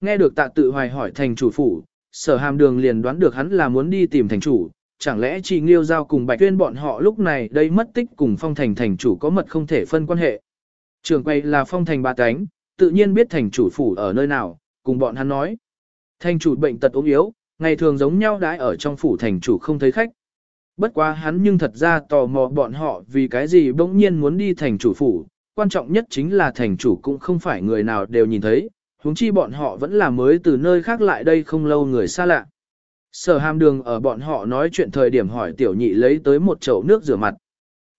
Nghe được tạ tự hoài hỏi thành chủ phủ, sở hàm đường liền đoán được hắn là muốn đi tìm thành chủ, chẳng lẽ chỉ nghiêu giao cùng bạch tuyên bọn họ lúc này đây mất tích cùng phong thành thành chủ có mật không thể phân quan hệ. Trường quay là phong thành ba cánh, tự nhiên biết thành chủ phủ ở nơi nào, cùng bọn hắn nói. Thành chủ bệnh tật ốm yếu, ngày thường giống nhau đãi ở trong phủ thành chủ không thấy khách. Bất quá hắn nhưng thật ra tò mò bọn họ vì cái gì bỗng nhiên muốn đi thành chủ phủ, quan trọng nhất chính là thành chủ cũng không phải người nào đều nhìn thấy, huống chi bọn họ vẫn là mới từ nơi khác lại đây không lâu người xa lạ. Sở hàm đường ở bọn họ nói chuyện thời điểm hỏi tiểu nhị lấy tới một chậu nước rửa mặt.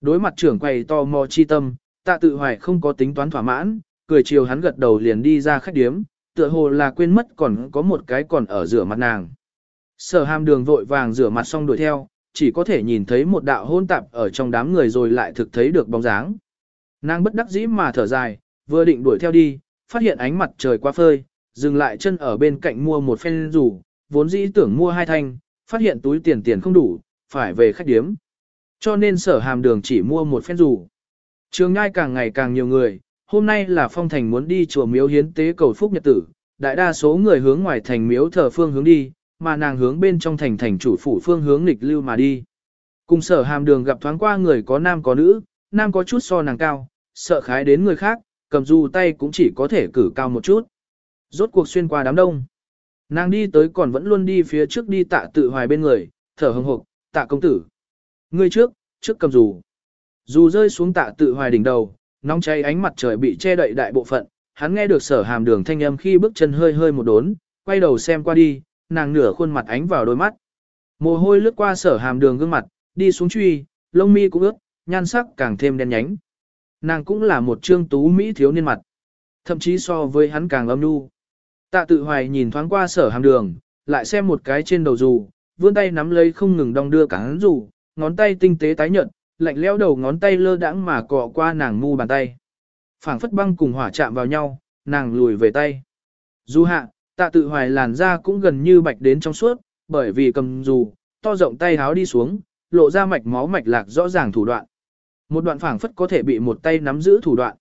Đối mặt trưởng quầy to mò chi tâm, tạ tự hoài không có tính toán thỏa mãn, cười chiều hắn gật đầu liền đi ra khách điếm, tựa hồ là quên mất còn có một cái còn ở rửa mặt nàng. Sở hàm đường vội vàng rửa mặt xong đuổi theo, chỉ có thể nhìn thấy một đạo hôn tạp ở trong đám người rồi lại thực thấy được bóng dáng. Nàng bất đắc dĩ mà thở dài, vừa định đuổi theo đi, phát hiện ánh mặt trời quá phơi, dừng lại chân ở bên cạnh mua một phen rủ, vốn dĩ tưởng mua hai thanh, phát hiện túi tiền tiền không đủ, phải về khách điếm. Cho nên sở hàm đường chỉ mua một phen rủ. Trường ngai càng ngày càng nhiều người, hôm nay là phong thành muốn đi chùa miếu hiến tế cầu phúc nhật tử, đại đa số người hướng ngoài thành miếu thờ phương hướng đi, mà nàng hướng bên trong thành thành chủ phủ phương hướng nghịch lưu mà đi. Cùng sở hàm đường gặp thoáng qua người có nam có nữ, nam có chút so nàng cao, sợ khái đến người khác, cầm dù tay cũng chỉ có thể cử cao một chút. Rốt cuộc xuyên qua đám đông. Nàng đi tới còn vẫn luôn đi phía trước đi tạ tự hoài bên người, thở hồng hộc, tạ công tử. Người trước, trước cầm dù. Dù rơi xuống tạ tự hoài đỉnh đầu, nóng cháy ánh mặt trời bị che đậy đại bộ phận, hắn nghe được sở hàm đường thanh âm khi bước chân hơi hơi một đốn, quay đầu xem qua đi, nàng nửa khuôn mặt ánh vào đôi mắt. Mồ hôi lướt qua sở hàm đường gương mặt, đi xuống truy, lông mi cũng ướt, nhan sắc càng thêm đen nhánh. Nàng cũng là một trương tú mỹ thiếu niên mặt. Thậm chí so với hắn càng âm nhu. Tạ tự hoài nhìn thoáng qua sở hàm đường, lại xem một cái trên đầu dù, vươn tay nắm lấy không ngừng đong đưa cả hắn dù, ngón tay tinh tế tái nhợt, lạnh lẽo đầu ngón tay lơ đãng mà cọ qua nàng mu bàn tay. phảng phất băng cùng hỏa chạm vào nhau, nàng lùi về tay. dù hạ, tạ tự hoài làn da cũng gần như bạch đến trong suốt, bởi vì cầm dù, to rộng tay háo đi xuống, lộ ra mạch máu mạch lạc rõ ràng thủ đoạn. Một đoạn phảng phất có thể bị một tay nắm giữ thủ đoạn.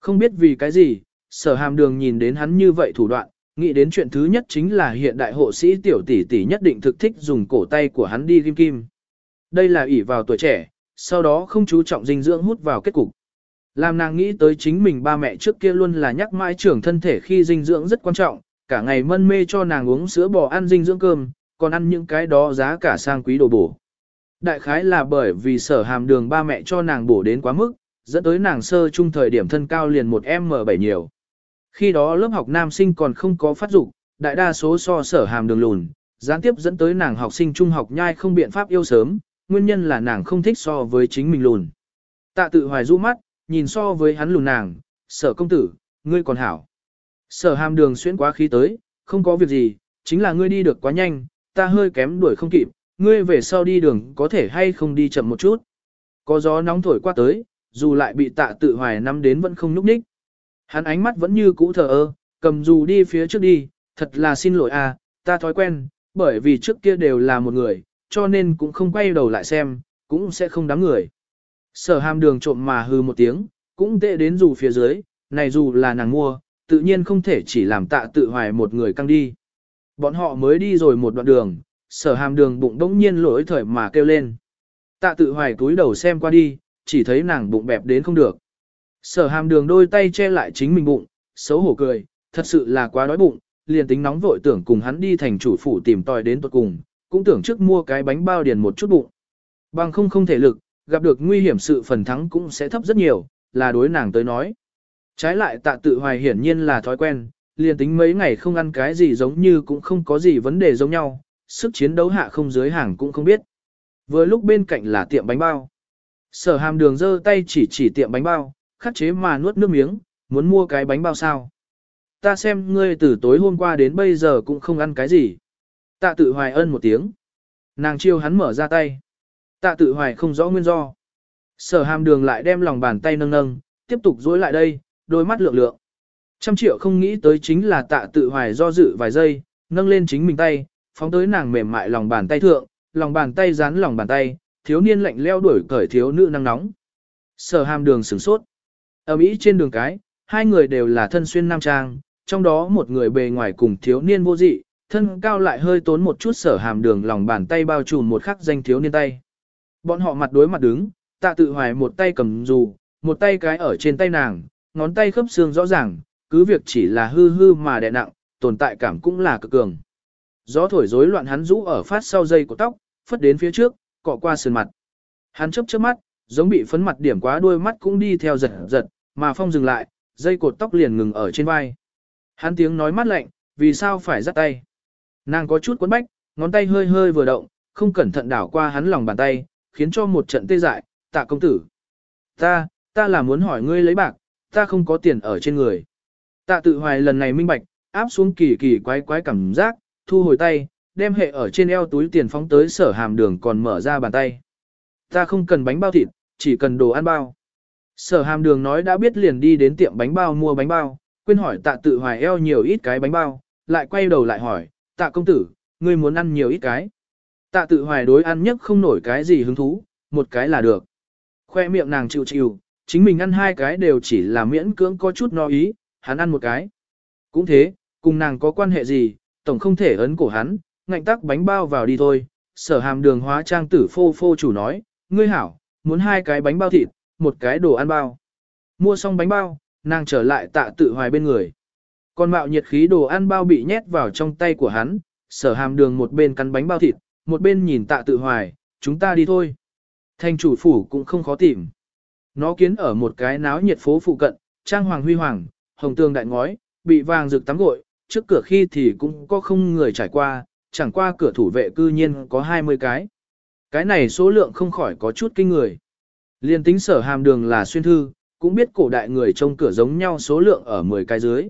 Không biết vì cái gì, sở hàm đường nhìn đến hắn như vậy thủ đoạn, nghĩ đến chuyện thứ nhất chính là hiện đại hộ sĩ tiểu tỷ tỷ nhất định thực thích dùng cổ tay của hắn đi kim kim. Đây là ỷ vào tuổi trẻ, sau đó không chú trọng dinh dưỡng hút vào kết cục. Làm nàng nghĩ tới chính mình ba mẹ trước kia luôn là nhắc mãi trưởng thân thể khi dinh dưỡng rất quan trọng, cả ngày mân mê cho nàng uống sữa bò ăn dinh dưỡng cơm, còn ăn những cái đó giá cả sang quý đồ bổ. Đại khái là bởi vì sở hàm đường ba mẹ cho nàng bổ đến quá mức, dẫn tới nàng sơ trung thời điểm thân cao liền một M7 nhiều. Khi đó lớp học nam sinh còn không có phát dục, đại đa số so sở hàm đường lùn, gián tiếp dẫn tới nàng học sinh trung học nhai không biện pháp yêu sớm, nguyên nhân là nàng không thích so với chính mình lùn. Tạ tự hoài du mắt, nhìn so với hắn lùn nàng, sở công tử, ngươi còn hảo. Sở hàm đường xuyên quá khí tới, không có việc gì, chính là ngươi đi được quá nhanh, ta hơi kém đuổi không kịp, ngươi về sau đi đường có thể hay không đi chậm một chút. Có gió nóng thổi qua tới, dù lại bị tạ tự hoài nắm đến vẫn không núp ních. Hắn ánh mắt vẫn như cũ thờ ơ, cầm dù đi phía trước đi, thật là xin lỗi à, ta thói quen, bởi vì trước kia đều là một người, cho nên cũng không quay đầu lại xem, cũng sẽ không đám người. Sở hàm đường trộm mà hư một tiếng, cũng tệ đến dù phía dưới, này dù là nàng mua, tự nhiên không thể chỉ làm tạ tự hoài một người căng đi. Bọn họ mới đi rồi một đoạn đường, sở hàm đường bụng đống nhiên lỗi thời mà kêu lên. Tạ tự hoài túi đầu xem qua đi, chỉ thấy nàng bụng bẹp đến không được. Sở hàm đường đôi tay che lại chính mình bụng, xấu hổ cười, thật sự là quá đói bụng, liền tính nóng vội tưởng cùng hắn đi thành chủ phủ tìm tòi đến tuật cùng, cũng tưởng trước mua cái bánh bao điền một chút bụng. Bằng không không thể lực, gặp được nguy hiểm sự phần thắng cũng sẽ thấp rất nhiều, là đối nàng tới nói. Trái lại tạ tự hoài hiển nhiên là thói quen, liền tính mấy ngày không ăn cái gì giống như cũng không có gì vấn đề giống nhau, sức chiến đấu hạ không dưới hàng cũng không biết. Vừa lúc bên cạnh là tiệm bánh bao. Sở hàm đường giơ tay chỉ chỉ tiệm bánh bao, khắc chế mà nuốt nước miếng, muốn mua cái bánh bao sao. Ta xem ngươi từ tối hôm qua đến bây giờ cũng không ăn cái gì. Tạ tự hoài ân một tiếng. Nàng chiêu hắn mở ra tay. Tạ tự hoài không rõ nguyên do. Sở hàm đường lại đem lòng bàn tay nâng nâng, tiếp tục dối lại đây, đôi mắt lượng lượng. Trăm triệu không nghĩ tới chính là tạ tự hoài do dự vài giây, nâng lên chính mình tay, phóng tới nàng mềm mại lòng bàn tay thượng, lòng bàn tay dán lòng bàn tay, thiếu niên lạnh leo đuổi cởi thiếu nữ năng nóng. Sở hàm đường sửng sốt. Ở Mỹ trên đường cái, hai người đều là thân xuyên nam trang, trong đó một người bề ngoài cùng thiếu niên vô dị, thân cao lại hơi tốn một chút sở hàm đường lòng bàn tay bao trùm một khắc danh thiếu niên tay. Bọn họ mặt đối mặt đứng, tạ tự hoài một tay cầm dù, một tay cái ở trên tay nàng, ngón tay khớp xương rõ ràng, cứ việc chỉ là hư hư mà đè nặng, tồn tại cảm cũng là cực cường. Gió thổi rối loạn hắn rũ ở phát sau dây của tóc, phất đến phía trước, cọ qua sườn mặt. Hắn chớp chớp mắt, giống bị phấn mặt điểm quá đôi mắt cũng đi theo giật giật, mà phong dừng lại, dây cột tóc liền ngừng ở trên vai. Hắn tiếng nói mắt lạnh, vì sao phải dắt tay. Nàng có chút cuốn bách, ngón tay hơi hơi vừa động, không cẩn thận đảo qua hắn lòng bàn tay, khiến cho một trận tê dại, tạ công tử. Ta, ta là muốn hỏi ngươi lấy bạc, ta không có tiền ở trên người. Tạ tự hoài lần này minh bạch, áp xuống kỳ kỳ quái quái cảm giác, thu hồi tay, đem hệ ở trên eo túi tiền phóng tới sở hàm đường còn mở ra bàn tay. Ta không cần bánh bao thịt, chỉ cần đồ ăn bao. Sở hàm đường nói đã biết liền đi đến tiệm bánh bao mua bánh bao, quên hỏi tạ tự hoài eo nhiều ít cái bánh bao, lại quay đầu lại hỏi, tạ công tử, ngươi muốn ăn nhiều ít cái. Tạ tự hoài đối ăn nhất không nổi cái gì hứng thú, một cái là được. Khoe miệng nàng chịu chịu, chính mình ăn hai cái đều chỉ là miễn cưỡng có chút no ý, hắn ăn một cái. Cũng thế, cùng nàng có quan hệ gì, tổng không thể ấn cổ hắn, ngạnh tắc bánh bao vào đi thôi. Sở hàm đường hóa trang tử phô phô chủ nói, ngươi hảo, muốn hai cái bánh bao thịt, một cái đồ ăn bao. Mua xong bánh bao, nàng trở lại tạ tự hoài bên người. Còn mạo nhiệt khí đồ ăn bao bị nhét vào trong tay của hắn, sở hàm đường một bên cắn bánh bao thịt, một bên nhìn tạ tự hoài, chúng ta đi thôi. Thành chủ phủ cũng không khó tìm. Nó kiến ở một cái náo nhiệt phố phụ cận, trang hoàng huy hoàng, hồng tường đại ngói, bị vàng rực tắm gội, trước cửa khi thì cũng có không người trải qua, chẳng qua cửa thủ vệ cư nhiên có 20 cái. Cái này số lượng không khỏi có chút kinh người. Liên tính sở hàm đường là xuyên thư, cũng biết cổ đại người trông cửa giống nhau số lượng ở 10 cái dưới.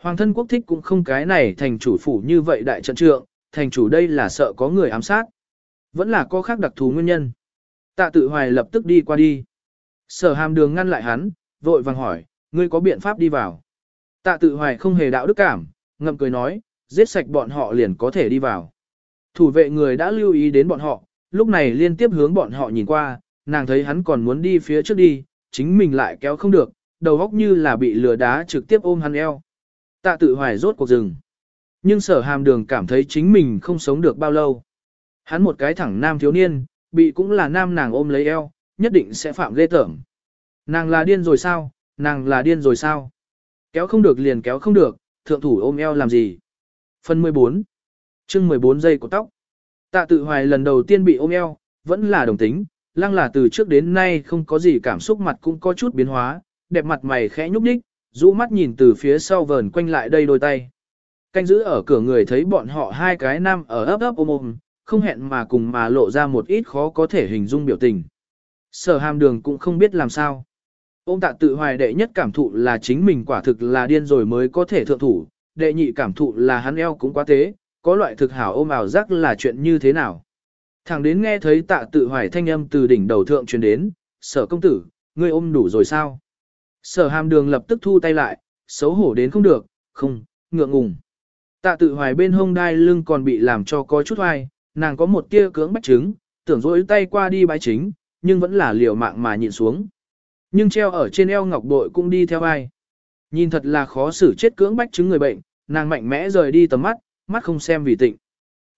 Hoàng thân quốc thích cũng không cái này thành chủ phủ như vậy đại trận trượng, thành chủ đây là sợ có người ám sát. Vẫn là có khác đặc thù nguyên nhân. Tạ tự hoài lập tức đi qua đi. Sở hàm đường ngăn lại hắn, vội vàng hỏi, ngươi có biện pháp đi vào. Tạ tự hoài không hề đạo đức cảm, ngậm cười nói, giết sạch bọn họ liền có thể đi vào. Thủ vệ người đã lưu ý đến bọn họ, lúc này liên tiếp hướng bọn họ nhìn qua, nàng thấy hắn còn muốn đi phía trước đi, chính mình lại kéo không được, đầu óc như là bị lừa đá trực tiếp ôm hắn eo. Tạ tự hoài rốt cuộc rừng. Nhưng sở hàm đường cảm thấy chính mình không sống được bao lâu. Hắn một cái thẳng nam thiếu niên, bị cũng là nam nàng ôm lấy eo, nhất định sẽ phạm ghê tởm. Nàng là điên rồi sao, nàng là điên rồi sao? Kéo không được liền kéo không được, thượng thủ ôm eo làm gì? Phần 14 chương 14 giây của tóc. Tạ tự hoài lần đầu tiên bị ôm eo, vẫn là đồng tính, lăng là từ trước đến nay không có gì cảm xúc mặt cũng có chút biến hóa, đẹp mặt mày khẽ nhúc nhích rũ mắt nhìn từ phía sau vờn quanh lại đây đôi tay. Canh giữ ở cửa người thấy bọn họ hai cái nam ở ấp ấp ôm ôm, không hẹn mà cùng mà lộ ra một ít khó có thể hình dung biểu tình. Sở hàm đường cũng không biết làm sao. Ôm tạ tự hoài đệ nhất cảm thụ là chính mình quả thực là điên rồi mới có thể thượng thủ, đệ nhị cảm thụ là hắn eo cũng quá tế, có loại thực hảo ôm ảo giác là chuyện như thế nào. Thẳng đến nghe thấy tạ tự hoài thanh âm từ đỉnh đầu thượng truyền đến, sở công tử, ngươi ôm đủ rồi sao? Sở hàm đường lập tức thu tay lại, xấu hổ đến không được, không, ngượng ngùng. Tạ tự hoài bên hông đai lưng còn bị làm cho có chút hoài, nàng có một tia cưỡng bách trứng, tưởng rỗi tay qua đi bái chính, nhưng vẫn là liều mạng mà nhịn xuống. Nhưng treo ở trên eo ngọc bội cũng đi theo ai. Nhìn thật là khó xử chết cưỡng bách chứng người bệnh, nàng mạnh mẽ rời đi tầm mắt, mắt không xem vì tịnh.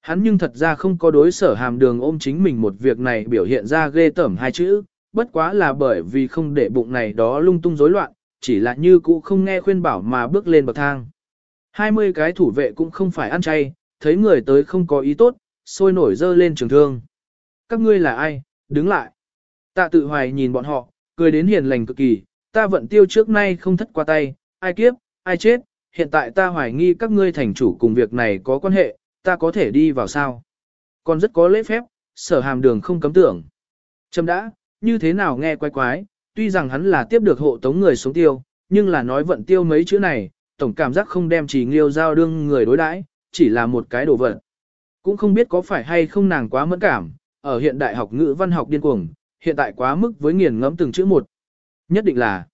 Hắn nhưng thật ra không có đối sở hàm đường ôm chính mình một việc này biểu hiện ra ghê tởm hai chữ, bất quá là bởi vì không để bụng này đó lung tung rối loạn, chỉ là như cũ không nghe khuyên bảo mà bước lên bậc thang. 20 cái thủ vệ cũng không phải ăn chay, thấy người tới không có ý tốt, sôi nổi dơ lên trường thương. Các ngươi là ai, đứng lại. Tạ tự hoài nhìn bọn họ, cười đến hiền lành cực kỳ, ta vận tiêu trước nay không thất qua tay, ai kiếp, ai chết, hiện tại ta hoài nghi các ngươi thành chủ cùng việc này có quan hệ, ta có thể đi vào sao. Còn rất có lễ phép, sở hàm đường không cấm tưởng. Trâm đã, như thế nào nghe quái quái, tuy rằng hắn là tiếp được hộ tống người sống tiêu, nhưng là nói vận tiêu mấy chữ này, tổng cảm giác không đem chỉ nghiêu giao đương người đối đãi, chỉ là một cái đồ vật. Cũng không biết có phải hay không nàng quá mẫn cảm, ở hiện đại học ngữ văn học điên cuồng, hiện tại quá mức với nghiền ngẫm từng chữ một. Nhất định là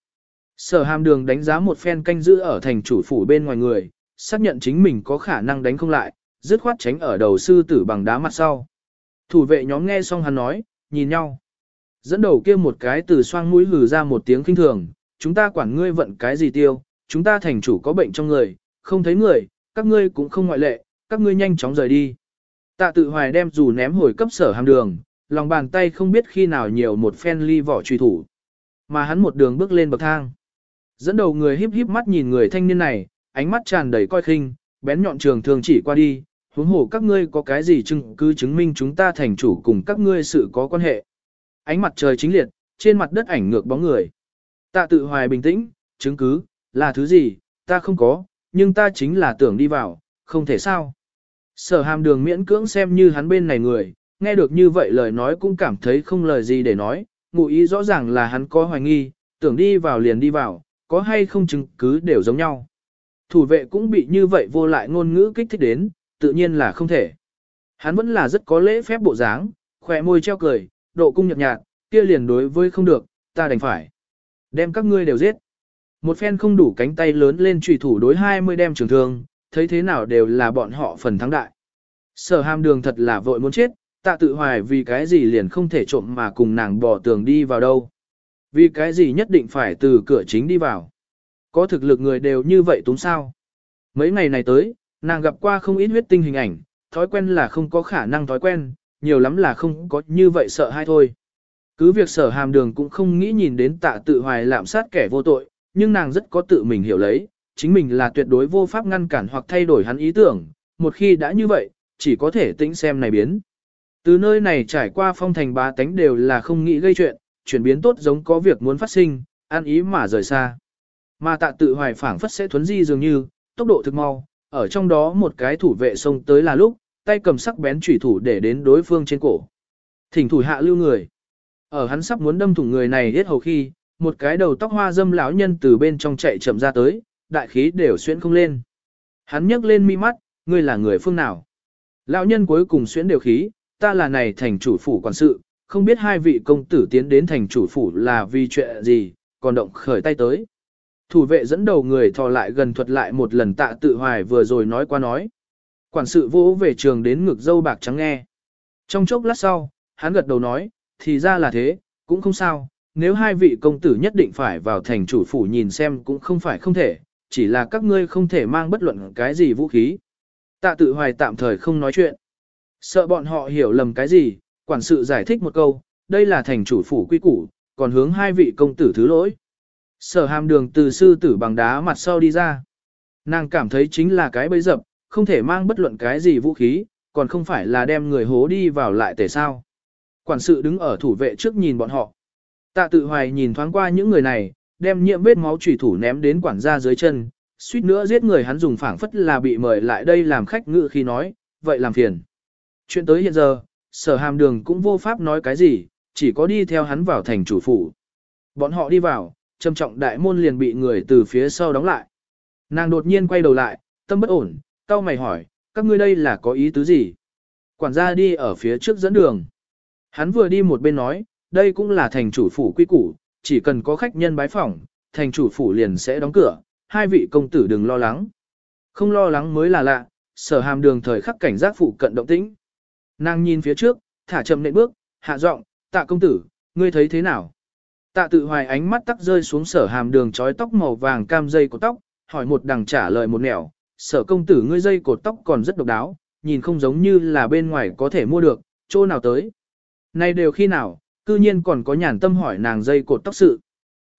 Sở hàm đường đánh giá một phen canh giữ ở thành chủ phủ bên ngoài người, xác nhận chính mình có khả năng đánh không lại, dứt khoát tránh ở đầu sư tử bằng đá mặt sau. Thủ vệ nhóm nghe xong hắn nói, nhìn nhau. Dẫn đầu kia một cái từ xoang mũi hừ ra một tiếng kinh thường, chúng ta quản ngươi vận cái gì tiêu, chúng ta thành chủ có bệnh trong người, không thấy người, các ngươi cũng không ngoại lệ, các ngươi nhanh chóng rời đi. Tạ tự hoài đem dù ném hồi cấp sở hàm đường, lòng bàn tay không biết khi nào nhiều một phen ly vỏ truy thủ. Mà hắn một đường bước lên bậc thang. Dẫn đầu người híp híp mắt nhìn người thanh niên này, ánh mắt tràn đầy coi khinh, bén nhọn trường thường chỉ qua đi, huống hồ các ngươi có cái gì chứng cứ chứng minh chúng ta thành chủ cùng các ngươi sự có quan hệ. Ánh mặt trời chính liệt, trên mặt đất ảnh ngược bóng người. Tạ tự hoài bình tĩnh, chứng cứ, là thứ gì, ta không có, nhưng ta chính là tưởng đi vào, không thể sao. Sở hàm đường miễn cưỡng xem như hắn bên này người, nghe được như vậy lời nói cũng cảm thấy không lời gì để nói, ngụ ý rõ ràng là hắn có hoài nghi, tưởng đi vào liền đi vào, có hay không chứng cứ đều giống nhau. Thủ vệ cũng bị như vậy vô lại ngôn ngữ kích thích đến, tự nhiên là không thể. Hắn vẫn là rất có lễ phép bộ dáng, khỏe môi treo cười, độ cung nhật nhạt, kia liền đối với không được, ta đành phải. Đem các ngươi đều giết. Một phen không đủ cánh tay lớn lên trùy thủ đối 20 đem trường thương, thấy thế nào đều là bọn họ phần thắng đại. Sở hàm đường thật là vội muốn chết, tạ tự hoài vì cái gì liền không thể trộm mà cùng nàng bỏ tường đi vào đâu. Vì cái gì nhất định phải từ cửa chính đi vào. Có thực lực người đều như vậy túng sao. Mấy ngày này tới, nàng gặp qua không ít huyết tinh hình ảnh, thói quen là không có khả năng thói quen, nhiều lắm là không có như vậy sợ hay thôi. Cứ việc sở hàm đường cũng không nghĩ nhìn đến tạ tự hoài lạm sát kẻ vô tội, nhưng nàng rất có tự mình hiểu lấy, chính mình là tuyệt đối vô pháp ngăn cản hoặc thay đổi hắn ý tưởng, một khi đã như vậy, chỉ có thể tĩnh xem này biến. Từ nơi này trải qua phong thành bá tánh đều là không nghĩ gây chuyện, chuyển biến tốt giống có việc muốn phát sinh, an ý mà rời xa. Mà tạ tự hoài phảng phất sẽ thuấn di dường như, tốc độ thực mau, ở trong đó một cái thủ vệ xông tới là lúc, tay cầm sắc bén chủy thủ để đến đối phương trên cổ. Thỉnh thủ hạ lưu người. Ở hắn sắp muốn đâm thủng người này hết hầu khi, một cái đầu tóc hoa dâm lão nhân từ bên trong chạy chậm ra tới, đại khí đều xuyên không lên. Hắn nhấc lên mi mắt, ngươi là người phương nào? Lão nhân cuối cùng xuyên đều khí, ta là này thành chủ phủ quản sự, không biết hai vị công tử tiến đến thành chủ phủ là vì chuyện gì, còn động khởi tay tới. Thủ vệ dẫn đầu người thò lại gần thuật lại một lần tạ tự hoài vừa rồi nói qua nói. Quản sự vỗ về trường đến ngực dâu bạc trắng nghe. Trong chốc lát sau, hắn gật đầu nói, thì ra là thế, cũng không sao, nếu hai vị công tử nhất định phải vào thành chủ phủ nhìn xem cũng không phải không thể, chỉ là các ngươi không thể mang bất luận cái gì vũ khí. Tạ tự hoài tạm thời không nói chuyện. Sợ bọn họ hiểu lầm cái gì, quản sự giải thích một câu, đây là thành chủ phủ quy củ, còn hướng hai vị công tử thứ lỗi. Sở hàm đường từ sư tử bằng đá mặt sau đi ra. Nàng cảm thấy chính là cái bấy dập, không thể mang bất luận cái gì vũ khí, còn không phải là đem người hố đi vào lại tể sao. Quản sự đứng ở thủ vệ trước nhìn bọn họ. Tạ tự hoài nhìn thoáng qua những người này, đem nhiễm vết máu chủy thủ ném đến quản gia dưới chân, suýt nữa giết người hắn dùng phảng phất là bị mời lại đây làm khách ngự khi nói, vậy làm phiền. Chuyện tới hiện giờ, sở hàm đường cũng vô pháp nói cái gì, chỉ có đi theo hắn vào thành chủ phủ. Bọn họ đi vào, trầm trọng đại môn liền bị người từ phía sau đóng lại. Nàng đột nhiên quay đầu lại, tâm bất ổn, cau mày hỏi, các ngươi đây là có ý tứ gì? Quản gia đi ở phía trước dẫn đường. Hắn vừa đi một bên nói, đây cũng là thành chủ phủ quy củ, chỉ cần có khách nhân bái phỏng, thành chủ phủ liền sẽ đóng cửa, hai vị công tử đừng lo lắng. Không lo lắng mới là lạ, sở hàm đường thời khắc cảnh giác phụ cận động tĩnh. Nàng nhìn phía trước, thả chậm nện bước, hạ giọng, tạ công tử, ngươi thấy thế nào? Tạ tự hoài ánh mắt tắc rơi xuống sở hàm đường trói tóc màu vàng cam dây của tóc, hỏi một đằng trả lời một nẻo, sở công tử ngươi dây cột tóc còn rất độc đáo, nhìn không giống như là bên ngoài có thể mua được, chỗ nào tới. Này đều khi nào, cư nhiên còn có nhàn tâm hỏi nàng dây cột tóc sự.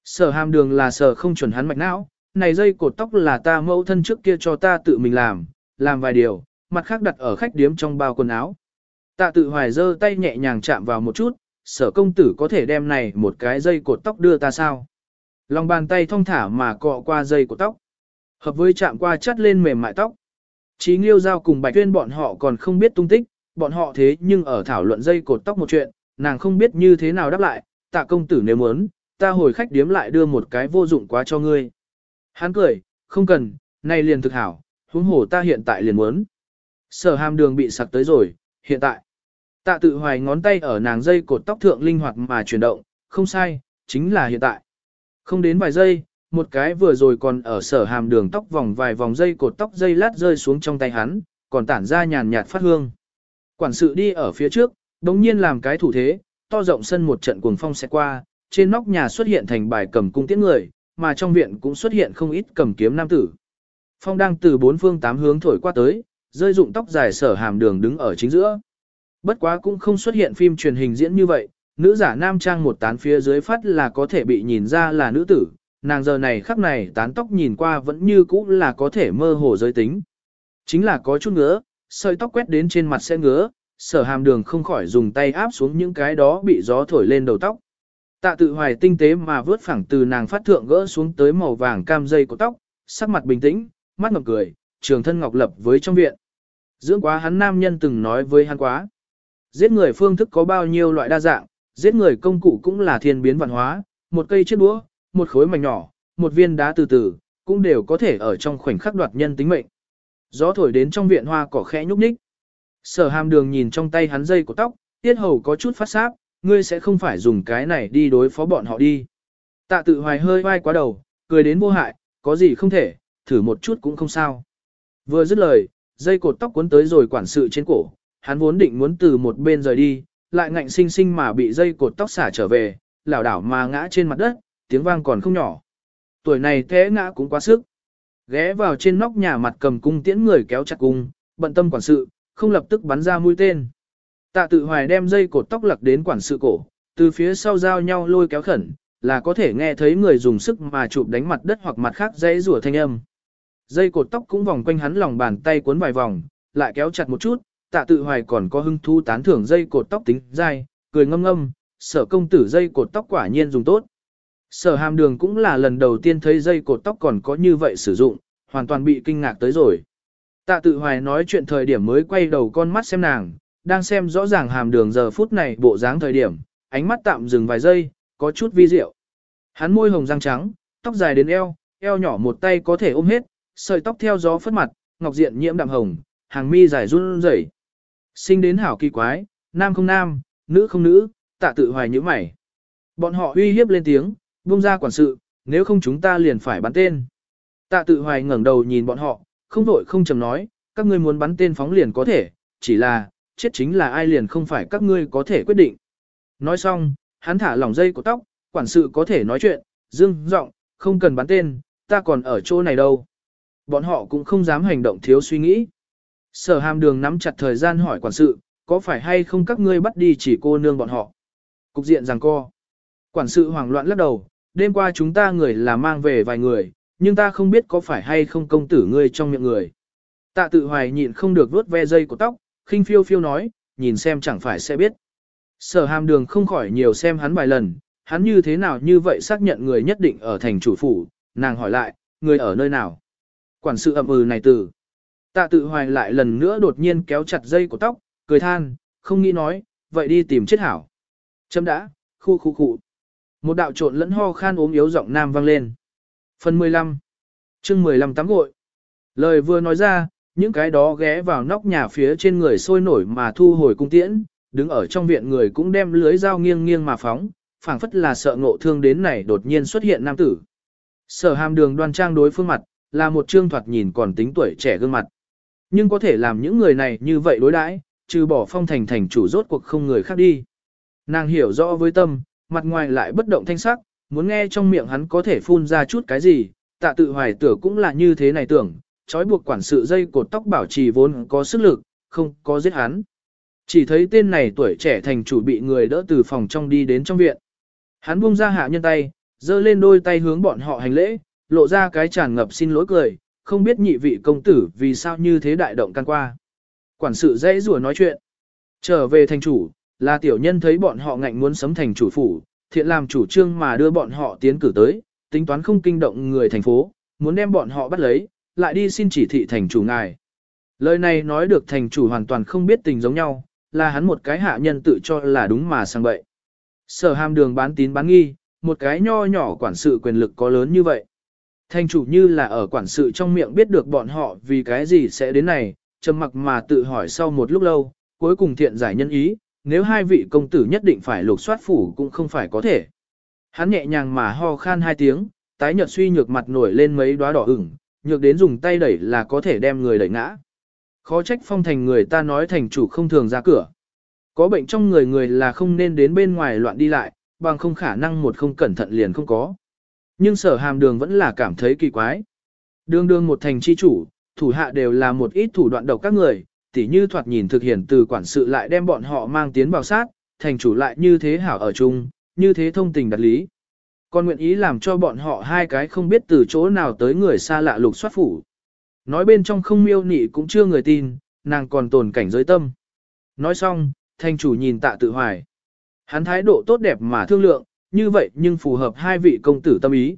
Sở hàm đường là sở không chuẩn hắn mạch não, này dây cột tóc là ta mẫu thân trước kia cho ta tự mình làm, làm vài điều, mặt khác đặt ở khách điếm trong bao quần áo. Tạ tự hoài giơ tay nhẹ nhàng chạm vào một chút, sở công tử có thể đem này một cái dây cột tóc đưa ta sao? Lòng bàn tay thong thả mà cọ qua dây cột tóc. Hợp với chạm qua chắt lên mềm mại tóc. Chí Nghiêu Giao cùng Bạch Tuyên bọn họ còn không biết tung tích, bọn họ thế nhưng ở thảo luận dây cột tóc một chuyện, nàng không biết như thế nào đáp lại, tạ công tử nếu muốn, ta hồi khách điếm lại đưa một cái vô dụng quá cho ngươi. Hắn cười, không cần, nay liền thực hảo, huống hồ ta hiện tại liền muốn. Sở hàm đường bị sặc tới rồi, hiện tại. Tạ tự hoài ngón tay ở nàng dây cột tóc thượng linh hoạt mà chuyển động, không sai, chính là hiện tại. Không đến vài giây, một cái vừa rồi còn ở sở hàm đường tóc vòng vài vòng dây cột tóc dây lát rơi xuống trong tay hắn, còn tản ra nhàn nhạt phát hương. Quản sự đi ở phía trước, đống nhiên làm cái thủ thế, to rộng sân một trận cuồng phong sẽ qua, trên nóc nhà xuất hiện thành bài cầm cung tiễn người, mà trong viện cũng xuất hiện không ít cầm kiếm nam tử. phong đang từ bốn phương tám hướng thổi qua tới, rơi dụng tóc dài sở hàm đường đứng ở chính giữa. Bất quá cũng không xuất hiện phim truyền hình diễn như vậy, nữ giả nam trang một tán phía dưới phát là có thể bị nhìn ra là nữ tử, nàng giờ này khắc này tán tóc nhìn qua vẫn như cũ là có thể mơ hồ giới tính. Chính là có chút ngứa, sợi tóc quét đến trên mặt sẽ ngứa, sở hàm đường không khỏi dùng tay áp xuống những cái đó bị gió thổi lên đầu tóc. Tạ tự hoài tinh tế mà vớt phẳng từ nàng phát thượng gỡ xuống tới màu vàng cam dây của tóc, sắc mặt bình tĩnh, mắt ngọc cười, trường thân ngọc lập với trong viện. Dưỡng quá hắn nam nhân từng nói với hắn quá. Giết người phương thức có bao nhiêu loại đa dạng, giết người công cụ cũng là thiên biến văn hóa, một cây chiếc đũa, một khối mảnh nhỏ, một viên đá từ từ, cũng đều có thể ở trong khoảnh khắc đoạt nhân tính mệnh. Gió thổi đến trong viện hoa cỏ khẽ nhúc nhích. Sở hàm đường nhìn trong tay hắn dây của tóc, tiết hầu có chút phát sáp, ngươi sẽ không phải dùng cái này đi đối phó bọn họ đi. Tạ tự hoài hơi vai quá đầu, cười đến vô hại, có gì không thể, thử một chút cũng không sao. Vừa dứt lời, dây cột tóc cuốn tới rồi quản sự trên cổ, hắn vốn định muốn từ một bên rời đi, lại ngạnh sinh sinh mà bị dây cột tóc xả trở về, lảo đảo mà ngã trên mặt đất, tiếng vang còn không nhỏ. Tuổi này thế ngã cũng quá sức. Ghé vào trên nóc nhà mặt cầm cung tiễn người kéo chặt cung, bận tâm quản sự, không lập tức bắn ra mũi tên. Tạ tự hoài đem dây cột tóc lặc đến quản sự cổ, từ phía sau giao nhau lôi kéo khẩn, là có thể nghe thấy người dùng sức mà chụp đánh mặt đất hoặc mặt khác dây rủa thanh âm. Dây cột tóc cũng vòng quanh hắn lòng bàn tay cuốn vài vòng, lại kéo chặt một chút, tạ tự hoài còn có hưng thu tán thưởng dây cột tóc tính dai, cười ngâm ngâm, sở công tử dây cột tóc quả nhiên dùng tốt. Sở hàm đường cũng là lần đầu tiên thấy dây cột tóc còn có như vậy sử dụng, hoàn toàn bị kinh ngạc tới rồi. Tạ tự hoài nói chuyện thời điểm mới quay đầu con mắt xem nàng, đang xem rõ ràng hàm đường giờ phút này bộ dáng thời điểm, ánh mắt tạm dừng vài giây, có chút vi diệu. Hắn môi hồng răng trắng, tóc dài đến eo, eo nhỏ một tay có thể ôm hết, sợi tóc theo gió phất mặt, ngọc diện nhiễm đạm hồng, hàng mi dài run rẩy. Sinh đến hảo kỳ quái, nam không nam, nữ không nữ, tạ tự hoài như mày. Bọn họ uy hiếp lên tiếng, buông ra quản sự, nếu không chúng ta liền phải bắn tên. Tạ tự hoài ngẩng đầu nhìn bọn họ, không vội không chầm nói, các ngươi muốn bắn tên phóng liền có thể, chỉ là, chết chính là ai liền không phải các ngươi có thể quyết định. Nói xong, hắn thả lỏng dây của tóc, quản sự có thể nói chuyện, dương giọng, không cần bắn tên, ta còn ở chỗ này đâu. Bọn họ cũng không dám hành động thiếu suy nghĩ. Sở hàm đường nắm chặt thời gian hỏi quản sự, có phải hay không các ngươi bắt đi chỉ cô nương bọn họ. Cục diện rằng co. Quản sự hoảng loạn lắc đầu, đêm qua chúng ta người là mang về vài người, nhưng ta không biết có phải hay không công tử ngươi trong miệng người. Tạ tự hoài nhịn không được vuốt ve dây của tóc, khinh phiêu phiêu nói, nhìn xem chẳng phải sẽ biết. Sở hàm đường không khỏi nhiều xem hắn vài lần, hắn như thế nào như vậy xác nhận người nhất định ở thành chủ phủ, nàng hỏi lại, người ở nơi nào. Quản sự ậm ừ này từ. Tạ tự hoài lại lần nữa đột nhiên kéo chặt dây của tóc, cười than, không nghĩ nói, vậy đi tìm chết hảo. Chấm đã, khu khu khu. Một đạo trộn lẫn ho khan ốm yếu giọng nam vang lên. Phần 15 chương 15 tắm gội. Lời vừa nói ra, những cái đó ghé vào nóc nhà phía trên người sôi nổi mà thu hồi cung tiễn, đứng ở trong viện người cũng đem lưới dao nghiêng nghiêng mà phóng, phảng phất là sợ ngộ thương đến này đột nhiên xuất hiện nam tử. Sở hàm đường đoan trang đối phương mặt, là một trương thoạt nhìn còn tính tuổi trẻ gương mặt. Nhưng có thể làm những người này như vậy đối đãi, trừ bỏ phong thành thành chủ rốt cuộc không người khác đi. Nàng hiểu rõ với tâm, mặt ngoài lại bất động thanh sắc, muốn nghe trong miệng hắn có thể phun ra chút cái gì, tạ tự hoài tưởng cũng là như thế này tưởng, trói buộc quản sự dây cột tóc bảo trì vốn có sức lực, không có giết hắn. Chỉ thấy tên này tuổi trẻ thành chủ bị người đỡ từ phòng trong đi đến trong viện. Hắn buông ra hạ nhân tay, giơ lên đôi tay hướng bọn họ hành lễ, lộ ra cái tràn ngập xin lỗi cười, không biết nhị vị công tử vì sao như thế đại động can qua. Quản sự dễ rùa nói chuyện. Trở về thành chủ, là tiểu nhân thấy bọn họ ngạnh muốn sấm thành chủ phủ, thiện làm chủ trương mà đưa bọn họ tiến cử tới, tính toán không kinh động người thành phố, muốn đem bọn họ bắt lấy, lại đi xin chỉ thị thành chủ ngài. Lời này nói được thành chủ hoàn toàn không biết tình giống nhau, là hắn một cái hạ nhân tự cho là đúng mà sang bậy. Sở hàm đường bán tín bán nghi, một cái nho nhỏ quản sự quyền lực có lớn như vậy. Thanh chủ như là ở quản sự trong miệng biết được bọn họ vì cái gì sẽ đến này, trầm mặc mà tự hỏi sau một lúc lâu, cuối cùng thiện giải nhân ý, nếu hai vị công tử nhất định phải lục soát phủ cũng không phải có thể. Hắn nhẹ nhàng mà ho khan hai tiếng, tái nhợt suy nhược mặt nổi lên mấy đóa đỏ ửng, nhược đến dùng tay đẩy là có thể đem người đẩy ngã. Khó trách phong thành người ta nói thành chủ không thường ra cửa. Có bệnh trong người người là không nên đến bên ngoài loạn đi lại, bằng không khả năng một không cẩn thận liền không có. Nhưng sở hàm đường vẫn là cảm thấy kỳ quái. đường đường một thành chi chủ, thủ hạ đều là một ít thủ đoạn độc các người, tỉ như thoạt nhìn thực hiện từ quản sự lại đem bọn họ mang tiến vào sát, thành chủ lại như thế hảo ở chung, như thế thông tình đặt lý. Còn nguyện ý làm cho bọn họ hai cái không biết từ chỗ nào tới người xa lạ lục soát phủ. Nói bên trong không miêu nị cũng chưa người tin, nàng còn tồn cảnh giới tâm. Nói xong, thành chủ nhìn tạ tự hoài. Hắn thái độ tốt đẹp mà thương lượng, như vậy nhưng phù hợp hai vị công tử tâm ý.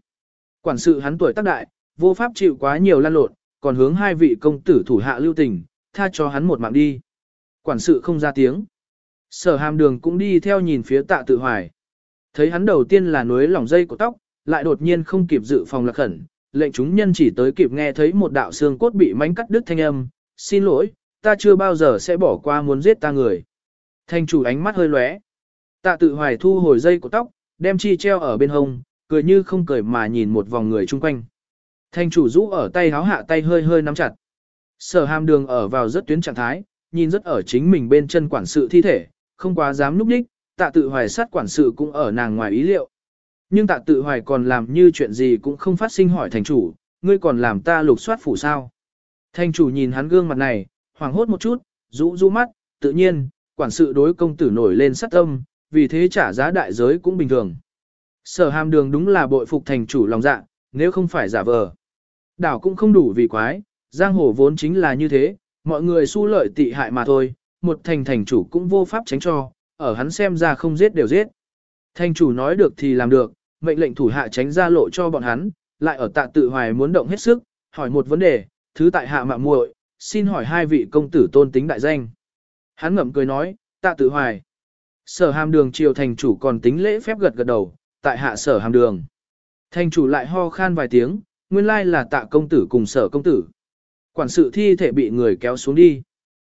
Quản sự hắn tuổi tác đại, vô pháp chịu quá nhiều lan lộn, còn hướng hai vị công tử thủ hạ lưu tình, tha cho hắn một mạng đi. Quản sự không ra tiếng. Sở hàm đường cũng đi theo nhìn phía tạ tự hoài. Thấy hắn đầu tiên là núi lỏng dây của tóc, lại đột nhiên không kịp dự phòng lạc khẩn, lệnh chúng nhân chỉ tới kịp nghe thấy một đạo xương cốt bị mánh cắt đứt thanh âm, xin lỗi, ta chưa bao giờ sẽ bỏ qua muốn giết ta người. Thanh chủ ánh mắt hơi lóe. Tạ tự hoài thu hồi dây của tóc, đem chi treo ở bên hông, cười như không cười mà nhìn một vòng người chung quanh. Thanh chủ rũ ở tay háo hạ tay hơi hơi nắm chặt. Sở hàm đường ở vào rất tuyến trạng thái, nhìn rất ở chính mình bên chân quản sự thi thể, không quá dám núp đích, tạ tự hoài sát quản sự cũng ở nàng ngoài ý liệu. Nhưng tạ tự hoài còn làm như chuyện gì cũng không phát sinh hỏi thành chủ, ngươi còn làm ta lục soát phủ sao. Thành chủ nhìn hắn gương mặt này, hoảng hốt một chút, rũ rũ mắt, tự nhiên, quản sự đối công tử nổi lên sát tâm, vì thế trả giá đại giới cũng bình thường. Sở hàm đường đúng là bội phục thành chủ lòng dạ, nếu không phải giả vờ. Đảo cũng không đủ vì quái, giang hồ vốn chính là như thế, mọi người su lợi tị hại mà thôi, một thành thành chủ cũng vô pháp tránh cho, ở hắn xem ra không giết đều giết. Thành chủ nói được thì làm được, mệnh lệnh thủ hạ tránh ra lộ cho bọn hắn, lại ở tạ tự hoài muốn động hết sức, hỏi một vấn đề, thứ tại hạ mạ muội, xin hỏi hai vị công tử tôn tính đại danh. Hắn ngậm cười nói, tạ tự hoài. Sở hàm đường triều thành chủ còn tính lễ phép gật gật đầu, tại hạ sở hàm đường. Thành chủ lại ho khan vài tiếng, nguyên lai là tạ công tử cùng sở công tử. Quản sự thi thể bị người kéo xuống đi.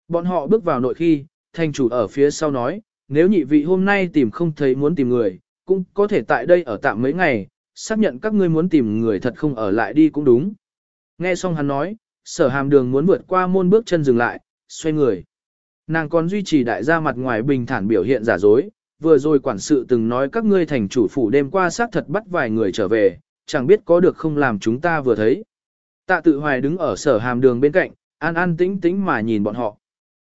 Bọn họ bước vào nội khi, thành chủ ở phía sau nói, nếu nhị vị hôm nay tìm không thấy muốn tìm người, cũng có thể tại đây ở tạm mấy ngày, xác nhận các ngươi muốn tìm người thật không ở lại đi cũng đúng. Nghe xong hắn nói, sở hàm đường muốn vượt qua môn bước chân dừng lại, xoay người. Nàng còn duy trì đại gia mặt ngoài bình thản biểu hiện giả dối, vừa rồi quản sự từng nói các ngươi thành chủ phủ đêm qua xác thật bắt vài người trở về, chẳng biết có được không làm chúng ta vừa thấy. Tạ tự hoài đứng ở sở hàm đường bên cạnh, an an tĩnh tĩnh mà nhìn bọn họ.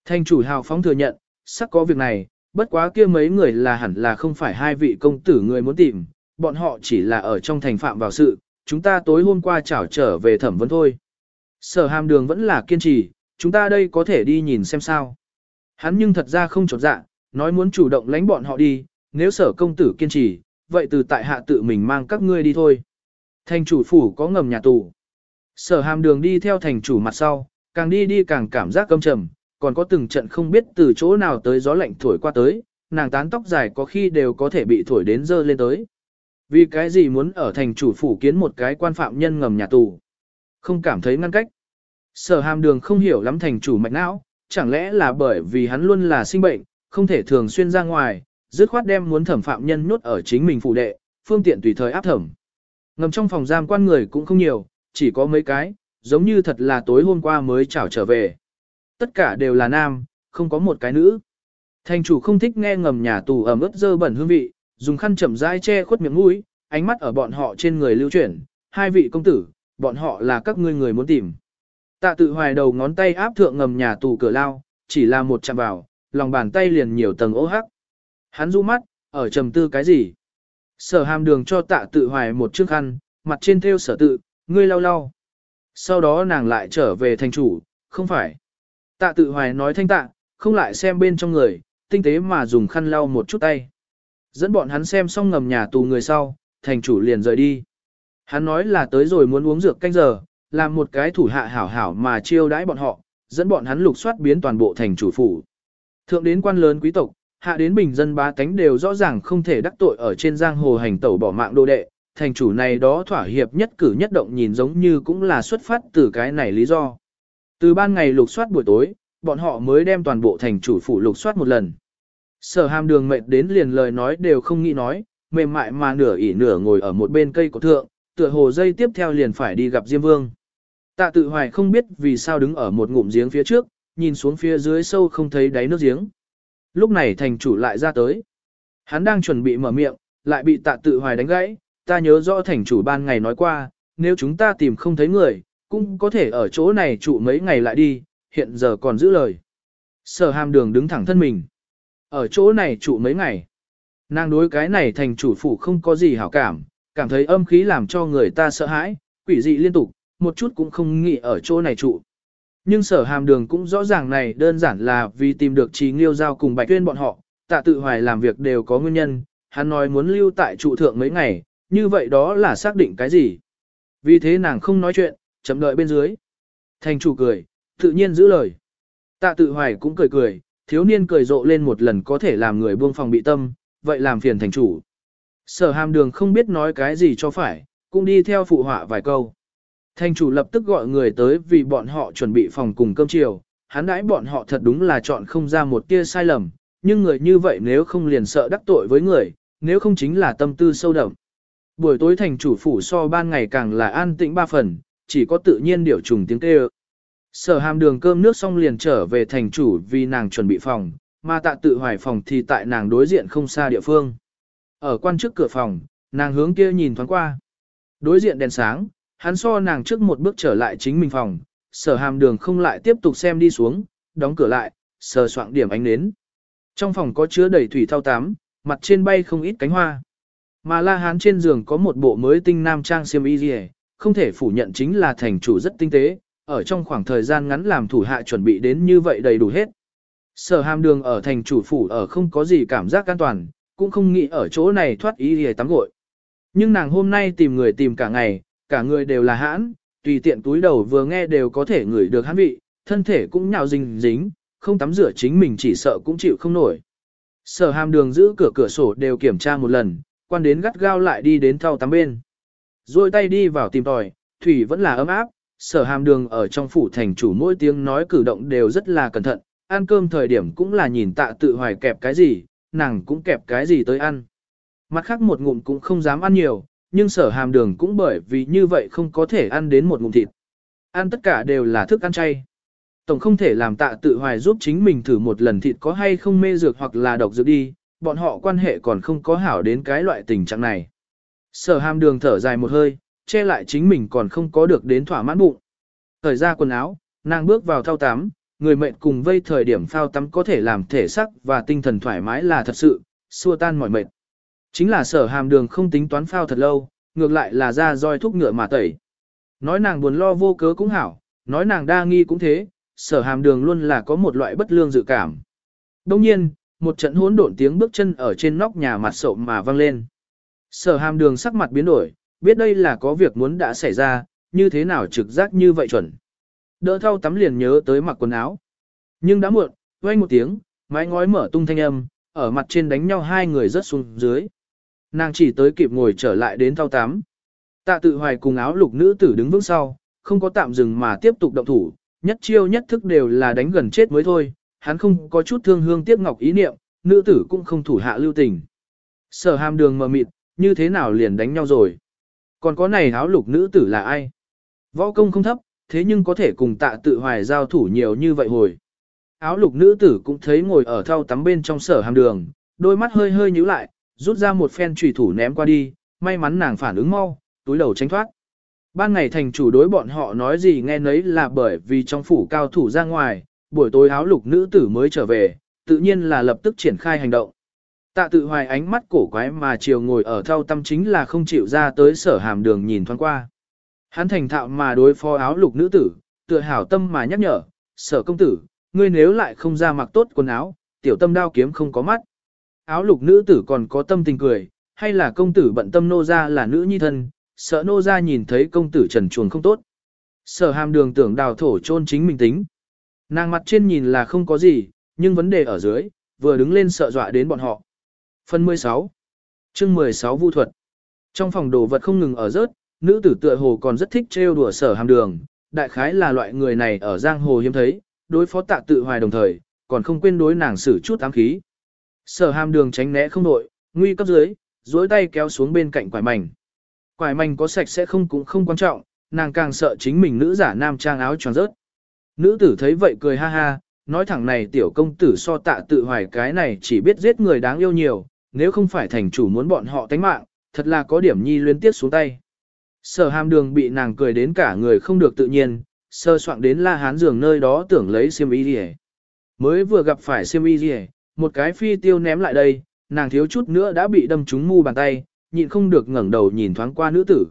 Thành chủ hào phóng thừa nhận, sắc có việc này, bất quá kia mấy người là hẳn là không phải hai vị công tử người muốn tìm, bọn họ chỉ là ở trong thành phạm vào sự, chúng ta tối hôm qua chảo trở về thẩm vấn thôi. Sở hàm đường vẫn là kiên trì, chúng ta đây có thể đi nhìn xem sao. Hắn nhưng thật ra không chột dạ, nói muốn chủ động lánh bọn họ đi, nếu sở công tử kiên trì, vậy từ tại hạ tự mình mang các ngươi đi thôi. Thành chủ phủ có ngầm nhà tù. Sở hàm đường đi theo thành chủ mặt sau, càng đi đi càng cảm giác căm trầm, còn có từng trận không biết từ chỗ nào tới gió lạnh thổi qua tới, nàng tán tóc dài có khi đều có thể bị thổi đến dơ lên tới. Vì cái gì muốn ở thành chủ phủ kiến một cái quan phạm nhân ngầm nhà tù? Không cảm thấy ngăn cách. Sở hàm đường không hiểu lắm thành chủ mạch não, chẳng lẽ là bởi vì hắn luôn là sinh bệnh, không thể thường xuyên ra ngoài, dứt khoát đem muốn thẩm phạm nhân nhốt ở chính mình phụ đệ, phương tiện tùy thời áp thẩm. Ngầm trong phòng giam quan người cũng không nhiều, chỉ có mấy cái, giống như thật là tối hôm qua mới trảo trở về. Tất cả đều là nam, không có một cái nữ. Thành chủ không thích nghe ngầm nhà tù ẩm ướt dơ bẩn hương vị, dùng khăn chậm rãi che khuất miệng mũi, ánh mắt ở bọn họ trên người lưu chuyển, hai vị công tử, bọn họ là các ngươi người muốn tìm. Tạ tự hoài đầu ngón tay áp thượng ngầm nhà tù cửa lao, chỉ là một chạm vào, lòng bàn tay liền nhiều tầng ố hắc. Hắn du mắt, ở trầm tư cái gì? Sở hàm đường cho tạ tự hoài một chiếc khăn, mặt trên theo sở tự, ngươi lau lau. Sau đó nàng lại trở về thành chủ, không phải. Tạ tự hoài nói thanh tạ, không lại xem bên trong người, tinh tế mà dùng khăn lau một chút tay. Dẫn bọn hắn xem xong ngầm nhà tù người sau, thành chủ liền rời đi. Hắn nói là tới rồi muốn uống dược canh giờ, làm một cái thủ hạ hảo hảo mà chiêu đãi bọn họ, dẫn bọn hắn lục soát biến toàn bộ thành chủ phủ. Thượng đến quan lớn quý tộc, hạ đến bình dân bá tánh đều rõ ràng không thể đắc tội ở trên giang hồ hành tẩu bỏ mạng đô đệ, thành chủ này đó thỏa hiệp nhất cử nhất động nhìn giống như cũng là xuất phát từ cái này lý do. Từ ban ngày lục soát buổi tối, bọn họ mới đem toàn bộ thành chủ phủ lục soát một lần. Sở hàm đường mệt đến liền lời nói đều không nghĩ nói, mềm mại mà nửa ỉ nửa ngồi ở một bên cây cổ thượng, tựa hồ dây tiếp theo liền phải đi gặp Diêm Vương. Tạ tự hoài không biết vì sao đứng ở một ngụm giếng phía trước, nhìn xuống phía dưới sâu không thấy đáy nước giếng. Lúc này thành chủ lại ra tới. Hắn đang chuẩn bị mở miệng, lại bị tạ tự hoài đánh gãy, ta nhớ rõ thành chủ ban ngày nói qua, nếu chúng ta tìm không thấy người, cũng có thể ở chỗ này trụ mấy ngày lại đi, hiện giờ còn giữ lời. Sở hàm đường đứng thẳng thân mình. Ở chỗ này trụ mấy ngày. Nàng đối cái này thành chủ phủ không có gì hảo cảm, cảm thấy âm khí làm cho người ta sợ hãi, quỷ dị liên tục, một chút cũng không nghĩ ở chỗ này trụ. Nhưng sở hàm đường cũng rõ ràng này đơn giản là vì tìm được trí nghiêu giao cùng bạch tuyên bọn họ, tạ tự hoài làm việc đều có nguyên nhân, hắn nói muốn lưu tại trụ thượng mấy ngày, như vậy đó là xác định cái gì. Vì thế nàng không nói chuyện, chậm đợi bên dưới. Thành chủ cười, tự nhiên giữ lời. Tạ tự hoài cũng cười cười, thiếu niên cười rộ lên một lần có thể làm người buông phòng bị tâm, vậy làm phiền thành chủ. Sở hàm đường không biết nói cái gì cho phải, cũng đi theo phụ họa vài câu. Thành chủ lập tức gọi người tới vì bọn họ chuẩn bị phòng cùng cơm chiều, hắn đãi bọn họ thật đúng là chọn không ra một tia sai lầm, nhưng người như vậy nếu không liền sợ đắc tội với người, nếu không chính là tâm tư sâu đậm. Buổi tối thành chủ phủ so ban ngày càng là an tĩnh ba phần, chỉ có tự nhiên điều trùng tiếng kêu. Sở hàm đường cơm nước xong liền trở về thành chủ vì nàng chuẩn bị phòng, mà tạ tự hoài phòng thì tại nàng đối diện không xa địa phương. Ở quan trước cửa phòng, nàng hướng kia nhìn thoáng qua. Đối diện đèn sáng, hắn so nàng trước một bước trở lại chính mình phòng, sở hàm đường không lại tiếp tục xem đi xuống, đóng cửa lại, sờ soạn điểm ánh nến. Trong phòng có chứa đầy thủy thao tám, mặt trên bay không ít cánh hoa. Mà la hán trên giường có một bộ mới tinh nam trang xiêm y gì không thể phủ nhận chính là thành chủ rất tinh tế, ở trong khoảng thời gian ngắn làm thủ hạ chuẩn bị đến như vậy đầy đủ hết. Sở hàm đường ở thành chủ phủ ở không có gì cảm giác an toàn, cũng không nghĩ ở chỗ này thoát ý gì tắm gội. Nhưng nàng hôm nay tìm người tìm cả ngày, cả người đều là hãn, tùy tiện túi đầu vừa nghe đều có thể ngửi được hãn vị, thân thể cũng nhào dính dính, không tắm rửa chính mình chỉ sợ cũng chịu không nổi. Sở hàm đường giữ cửa cửa sổ đều kiểm tra một lần, quan đến gắt gao lại đi đến thau tắm bên. Rồi tay đi vào tìm tòi, thủy vẫn là ấm áp, sở hàm đường ở trong phủ thành chủ mỗi tiếng nói cử động đều rất là cẩn thận, ăn cơm thời điểm cũng là nhìn tạ tự hoài kẹp cái gì, nàng cũng kẹp cái gì tới ăn. Mặt khác một ngụm cũng không dám ăn nhiều, nhưng sở hàm đường cũng bởi vì như vậy không có thể ăn đến một ngụm thịt. Ăn tất cả đều là thức ăn chay. Tổng không thể làm tạ tự hoài giúp chính mình thử một lần thịt có hay không mê dược hoặc là độc dược đi, bọn họ quan hệ còn không có hảo đến cái loại tình trạng này. Sở hàm đường thở dài một hơi, che lại chính mình còn không có được đến thỏa mãn bụng. Thời ra quần áo, nàng bước vào thao tắm, người mệnh cùng vây thời điểm phao tắm có thể làm thể sắc và tinh thần thoải mái là thật sự, xua tan mọi mệt. Chính là sở hàm đường không tính toán phao thật lâu, ngược lại là ra roi thúc ngựa mà tẩy. Nói nàng buồn lo vô cớ cũng hảo, nói nàng đa nghi cũng thế, sở hàm đường luôn là có một loại bất lương dự cảm. Đông nhiên, một trận hỗn độn tiếng bước chân ở trên nóc nhà mặt sậu mà vang lên. Sở hàm đường sắc mặt biến đổi, biết đây là có việc muốn đã xảy ra, như thế nào trực giác như vậy chuẩn. Đỡ thao tắm liền nhớ tới mặc quần áo. Nhưng đã muộn, vang một tiếng, mái ngói mở tung thanh âm, ở mặt trên đánh nhau hai người rớt xuống dưới. Nàng chỉ tới kịp ngồi trở lại đến thao tắm. Tạ tự hoài cùng áo lục nữ tử đứng vững sau, không có tạm dừng mà tiếp tục động thủ, nhất chiêu nhất thức đều là đánh gần chết mới thôi, hắn không có chút thương hương tiếc ngọc ý niệm, nữ tử cũng không thủ hạ lưu tình. Sở hàm đường mờ mịt, như thế nào liền đánh nhau rồi. Còn có này áo lục nữ tử là ai? Võ công không thấp, thế nhưng có thể cùng tạ tự hoài giao thủ nhiều như vậy hồi. Áo lục nữ tử cũng thấy ngồi ở thau tắm bên trong sở hàm đường, đôi mắt hơi hơi nhíu lại, rút ra một phen trùy thủ ném qua đi, may mắn nàng phản ứng mau, túi đầu tránh thoát. Ban ngày thành chủ đối bọn họ nói gì nghe nấy là bởi vì trong phủ cao thủ ra ngoài, buổi tối áo lục nữ tử mới trở về, tự nhiên là lập tức triển khai hành động. Tạ tự hoài ánh mắt cổ quái mà chiều ngồi ở thau tâm chính là không chịu ra tới sở hàm đường nhìn thoáng qua. Hắn thành thạo mà đối phó áo lục nữ tử, tựa hảo tâm mà nhắc nhở, sở công tử, ngươi nếu lại không ra mặc tốt quần áo, tiểu tâm đao kiếm không có mắt. Áo lục nữ tử còn có tâm tình cười, hay là công tử bận tâm nô ra là nữ nhi thân, sợ nô ra nhìn thấy công tử trần chuồng không tốt. Sở hàm đường tưởng đào thổ chôn chính mình tính. Nàng mặt trên nhìn là không có gì, nhưng vấn đề ở dưới, vừa đứng lên sợ dọa đến bọn họ. Phần 16 chương 16 vu thuật Trong phòng đồ vật không ngừng ở rớt, nữ tử tựa hồ còn rất thích trêu đùa sở hàm đường, đại khái là loại người này ở giang hồ hiếm thấy, đối phó tạ tự hoài đồng thời, còn không quên đối nàng xử chút ám khí. Sở hàm đường tránh né không đội, nguy cấp dưới, duỗi tay kéo xuống bên cạnh quải mảnh. Quải mảnh có sạch sẽ không cũng không quan trọng, nàng càng sợ chính mình nữ giả nam trang áo tròn rớt. Nữ tử thấy vậy cười ha ha, nói thẳng này tiểu công tử so tạ tự hoài cái này chỉ biết giết người đáng yêu nhiều, nếu không phải thành chủ muốn bọn họ tánh mạng, thật là có điểm nhi liên tiếp xuống tay. Sở hàm đường bị nàng cười đến cả người không được tự nhiên, sơ soạn đến la hán giường nơi đó tưởng lấy siêm y đi Mới vừa gặp phải siêm y đi một cái phi tiêu ném lại đây, nàng thiếu chút nữa đã bị đâm trúng mu bàn tay, nhịn không được ngẩng đầu nhìn thoáng qua nữ tử.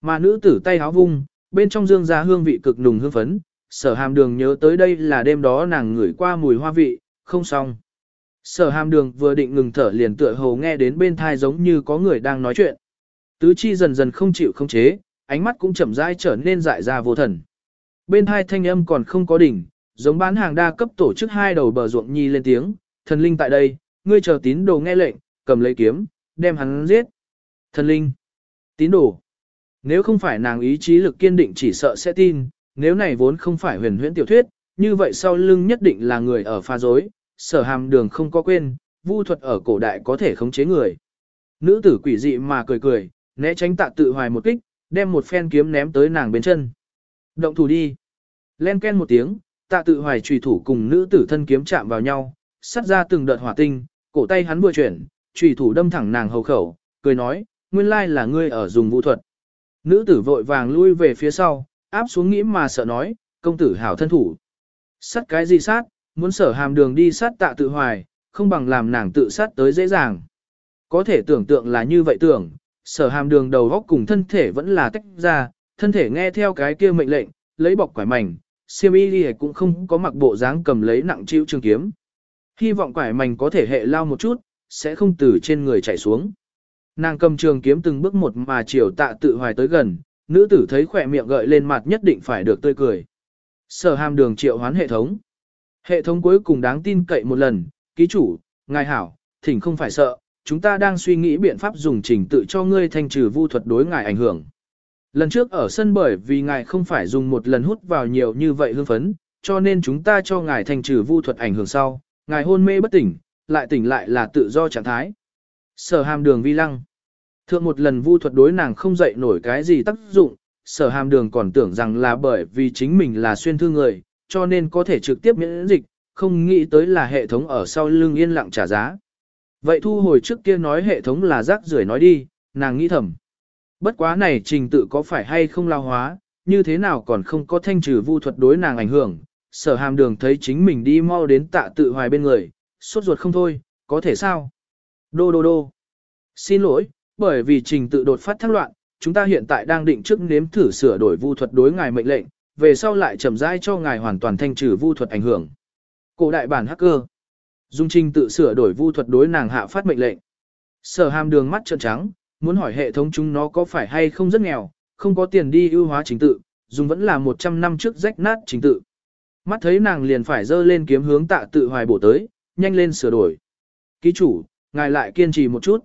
Mà nữ tử tay háo vung, bên trong dương ra hương vị cực nùng hương phấn, sở hàm đường nhớ tới đây là đêm đó nàng ngửi qua mùi hoa vị, không xong. Sở hàm đường vừa định ngừng thở liền tựa hồ nghe đến bên thai giống như có người đang nói chuyện. Tứ chi dần dần không chịu không chế, ánh mắt cũng chậm rãi trở nên dại ra vô thần. Bên hai thanh âm còn không có đỉnh, giống bán hàng đa cấp tổ chức hai đầu bờ ruộng nhi lên tiếng, thần linh tại đây, ngươi chờ tín đồ nghe lệnh, cầm lấy kiếm, đem hắn giết. Thần linh, tín đồ. Nếu không phải nàng ý chí lực kiên định chỉ sợ sẽ tin, nếu này vốn không phải huyền huyễn tiểu thuyết, như vậy sau lưng nhất định là người ở pha dối, sở hàm đường không có quên, vu thuật ở cổ đại có thể khống chế người. Nữ tử quỷ dị mà cười cười, né tránh tạ tự hoài một kích, đem một phen kiếm ném tới nàng bên chân. Động thủ đi. Len ken một tiếng, tạ tự hoài trùy thủ cùng nữ tử thân kiếm chạm vào nhau, sắt ra từng đợt hỏa tinh, cổ tay hắn vừa chuyển, chủy thủ đâm thẳng nàng hầu khẩu, cười nói, nguyên lai là ngươi ở dùng vũ thuật. Nữ tử vội vàng lui về phía sau, áp xuống nghĩ mà sợ nói, công tử hảo thân thủ. Sát cái gì sát, muốn sở hàm đường đi sát tạ tự hoài, không bằng làm nàng tự sát tới dễ dàng. Có thể tưởng tượng là như vậy tưởng, sở hàm đường đầu góc cùng thân thể vẫn là tách ra, thân thể nghe theo cái kia mệnh lệnh, lấy bọc quải mảnh, siêm y cũng không có mặc bộ dáng cầm lấy nặng chịu trường kiếm. Hy vọng quải mảnh có thể hệ lao một chút, sẽ không từ trên người chạy xuống. Nàng cầm trường kiếm từng bước một mà chiều tạ tự hoài tới gần, nữ tử thấy khỏe miệng gợi lên mặt nhất định phải được tươi cười. Sở hàm đường triệu hoán hệ thống. Hệ thống cuối cùng đáng tin cậy một lần, ký chủ, ngài hảo, thỉnh không phải sợ, chúng ta đang suy nghĩ biện pháp dùng trình tự cho ngươi thanh trừ vu thuật đối ngài ảnh hưởng. Lần trước ở sân bởi vì ngài không phải dùng một lần hút vào nhiều như vậy hương phấn, cho nên chúng ta cho ngài thanh trừ vu thuật ảnh hưởng sau, ngài hôn mê bất tỉnh, lại tỉnh lại là tự do trạng thái. Sở hàm đường vi lăng. Thượng một lần vu thuật đối nàng không dậy nổi cái gì tác dụng, sở hàm đường còn tưởng rằng là bởi vì chính mình là xuyên thương người, cho nên có thể trực tiếp miễn dịch, không nghĩ tới là hệ thống ở sau lưng yên lặng trả giá. Vậy thu hồi trước kia nói hệ thống là rác rưởi nói đi, nàng nghĩ thầm. Bất quá này trình tự có phải hay không lao hóa, như thế nào còn không có thanh trừ vu thuật đối nàng ảnh hưởng. Sở hàm đường thấy chính mình đi mau đến tạ tự hoài bên người, sốt ruột không thôi, có thể sao? Đô đô đô. Xin lỗi, bởi vì trình tự đột phát thác loạn, chúng ta hiện tại đang định trước nếm thử sửa đổi vu thuật đối ngài mệnh lệnh, về sau lại chậm rãi cho ngài hoàn toàn thanh trừ vu thuật ảnh hưởng. Cổ đại bản hacker. Dung Trình tự sửa đổi vu thuật đối nàng hạ phát mệnh lệnh. Sở hàm đường mắt trợn trắng, muốn hỏi hệ thống chúng nó có phải hay không rất nghèo, không có tiền đi ưu hóa trình tự, dùng vẫn là 100 năm trước rách nát trình tự. Mắt thấy nàng liền phải dơ lên kiếm hướng tạ tự hoài bổ tới, nhanh lên sửa đổi. Ký chủ, ngài lại kiên trì một chút.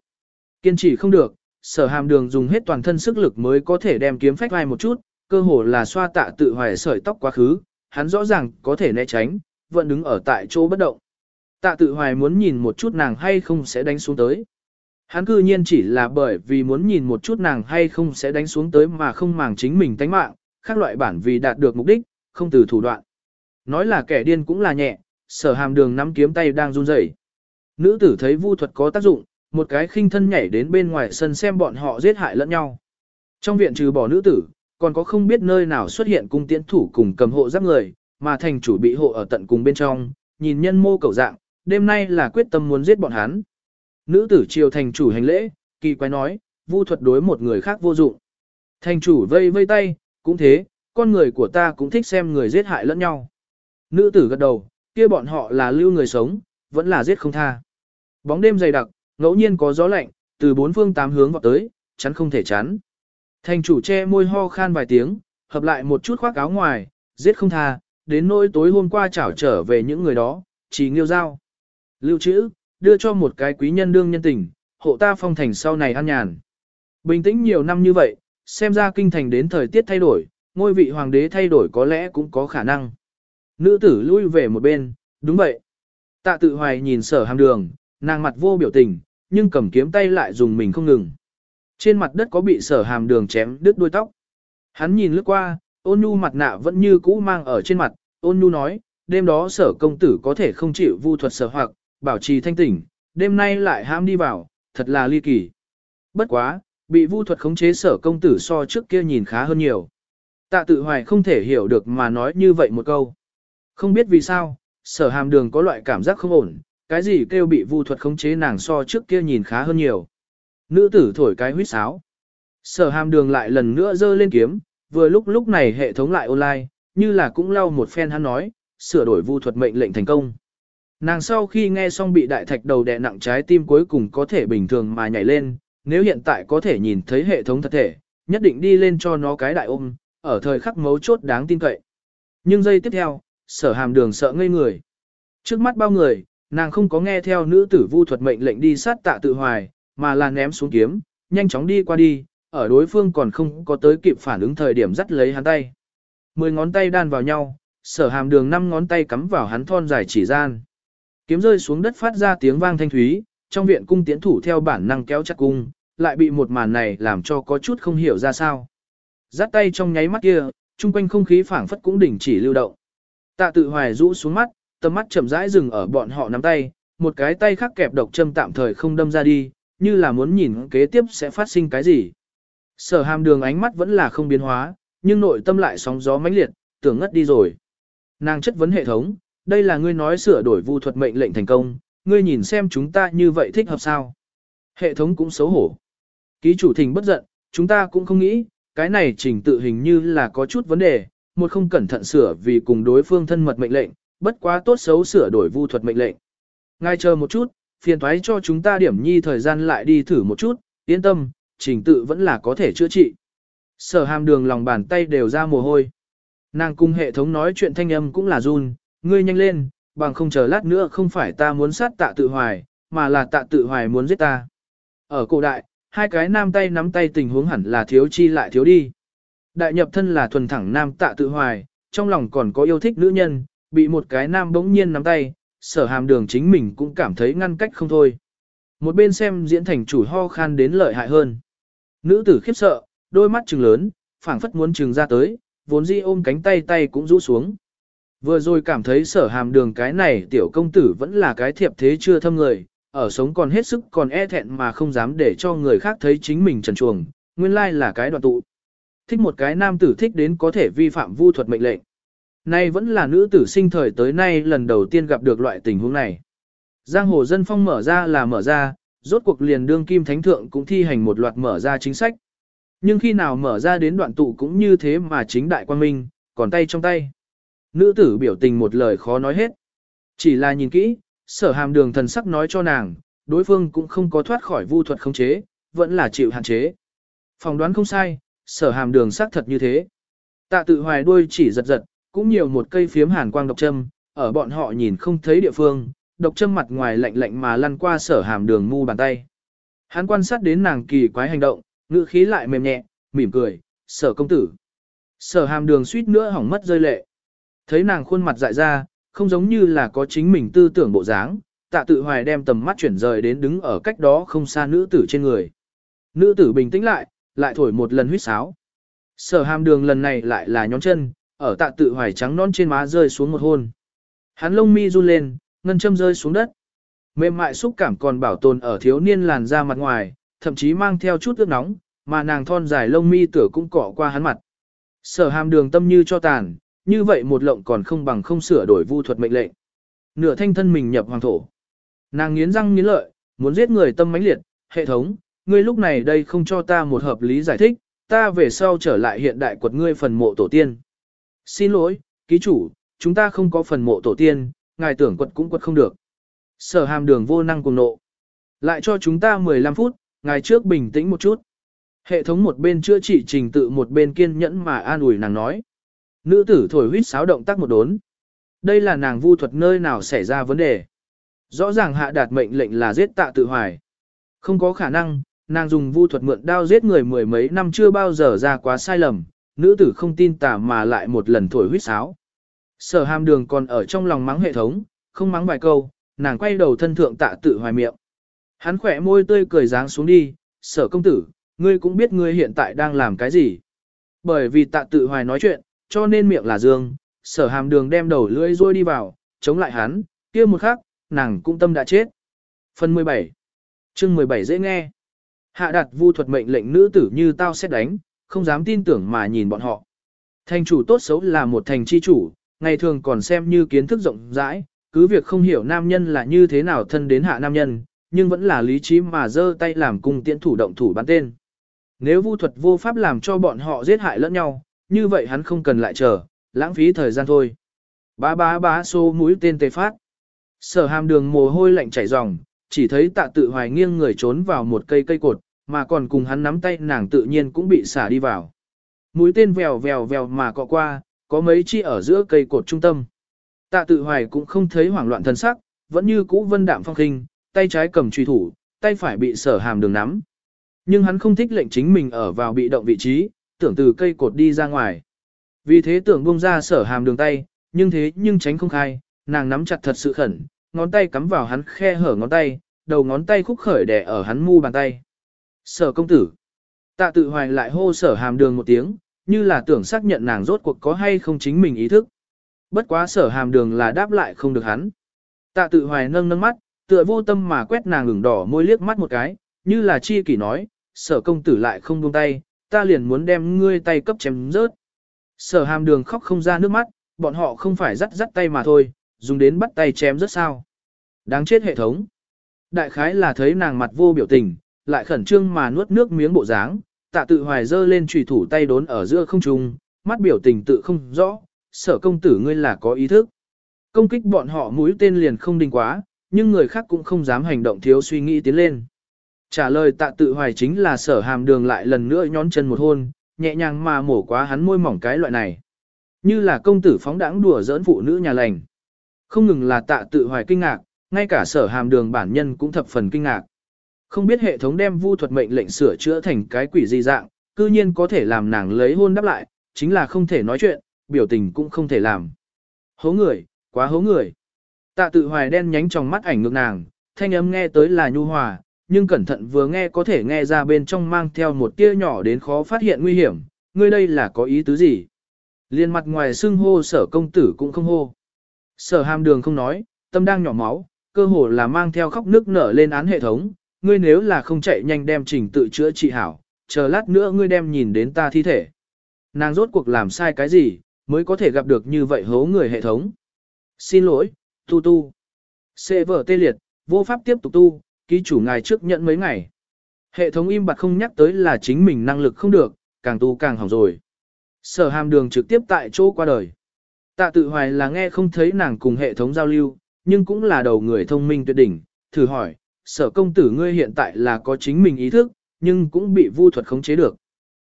Kiên trì không được, sở hàm đường dùng hết toàn thân sức lực mới có thể đem kiếm phách vai một chút, cơ hồ là xoa tạ tự hoài sợi tóc quá khứ, hắn rõ ràng có thể né tránh, vẫn đứng ở tại chỗ bất động. Tạ tự hoài muốn nhìn một chút nàng hay không sẽ đánh xuống tới. Hắn cư nhiên chỉ là bởi vì muốn nhìn một chút nàng hay không sẽ đánh xuống tới mà không màng chính mình tánh mạng, khác loại bản vì đạt được mục đích, không từ thủ đoạn. Nói là kẻ điên cũng là nhẹ, sở hàm đường nắm kiếm tay đang run rẩy. Nữ tử thấy vu thuật có tác dụng, một cái khinh thân nhảy đến bên ngoài sân xem bọn họ giết hại lẫn nhau. Trong viện trừ bỏ nữ tử, còn có không biết nơi nào xuất hiện cung tiễn thủ cùng cầm hộ giáp người, mà thành chủ bị hộ ở tận cùng bên trong, nhìn nhân mô cầu dạng, đêm nay là quyết tâm muốn giết bọn hắn. Nữ tử triều thành chủ hành lễ, kỳ quái nói, vu thuật đối một người khác vô dụng. Thành chủ vây vây tay, cũng thế, con người của ta cũng thích xem người giết hại lẫn nhau. Nữ tử gật đầu, kia bọn họ là lưu người sống, vẫn là giết không tha. Bóng đêm dày đặc, ngẫu nhiên có gió lạnh, từ bốn phương tám hướng vào tới, chắn không thể chắn. Thành chủ che môi ho khan vài tiếng, hợp lại một chút khoác áo ngoài, giết không tha, đến nỗi tối hôm qua chảo trở về những người đó, chỉ nghiêu giao. Lưu trữ, đưa cho một cái quý nhân đương nhân tình, hộ ta phong thành sau này an nhàn. Bình tĩnh nhiều năm như vậy, xem ra kinh thành đến thời tiết thay đổi, ngôi vị hoàng đế thay đổi có lẽ cũng có khả năng. Nữ tử lui về một bên, đúng vậy. Tạ tự hoài nhìn sở hàm đường, nàng mặt vô biểu tình, nhưng cầm kiếm tay lại dùng mình không ngừng. Trên mặt đất có bị sở hàm đường chém đứt đuôi tóc. Hắn nhìn lướt qua, ôn nhu mặt nạ vẫn như cũ mang ở trên mặt, ôn nhu nói, đêm đó sở công tử có thể không chịu vu thuật sở hoặc, bảo trì thanh tỉnh, đêm nay lại ham đi vào, thật là ly kỳ. Bất quá, bị vu thuật khống chế sở công tử so trước kia nhìn khá hơn nhiều. Tạ tự hoài không thể hiểu được mà nói như vậy một câu. Không biết vì sao, sở hàm đường có loại cảm giác không ổn, cái gì kêu bị vu thuật khống chế nàng so trước kia nhìn khá hơn nhiều. Nữ tử thổi cái huýt sáo. Sở hàm đường lại lần nữa dơ lên kiếm, vừa lúc lúc này hệ thống lại online, như là cũng lau một phen hắn nói, sửa đổi vu thuật mệnh lệnh thành công. Nàng sau khi nghe xong bị đại thạch đầu đè nặng trái tim cuối cùng có thể bình thường mà nhảy lên, nếu hiện tại có thể nhìn thấy hệ thống thật thể, nhất định đi lên cho nó cái đại ôm, ở thời khắc mấu chốt đáng tin cậy. Nhưng giây tiếp theo, sở hàm đường sợ ngây người. Trước mắt bao người, nàng không có nghe theo nữ tử vu thuật mệnh lệnh đi sát tạ tự hoài, mà là ném xuống kiếm, nhanh chóng đi qua đi, ở đối phương còn không có tới kịp phản ứng thời điểm dắt lấy hắn tay. Mười ngón tay đan vào nhau, sở hàm đường năm ngón tay cắm vào hắn thon dài chỉ gian. Kiếm rơi xuống đất phát ra tiếng vang thanh thúy, trong viện cung tiến thủ theo bản năng kéo chặt cung, lại bị một màn này làm cho có chút không hiểu ra sao. Dắt tay trong nháy mắt kia, chung quanh không khí phảng phất cũng đình chỉ lưu động. Tạ tự hoài rũ xuống mắt, tầm mắt chậm rãi dừng ở bọn họ nắm tay, một cái tay khác kẹp độc châm tạm thời không đâm ra đi, như là muốn nhìn kế tiếp sẽ phát sinh cái gì. Sở hàm đường ánh mắt vẫn là không biến hóa, nhưng nội tâm lại sóng gió mãnh liệt, tưởng ngất đi rồi. Nàng chất vấn hệ thống, đây là ngươi nói sửa đổi vu thuật mệnh lệnh thành công, ngươi nhìn xem chúng ta như vậy thích hợp sao. Hệ thống cũng xấu hổ. Ký chủ thình bất giận, chúng ta cũng không nghĩ, cái này trình tự hình như là có chút vấn đề, một không cẩn thận sửa vì cùng đối phương thân mật mệnh lệnh, bất quá tốt xấu sửa đổi vu thuật mệnh lệnh. Ngay chờ một chút, phiền thoái cho chúng ta điểm nhi thời gian lại đi thử một chút, yên tâm, trình tự vẫn là có thể chữa trị. Sở hàm đường lòng bàn tay đều ra mồ hôi. Nàng cung hệ thống nói chuyện thanh âm cũng là run, ngươi nhanh lên, bằng không chờ lát nữa không phải ta muốn sát tạ tự hoài, mà là tạ tự hoài muốn giết ta. Ở cổ đại, hai cái nam tay nắm tay tình huống hẳn là thiếu chi lại thiếu đi. Đại nhập thân là thuần thẳng nam tạ tự hoài, trong lòng còn có yêu thích nữ nhân, bị một cái nam bỗng nhiên nắm tay, sở hàm đường chính mình cũng cảm thấy ngăn cách không thôi. Một bên xem diễn thành chủ ho khan đến lợi hại hơn. Nữ tử khiếp sợ, đôi mắt trừng lớn, phảng phất muốn trừng ra tới, vốn dĩ ôm cánh tay tay cũng rũ xuống. Vừa rồi cảm thấy sở hàm đường cái này tiểu công tử vẫn là cái thiệp thế chưa thâm người, ở sống còn hết sức còn e thẹn mà không dám để cho người khác thấy chính mình trần chuồng, nguyên lai là cái đoạn tụ. Thích một cái nam tử thích đến có thể vi phạm vu thuật mệnh lệnh. Nay vẫn là nữ tử sinh thời tới nay lần đầu tiên gặp được loại tình huống này. Giang hồ dân phong mở ra là mở ra, rốt cuộc liền đương kim thánh thượng cũng thi hành một loạt mở ra chính sách. Nhưng khi nào mở ra đến đoạn tụ cũng như thế mà chính đại quan minh, còn tay trong tay. Nữ tử biểu tình một lời khó nói hết. Chỉ là nhìn kỹ, sở hàm đường thần sắc nói cho nàng, đối phương cũng không có thoát khỏi vu thuật khống chế, vẫn là chịu hạn chế. Phòng đoán không sai, sở hàm đường xác thật như thế. Tạ tự hoài đuôi chỉ giật giật, cũng nhiều một cây phiếm hàn quang độc châm, ở bọn họ nhìn không thấy địa phương, độc châm mặt ngoài lạnh lạnh mà lăn qua sở hàm đường mu bàn tay. Hắn quan sát đến nàng kỳ quái hành động, ngữ khí lại mềm nhẹ, mỉm cười, sở công tử. Sở hàm đường suýt nữa hỏng mất rơi lệ. Thấy nàng khuôn mặt dại ra, không giống như là có chính mình tư tưởng bộ dáng, tạ tự hoài đem tầm mắt chuyển rời đến đứng ở cách đó không xa nữ tử trên người. Nữ tử bình tĩnh lại, lại thổi một lần huýt sáo. Sở hàm đường lần này lại là nhón chân, ở tạ tự hoài trắng non trên má rơi xuống một hôn. Hắn lông mi run lên, ngân châm rơi xuống đất. Mềm mại xúc cảm còn bảo tồn ở thiếu niên làn da mặt ngoài, thậm chí mang theo chút ướt nóng, mà nàng thon dài lông mi tửa cũng cọ qua hắn mặt. Sở hàm đường tâm như cho tàn, như vậy một lộng còn không bằng không sửa đổi vu thuật mệnh lệnh. Nửa thanh thân mình nhập hoàng thổ. Nàng nghiến răng nghiến lợi, muốn giết người tâm mãnh liệt, hệ thống, ngươi lúc này đây không cho ta một hợp lý giải thích, ta về sau trở lại hiện đại quật ngươi phần mộ tổ tiên. Xin lỗi, ký chủ, chúng ta không có phần mộ tổ tiên, ngài tưởng quật cũng quật không được. Sở hàm đường vô năng cùng nộ. Lại cho chúng ta 15 phút, ngài trước bình tĩnh một chút. Hệ thống một bên chữa trị trình tự một bên kiên nhẫn mà an ủi nàng nói. Nữ tử thổi huyết sáo động tác một đốn. Đây là nàng vu thuật nơi nào xảy ra vấn đề. Rõ ràng hạ đạt mệnh lệnh là giết tạ tự hoài. Không có khả năng, nàng dùng vu thuật mượn đao giết người mười mấy năm chưa bao giờ ra quá sai lầm, nữ tử không tin tà mà lại một lần thổi huýt sáo. Sở hàm đường còn ở trong lòng mắng hệ thống, không mắng vài câu, nàng quay đầu thân thượng tạ tự hoài miệng. Hắn khỏe môi tươi cười dáng xuống đi, sở công tử, ngươi cũng biết ngươi hiện tại đang làm cái gì. Bởi vì tạ tự hoài nói chuyện, cho nên miệng là dương, sở hàm đường đem đầu lưỡi rôi đi vào, chống lại hắn, kia một khắc, nàng cũng tâm đã chết. Phần 17 chương 17 dễ nghe. Hạ đặt vu thuật mệnh lệnh nữ tử như tao sẽ đánh, không dám tin tưởng mà nhìn bọn họ. Thành chủ tốt xấu là một thành chi chủ, ngày thường còn xem như kiến thức rộng rãi, cứ việc không hiểu nam nhân là như thế nào thân đến hạ nam nhân, nhưng vẫn là lý trí mà giơ tay làm cung tiễn thủ động thủ bắn tên. Nếu vu thuật vô pháp làm cho bọn họ giết hại lẫn nhau, như vậy hắn không cần lại chờ, lãng phí thời gian thôi. Bá bá bá xô mũi tên tê phát. Sở hàm đường mồ hôi lạnh chảy ròng, chỉ thấy tạ tự hoài nghiêng người trốn vào một cây cây cột, mà còn cùng hắn nắm tay nàng tự nhiên cũng bị xả đi vào. Mũi tên vèo vèo vèo mà cọ qua, có mấy chi ở giữa cây cột trung tâm. Tạ tự hoài cũng không thấy hoảng loạn thân sắc, vẫn như cũ vân đạm phong khinh, tay trái cầm truy thủ, tay phải bị sở hàm đường nắm. Nhưng hắn không thích lệnh chính mình ở vào bị động vị trí, tưởng từ cây cột đi ra ngoài. Vì thế tưởng buông ra sở hàm đường tay, nhưng thế nhưng tránh không khai, nàng nắm chặt thật sự khẩn, ngón tay cắm vào hắn khe hở ngón tay, đầu ngón tay khúc khởi đè ở hắn mu bàn tay. Sở công tử. Tạ tự hoài lại hô sở hàm đường một tiếng, như là tưởng xác nhận nàng rốt cuộc có hay không chính mình ý thức. Bất quá sở hàm đường là đáp lại không được hắn. Tạ tự hoài nâng nâng mắt, tựa vô tâm mà quét nàng ửng đỏ môi liếc mắt một cái, như là chi kỷ nói, sở công tử lại không buông tay, ta liền muốn đem ngươi tay cấp chém rớt. Sở hàm đường khóc không ra nước mắt, bọn họ không phải dắt dắt tay mà thôi, dùng đến bắt tay chém rớt sao. Đáng chết hệ thống. Đại khái là thấy nàng mặt vô biểu tình, lại khẩn trương mà nuốt nước miếng bộ dáng, tạ tự hoài dơ lên trùy thủ tay đốn ở giữa không trung, mắt biểu tình tự không rõ, sở công tử ngươi là có ý thức. Công kích bọn họ mũi tên liền không đình quá, nhưng người khác cũng không dám hành động thiếu suy nghĩ tiến lên. Trả lời tạ tự hoài chính là sở hàm đường lại lần nữa nhón chân một hôn, nhẹ nhàng mà mổ quá hắn môi mỏng cái loại này. Như là công tử phóng đãng đùa giỡn phụ nữ nhà lành. Không ngừng là tạ tự hoài kinh ngạc, ngay cả sở hàm đường bản nhân cũng thập phần kinh ngạc. Không biết hệ thống đem vu thuật mệnh lệnh sửa chữa thành cái quỷ gì dạng, cư nhiên có thể làm nàng lấy hôn đáp lại, chính là không thể nói chuyện, biểu tình cũng không thể làm. Hố người, quá hố người. Tạ tự hoài đen nhánh trong mắt ảnh ngược nàng, thanh âm nghe tới là nhu hòa, nhưng cẩn thận vừa nghe có thể nghe ra bên trong mang theo một tia nhỏ đến khó phát hiện nguy hiểm, ngươi đây là có ý tứ gì? Liên mặt ngoài xưng hô sở công tử cũng không hô. Sở hàm đường không nói, tâm đang nhỏ máu, cơ hồ là mang theo khóc nước nở lên án hệ thống, ngươi nếu là không chạy nhanh đem trình tự chữa trị hảo, chờ lát nữa ngươi đem nhìn đến ta thi thể. Nàng rốt cuộc làm sai cái gì, mới có thể gặp được như vậy hố người hệ thống. Xin lỗi, tu tu. Xê vở tê liệt, vô pháp tiếp tục tu, ký chủ ngài trước nhận mấy ngày. Hệ thống im bặt không nhắc tới là chính mình năng lực không được, càng tu càng hỏng rồi. Sở hàm đường trực tiếp tại chỗ qua đời. Tạ tự hoài là nghe không thấy nàng cùng hệ thống giao lưu, nhưng cũng là đầu người thông minh tuyệt đỉnh, thử hỏi, sở công tử ngươi hiện tại là có chính mình ý thức, nhưng cũng bị vu thuật khống chế được.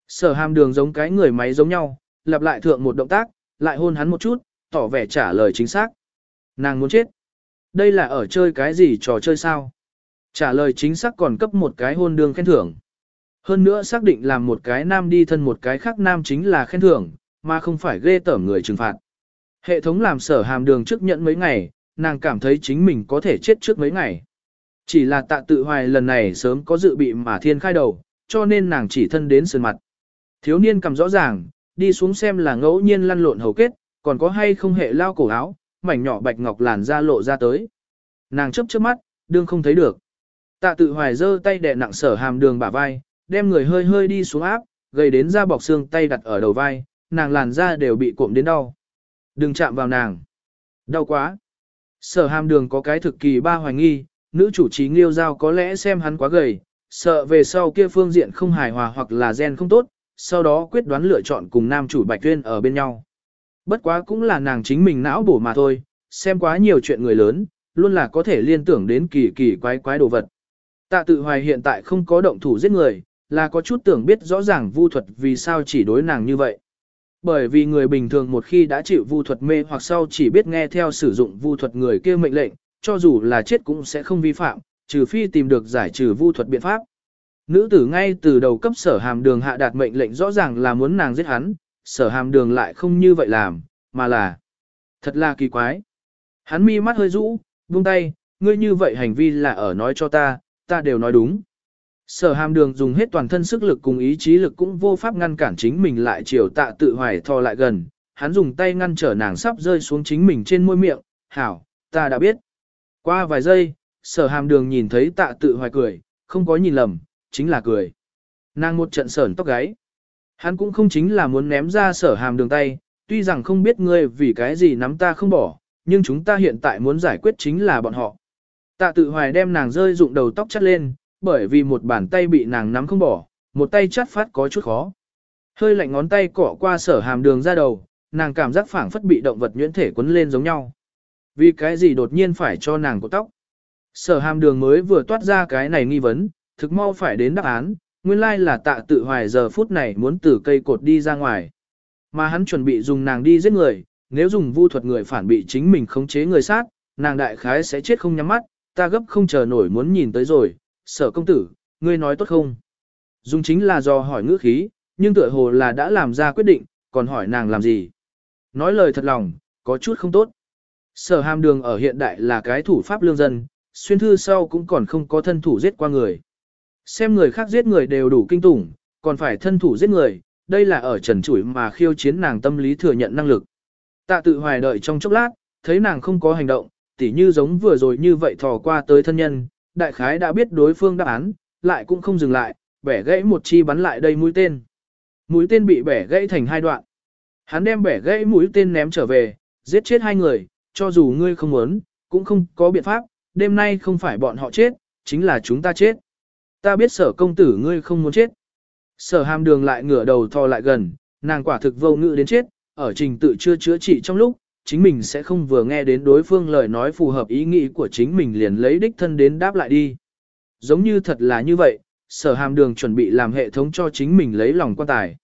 Sở hàm đường giống cái người máy giống nhau, lặp lại thượng một động tác, lại hôn hắn một chút, tỏ vẻ trả lời chính xác. Nàng muốn chết. Đây là ở chơi cái gì trò chơi sao? Trả lời chính xác còn cấp một cái hôn đường khen thưởng. Hơn nữa xác định làm một cái nam đi thân một cái khác nam chính là khen thưởng, mà không phải ghê tởm người trừng phạt. Hệ thống làm sở hàm đường trước nhận mấy ngày, nàng cảm thấy chính mình có thể chết trước mấy ngày. Chỉ là tạ tự hoài lần này sớm có dự bị mà thiên khai đầu, cho nên nàng chỉ thân đến sườn mặt. Thiếu niên cầm rõ ràng, đi xuống xem là ngẫu nhiên lăn lộn hầu kết, còn có hay không hệ lao cổ áo, mảnh nhỏ bạch ngọc làn ra lộ ra tới. Nàng chấp trước mắt, đương không thấy được. Tạ tự hoài giơ tay đè nặng sở hàm đường bả vai, đem người hơi hơi đi xuống áp, gầy đến da bọc xương tay đặt ở đầu vai, nàng làn da đều bị cộm đến đau. Đừng chạm vào nàng. Đau quá. Sở hàm đường có cái thực kỳ ba hoài nghi, nữ chủ trí nghiêu giao có lẽ xem hắn quá gầy, sợ về sau kia phương diện không hài hòa hoặc là gen không tốt, sau đó quyết đoán lựa chọn cùng nam chủ Bạch Tuyên ở bên nhau. Bất quá cũng là nàng chính mình não bổ mà thôi, xem quá nhiều chuyện người lớn, luôn là có thể liên tưởng đến kỳ kỳ quái quái đồ vật. Tạ tự hoài hiện tại không có động thủ giết người, là có chút tưởng biết rõ ràng vu thuật vì sao chỉ đối nàng như vậy. Bởi vì người bình thường một khi đã chịu vu thuật mê hoặc sau chỉ biết nghe theo sử dụng vu thuật người kia mệnh lệnh, cho dù là chết cũng sẽ không vi phạm, trừ phi tìm được giải trừ vu thuật biện pháp. Nữ tử ngay từ đầu cấp sở hàm đường hạ đạt mệnh lệnh rõ ràng là muốn nàng giết hắn, sở hàm đường lại không như vậy làm, mà là thật là kỳ quái. Hắn mi mắt hơi rũ, buông tay, ngươi như vậy hành vi là ở nói cho ta, ta đều nói đúng. Sở hàm đường dùng hết toàn thân sức lực cùng ý chí lực cũng vô pháp ngăn cản chính mình lại chiều tạ tự hoài thò lại gần, hắn dùng tay ngăn trở nàng sắp rơi xuống chính mình trên môi miệng, hảo, ta đã biết. Qua vài giây, sở hàm đường nhìn thấy tạ tự hoài cười, không có nhìn lầm, chính là cười. Nàng một trận sởn tóc gáy. Hắn cũng không chính là muốn ném ra sở hàm đường tay, tuy rằng không biết ngươi vì cái gì nắm ta không bỏ, nhưng chúng ta hiện tại muốn giải quyết chính là bọn họ. Tạ tự hoài đem nàng rơi dụng đầu tóc chắt lên, bởi vì một bàn tay bị nàng nắm không bỏ, một tay chắt phát có chút khó. Hơi lạnh ngón tay cọ qua sở hàm đường ra đầu, nàng cảm giác phảng phất bị động vật nhuyễn thể quấn lên giống nhau. Vì cái gì đột nhiên phải cho nàng cột tóc. Sở hàm đường mới vừa toát ra cái này nghi vấn, thực mau phải đến đáp án, nguyên lai là tạ tự hoài giờ phút này muốn từ cây cột đi ra ngoài. Mà hắn chuẩn bị dùng nàng đi giết người, nếu dùng vu thuật người phản bị chính mình khống chế người sát, nàng đại khái sẽ chết không nhắm mắt, ta gấp không chờ nổi muốn nhìn tới rồi, sở công tử, ngươi nói tốt không? Dùng chính là do hỏi ngữ khí, nhưng tựa hồ là đã làm ra quyết định, còn hỏi nàng làm gì? Nói lời thật lòng, có chút không tốt. Sở hàm đường ở hiện đại là cái thủ pháp lương dân, xuyên thư sau cũng còn không có thân thủ giết qua người. Xem người khác giết người đều đủ kinh tủng, còn phải thân thủ giết người, đây là ở trần chủi mà khiêu chiến nàng tâm lý thừa nhận năng lực. Tạ tự hoài đợi trong chốc lát, thấy nàng không có hành động, tỉ như giống vừa rồi như vậy thò qua tới thân nhân, đại khái đã biết đối phương đáp án, lại cũng không dừng lại, bẻ gãy một chi bắn lại đây mũi tên. Mũi tên bị bẻ gãy thành hai đoạn. Hắn đem bẻ gãy mũi tên ném trở về, giết chết hai người, cho dù ngươi không muốn, cũng không có biện pháp, đêm nay không phải bọn họ chết, chính là chúng ta chết. Ta biết sở công tử ngươi không muốn chết. Sở hàm đường lại ngửa đầu thò lại gần, nàng quả thực vô ngữ đến chết, ở trình tự chưa chữa trị trong lúc, chính mình sẽ không vừa nghe đến đối phương lời nói phù hợp ý nghĩ của chính mình liền lấy đích thân đến đáp lại đi. Giống như thật là như vậy, sở hàm đường chuẩn bị làm hệ thống cho chính mình lấy lòng quan tài.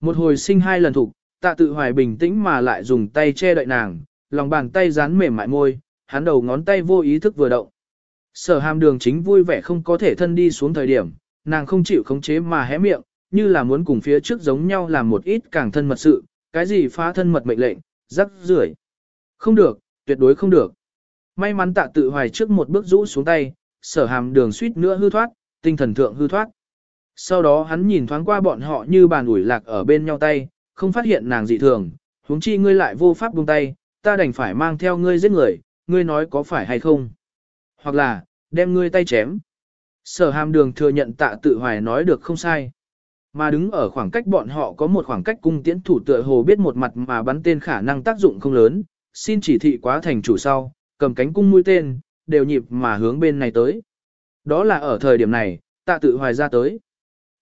Một hồi sinh hai lần thục, tạ tự hoài bình tĩnh mà lại dùng tay che đậy nàng, lòng bàn tay dán mềm mại môi, hắn đầu ngón tay vô ý thức vừa động. Sở hàm đường chính vui vẻ không có thể thân đi xuống thời điểm, nàng không chịu khống chế mà hé miệng, như là muốn cùng phía trước giống nhau làm một ít càng thân mật sự, cái gì phá thân mật mệnh lệnh, rắc rưởi. Không được, tuyệt đối không được. May mắn tạ tự hoài trước một bước rũ xuống tay, sở hàm đường suýt nữa hư thoát, tinh thần thượng hư thoát. Sau đó hắn nhìn thoáng qua bọn họ như bàn ủi lạc ở bên nhau tay, không phát hiện nàng dị thường, huống chi ngươi lại vô pháp buông tay, ta đành phải mang theo ngươi giết người, ngươi nói có phải hay không? Hoặc là, đem ngươi tay chém. Sở hàm đường thừa nhận tạ tự hoài nói được không sai. Mà đứng ở khoảng cách bọn họ có một khoảng cách cung tiễn thủ tựa hồ biết một mặt mà bắn tên khả năng tác dụng không lớn, xin chỉ thị quá thành chủ sau, cầm cánh cung mũi tên, đều nhịp mà hướng bên này tới. Đó là ở thời điểm này, tạ tự hoài ra tới.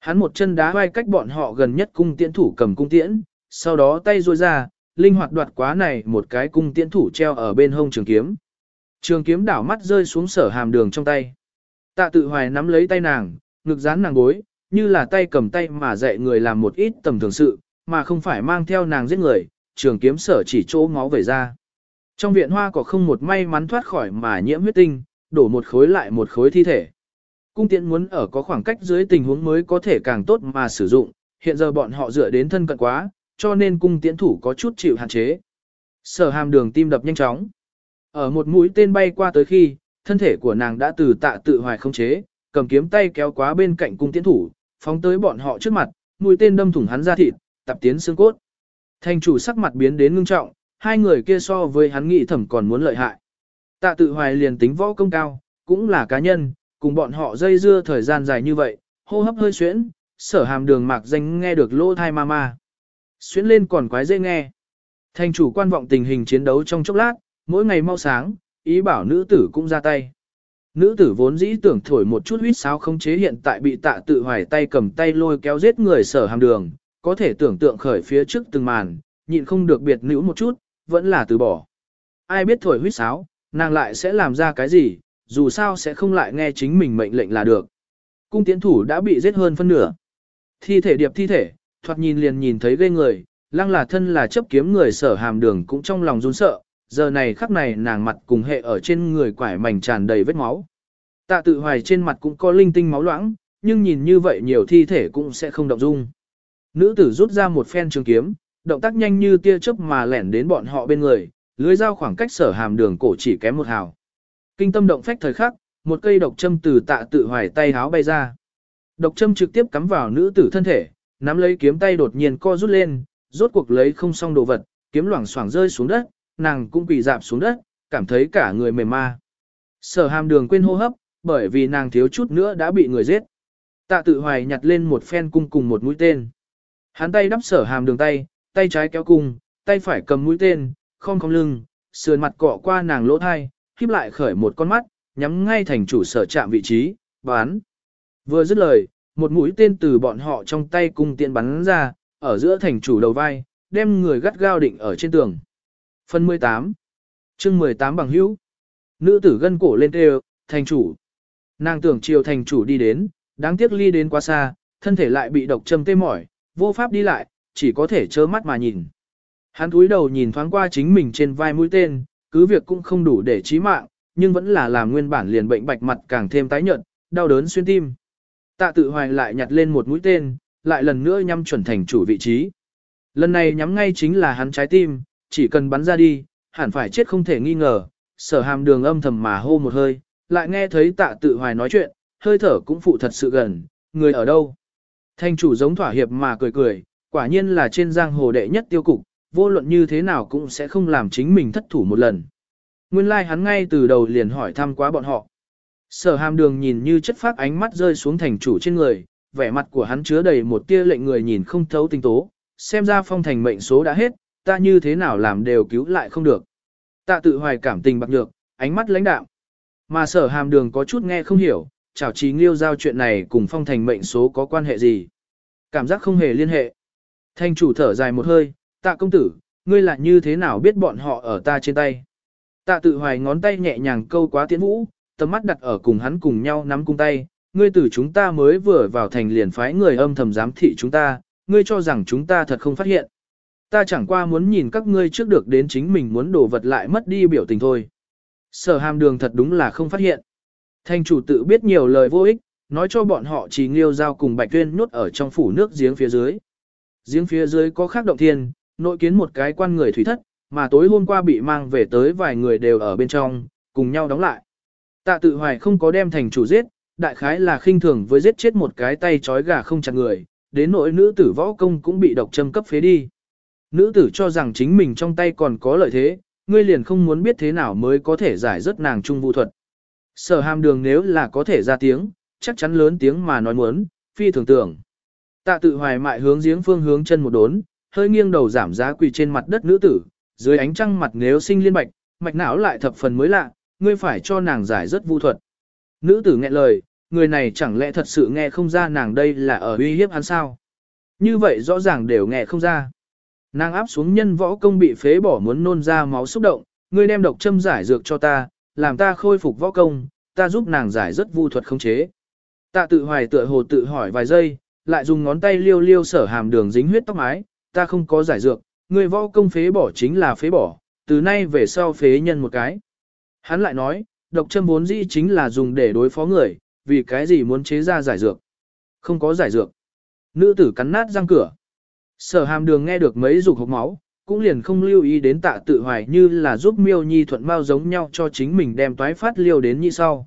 Hắn một chân đá vai cách bọn họ gần nhất cung tiễn thủ cầm cung tiễn, sau đó tay ruôi ra, linh hoạt đoạt quá này một cái cung tiễn thủ treo ở bên hông trường kiếm. Trường kiếm đảo mắt rơi xuống sở hàm đường trong tay. Tạ tự hoài nắm lấy tay nàng, ngực dán nàng gối, như là tay cầm tay mà dạy người làm một ít tầm thường sự, mà không phải mang theo nàng giết người, trường kiếm sở chỉ chỗ máu về ra. Trong viện hoa có không một may mắn thoát khỏi mà nhiễm huyết tinh, đổ một khối lại một khối thi thể. Cung tiễn muốn ở có khoảng cách dưới tình huống mới có thể càng tốt mà sử dụng, hiện giờ bọn họ dựa đến thân cận quá, cho nên cung tiễn thủ có chút chịu hạn chế. Sở hàm đường tim đập nhanh chóng. Ở một mũi tên bay qua tới khi, thân thể của nàng đã từ tạ tự hoài không chế, cầm kiếm tay kéo quá bên cạnh cung tiễn thủ, phóng tới bọn họ trước mặt, mũi tên đâm thủng hắn ra thịt, tập tiến xương cốt. Thành chủ sắc mặt biến đến ngưng trọng, hai người kia so với hắn nghĩ thẩm còn muốn lợi hại. Tạ tự hoài liền tính võ công cao, cũng là cá nhân, cùng bọn họ dây dưa thời gian dài như vậy, hô hấp hơi xuyễn, sở hàm đường mạc danh nghe được lô thai ma ma. Xuyến lên còn quái dễ nghe. Thành chủ quan vọng tình hình chiến đấu trong chốc lát, mỗi ngày mau sáng, ý bảo nữ tử cũng ra tay. Nữ tử vốn dĩ tưởng thổi một chút huyết sáo không chế hiện tại bị tạ tự hoài tay cầm tay lôi kéo giết người sở hàm đường, có thể tưởng tượng khởi phía trước từng màn, nhịn không được biệt nữ một chút, vẫn là từ bỏ. Ai biết thổi huyết sáo, nàng lại sẽ làm ra cái gì, dù sao sẽ không lại nghe chính mình mệnh lệnh là được. Cung tiến thủ đã bị giết hơn phân nửa. Thi thể điệp thi thể, thoạt nhìn liền nhìn thấy ghê người, lăng là thân là chấp kiếm người sở hàm đường cũng trong lòng run sợ, giờ này khắc này nàng mặt cùng hệ ở trên người quải mảnh tràn đầy vết máu. Tạ tự hoài trên mặt cũng có linh tinh máu loãng, nhưng nhìn như vậy nhiều thi thể cũng sẽ không động dung. Nữ tử rút ra một phen trường kiếm, động tác nhanh như tia chớp mà lẻn đến bọn họ bên người, lưới dao khoảng cách sở hàm đường cổ chỉ kém một hào. Kinh tâm động phách thời khắc, một cây độc châm từ tạ tự hoài tay háo bay ra. Độc châm trực tiếp cắm vào nữ tử thân thể, nắm lấy kiếm tay đột nhiên co rút lên, rốt cuộc lấy không xong đồ vật, kiếm loảng xoảng rơi xuống đất, nàng cũng quỳ dạp xuống đất, cảm thấy cả người mềm ma. Sở hàm đường quên hô hấp, bởi vì nàng thiếu chút nữa đã bị người giết. Tạ tự hoài nhặt lên một phen cung cùng một mũi tên. Hắn tay đắp sở hàm đường tay, tay trái kéo cung, tay phải cầm mũi tên, không không lưng, sườn mặt cọ qua nàng lỗ thai, híp lại khởi một con mắt, nhắm ngay thành chủ sở chạm vị trí, bắn. Vừa dứt lời, một mũi tên từ bọn họ trong tay cung tiện bắn ra, ở giữa thành chủ đầu vai, đem người gắt gao định ở trên tường. Phần 18 chương 18 bằng hữu Nữ tử gân cổ lên kêu, thành chủ. Nàng tưởng chiều thành chủ đi đến, đáng tiếc ly đến quá xa, thân thể lại bị độc châm tê mỏi, vô pháp đi lại, chỉ có thể trơ mắt mà nhìn. Hắn túi đầu nhìn thoáng qua chính mình trên vai mũi tên, cứ việc cũng không đủ để chí mạng, nhưng vẫn là làm nguyên bản liền bệnh bạch mặt càng thêm tái nhợt, đau đớn xuyên tim. Tạ tự hoài lại nhặt lên một mũi tên, lại lần nữa nhắm chuẩn thành chủ vị trí. Lần này nhắm ngay chính là hắn trái tim, chỉ cần bắn ra đi, hẳn phải chết không thể nghi ngờ. Sở hàm đường âm thầm mà hô một hơi, lại nghe thấy tạ tự hoài nói chuyện, hơi thở cũng phụ thật sự gần, người ở đâu. Thành chủ giống thỏa hiệp mà cười cười, quả nhiên là trên giang hồ đệ nhất tiêu cục, vô luận như thế nào cũng sẽ không làm chính mình thất thủ một lần. Nguyên lai like hắn ngay từ đầu liền hỏi thăm quá bọn họ. Sở hàm đường nhìn như chất phát ánh mắt rơi xuống thành chủ trên người, vẻ mặt của hắn chứa đầy một tia lệnh người nhìn không thấu tinh tố, xem ra phong thành mệnh số đã hết, ta như thế nào làm đều cứu lại không được. Tạ tự hoài cảm tình bạc nhược, ánh mắt lãnh đạo. Mà sở hàm đường có chút nghe không hiểu, chảo trí nghiêu giao chuyện này cùng phong thành mệnh số có quan hệ gì. Cảm giác không hề liên hệ. Thanh chủ thở dài một hơi, tạ công tử, ngươi là như thế nào biết bọn họ ở ta trên tay. Tạ tự hoài ngón tay nhẹ nhàng câu quá tiến vũ, tầm mắt đặt ở cùng hắn cùng nhau nắm cung tay, ngươi tử chúng ta mới vừa vào thành liền phái người âm thầm giám thị chúng ta, ngươi cho rằng chúng ta thật không phát hiện. Ta chẳng qua muốn nhìn các ngươi trước được đến chính mình muốn đổ vật lại mất đi biểu tình thôi. Sở hàm đường thật đúng là không phát hiện. Thanh chủ tự biết nhiều lời vô ích, nói cho bọn họ chỉ nghiêu giao cùng bạch tuyên nhốt ở trong phủ nước giếng phía dưới. Giếng phía dưới có khác động thiên, nội kiến một cái quan người thủy thất, mà tối hôm qua bị mang về tới vài người đều ở bên trong, cùng nhau đóng lại. Tạ tự hoài không có đem thành chủ giết, đại khái là khinh thường với giết chết một cái tay trói gà không chặt người, đến nỗi nữ tử võ công cũng bị độc châm cấp phế đi. Nữ tử cho rằng chính mình trong tay còn có lợi thế, ngươi liền không muốn biết thế nào mới có thể giải rất nàng trung vụ thuật. Sở hàm đường nếu là có thể ra tiếng, chắc chắn lớn tiếng mà nói muốn, phi thường tưởng. Tạ tự hoài mại hướng giếng phương hướng chân một đốn, hơi nghiêng đầu giảm giá quỳ trên mặt đất nữ tử, dưới ánh trăng mặt nếu sinh liên bạch, mạch não lại thập phần mới lạ, ngươi phải cho nàng giải rất vu thuật. Nữ tử nghẹn lời, người này chẳng lẽ thật sự nghe không ra nàng đây là ở uy hiếp hắn sao? Như vậy rõ ràng đều nghe không ra. Nàng áp xuống nhân võ công bị phế bỏ muốn nôn ra máu xúc động, ngươi đem độc châm giải dược cho ta, làm ta khôi phục võ công, ta giúp nàng giải rất vu thuật không chế. Tạ tự hoài tựa hồ tự hỏi vài giây, lại dùng ngón tay liêu liêu sở hàm đường dính huyết tóc mái, ta không có giải dược, người võ công phế bỏ chính là phế bỏ, từ nay về sau phế nhân một cái. Hắn lại nói, độc châm vốn dĩ chính là dùng để đối phó người, vì cái gì muốn chế ra giải dược. Không có giải dược. Nữ tử cắn nát răng cửa. Sở hàm đường nghe được mấy dục hộp máu, cũng liền không lưu ý đến tạ tự hoài như là giúp miêu nhi thuận bao giống nhau cho chính mình đem toái phát liêu đến như sau.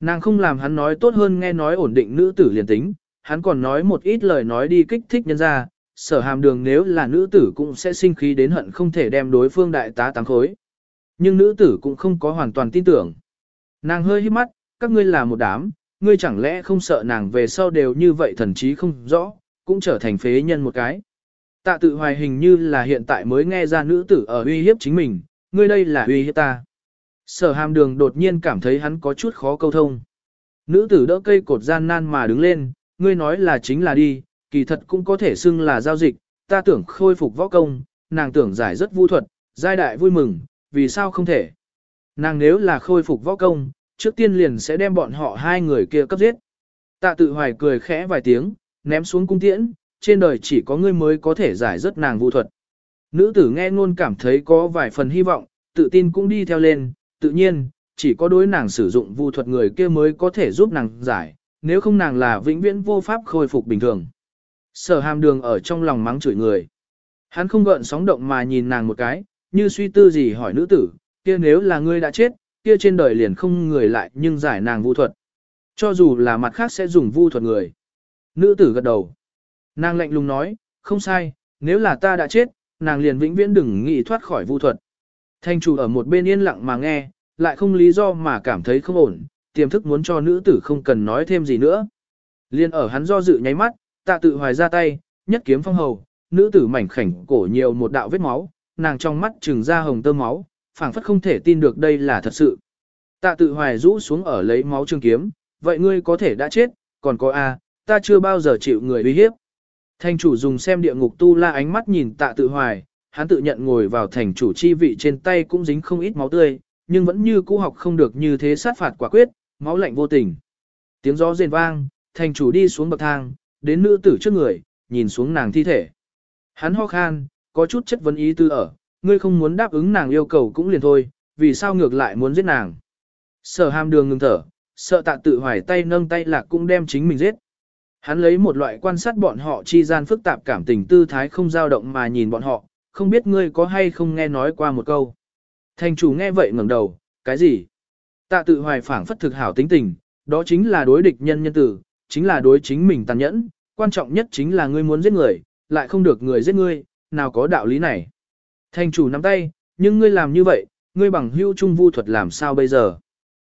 Nàng không làm hắn nói tốt hơn nghe nói ổn định nữ tử liền tính, hắn còn nói một ít lời nói đi kích thích nhân ra, sở hàm đường nếu là nữ tử cũng sẽ sinh khí đến hận không thể đem đối phương đại tá tăng khối. Nhưng nữ tử cũng không có hoàn toàn tin tưởng. Nàng hơi hít mắt, các ngươi là một đám, ngươi chẳng lẽ không sợ nàng về sau đều như vậy thần chí không rõ, cũng trở thành phế nhân một cái. Tạ tự hoài hình như là hiện tại mới nghe ra nữ tử ở uy hiếp chính mình, ngươi đây là uy hiếp ta. Sở hàm đường đột nhiên cảm thấy hắn có chút khó câu thông. Nữ tử đỡ cây cột gian nan mà đứng lên, ngươi nói là chính là đi, kỳ thật cũng có thể xưng là giao dịch, ta tưởng khôi phục võ công, nàng tưởng giải rất vu thuật, giai đại vui mừng, vì sao không thể. Nàng nếu là khôi phục võ công, trước tiên liền sẽ đem bọn họ hai người kia cấp giết. Tạ tự hoài cười khẽ vài tiếng, ném xuống cung tiễn, trên đời chỉ có ngươi mới có thể giải rất nàng vu thuật. Nữ tử nghe ngôn cảm thấy có vài phần hy vọng, tự tin cũng đi theo lên, tự nhiên, chỉ có đối nàng sử dụng vu thuật người kia mới có thể giúp nàng giải, nếu không nàng là vĩnh viễn vô pháp khôi phục bình thường. Sở hàm đường ở trong lòng mắng chửi người. Hắn không gợn sóng động mà nhìn nàng một cái, như suy tư gì hỏi nữ tử, kia nếu là ngươi đã chết, kia trên đời liền không người lại nhưng giải nàng vu thuật. Cho dù là mặt khác sẽ dùng vu thuật người. Nữ tử gật đầu. Nàng lạnh lùng nói, không sai, nếu là ta đã chết, nàng liền vĩnh viễn đừng nghĩ thoát khỏi vu thuật. Thanh chủ ở một bên yên lặng mà nghe, lại không lý do mà cảm thấy không ổn, tiềm thức muốn cho nữ tử không cần nói thêm gì nữa. Liên ở hắn do dự nháy mắt, tạ tự hoài ra tay, nhất kiếm phong hầu, nữ tử mảnh khảnh cổ nhiều một đạo vết máu, nàng trong mắt trừng ra hồng tơ máu, phảng phất không thể tin được đây là thật sự. Tạ tự hoài rũ xuống ở lấy máu trường kiếm, vậy ngươi có thể đã chết, còn có a, ta chưa bao giờ chịu người uy hiếp. Thành chủ dùng xem địa ngục tu la ánh mắt nhìn tạ tự hoài, hắn tự nhận ngồi vào thành chủ chi vị trên tay cũng dính không ít máu tươi, nhưng vẫn như cũ học không được như thế sát phạt quả quyết, máu lạnh vô tình. Tiếng gió rền vang, thành chủ đi xuống bậc thang, đến nữ tử trước người, nhìn xuống nàng thi thể. Hắn ho khan, có chút chất vấn ý tư ở, ngươi không muốn đáp ứng nàng yêu cầu cũng liền thôi, vì sao ngược lại muốn giết nàng. Sở hàm đường ngừng thở, sợ tạ tự hoài tay nâng tay lạc cũng đem chính mình giết. Hắn lấy một loại quan sát bọn họ chi gian phức tạp cảm tình tư thái không dao động mà nhìn bọn họ, không biết ngươi có hay không nghe nói qua một câu. Thành chủ nghe vậy ngẩng đầu, cái gì? Tạ tự hoài phảng phất thực hảo tính tình, đó chính là đối địch nhân nhân tử, chính là đối chính mình tàn nhẫn, quan trọng nhất chính là ngươi muốn giết người, lại không được người giết ngươi, nào có đạo lý này. Thành chủ nắm tay, nhưng ngươi làm như vậy, ngươi bằng hưu trung vu thuật làm sao bây giờ?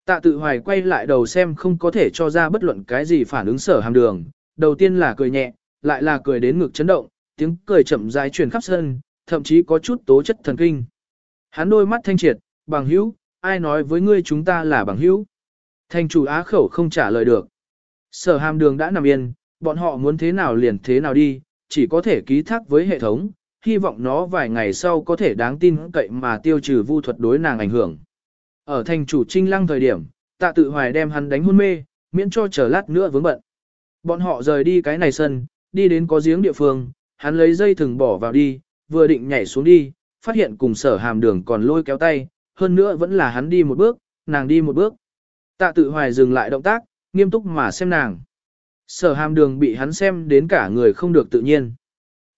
Tạ tự hoài quay lại đầu xem không có thể cho ra bất luận cái gì phản ứng sở hàm đường, đầu tiên là cười nhẹ, lại là cười đến ngực chấn động, tiếng cười chậm rãi truyền khắp sân, thậm chí có chút tố chất thần kinh. Hắn đôi mắt thanh triệt, bằng hữu, ai nói với ngươi chúng ta là bằng hữu? Thành chủ á khẩu không trả lời được. Sở hàm đường đã nằm yên, bọn họ muốn thế nào liền thế nào đi, chỉ có thể ký thác với hệ thống, hy vọng nó vài ngày sau có thể đáng tin cậy mà tiêu trừ vu thuật đối nàng ảnh hưởng. Ở thành chủ trinh lăng thời điểm, tạ tự hoài đem hắn đánh hôn mê, miễn cho chờ lát nữa vướng bận. Bọn họ rời đi cái này sân, đi đến có giếng địa phương, hắn lấy dây thừng bỏ vào đi, vừa định nhảy xuống đi, phát hiện cùng sở hàm đường còn lôi kéo tay, hơn nữa vẫn là hắn đi một bước, nàng đi một bước. Tạ tự hoài dừng lại động tác, nghiêm túc mà xem nàng. Sở hàm đường bị hắn xem đến cả người không được tự nhiên.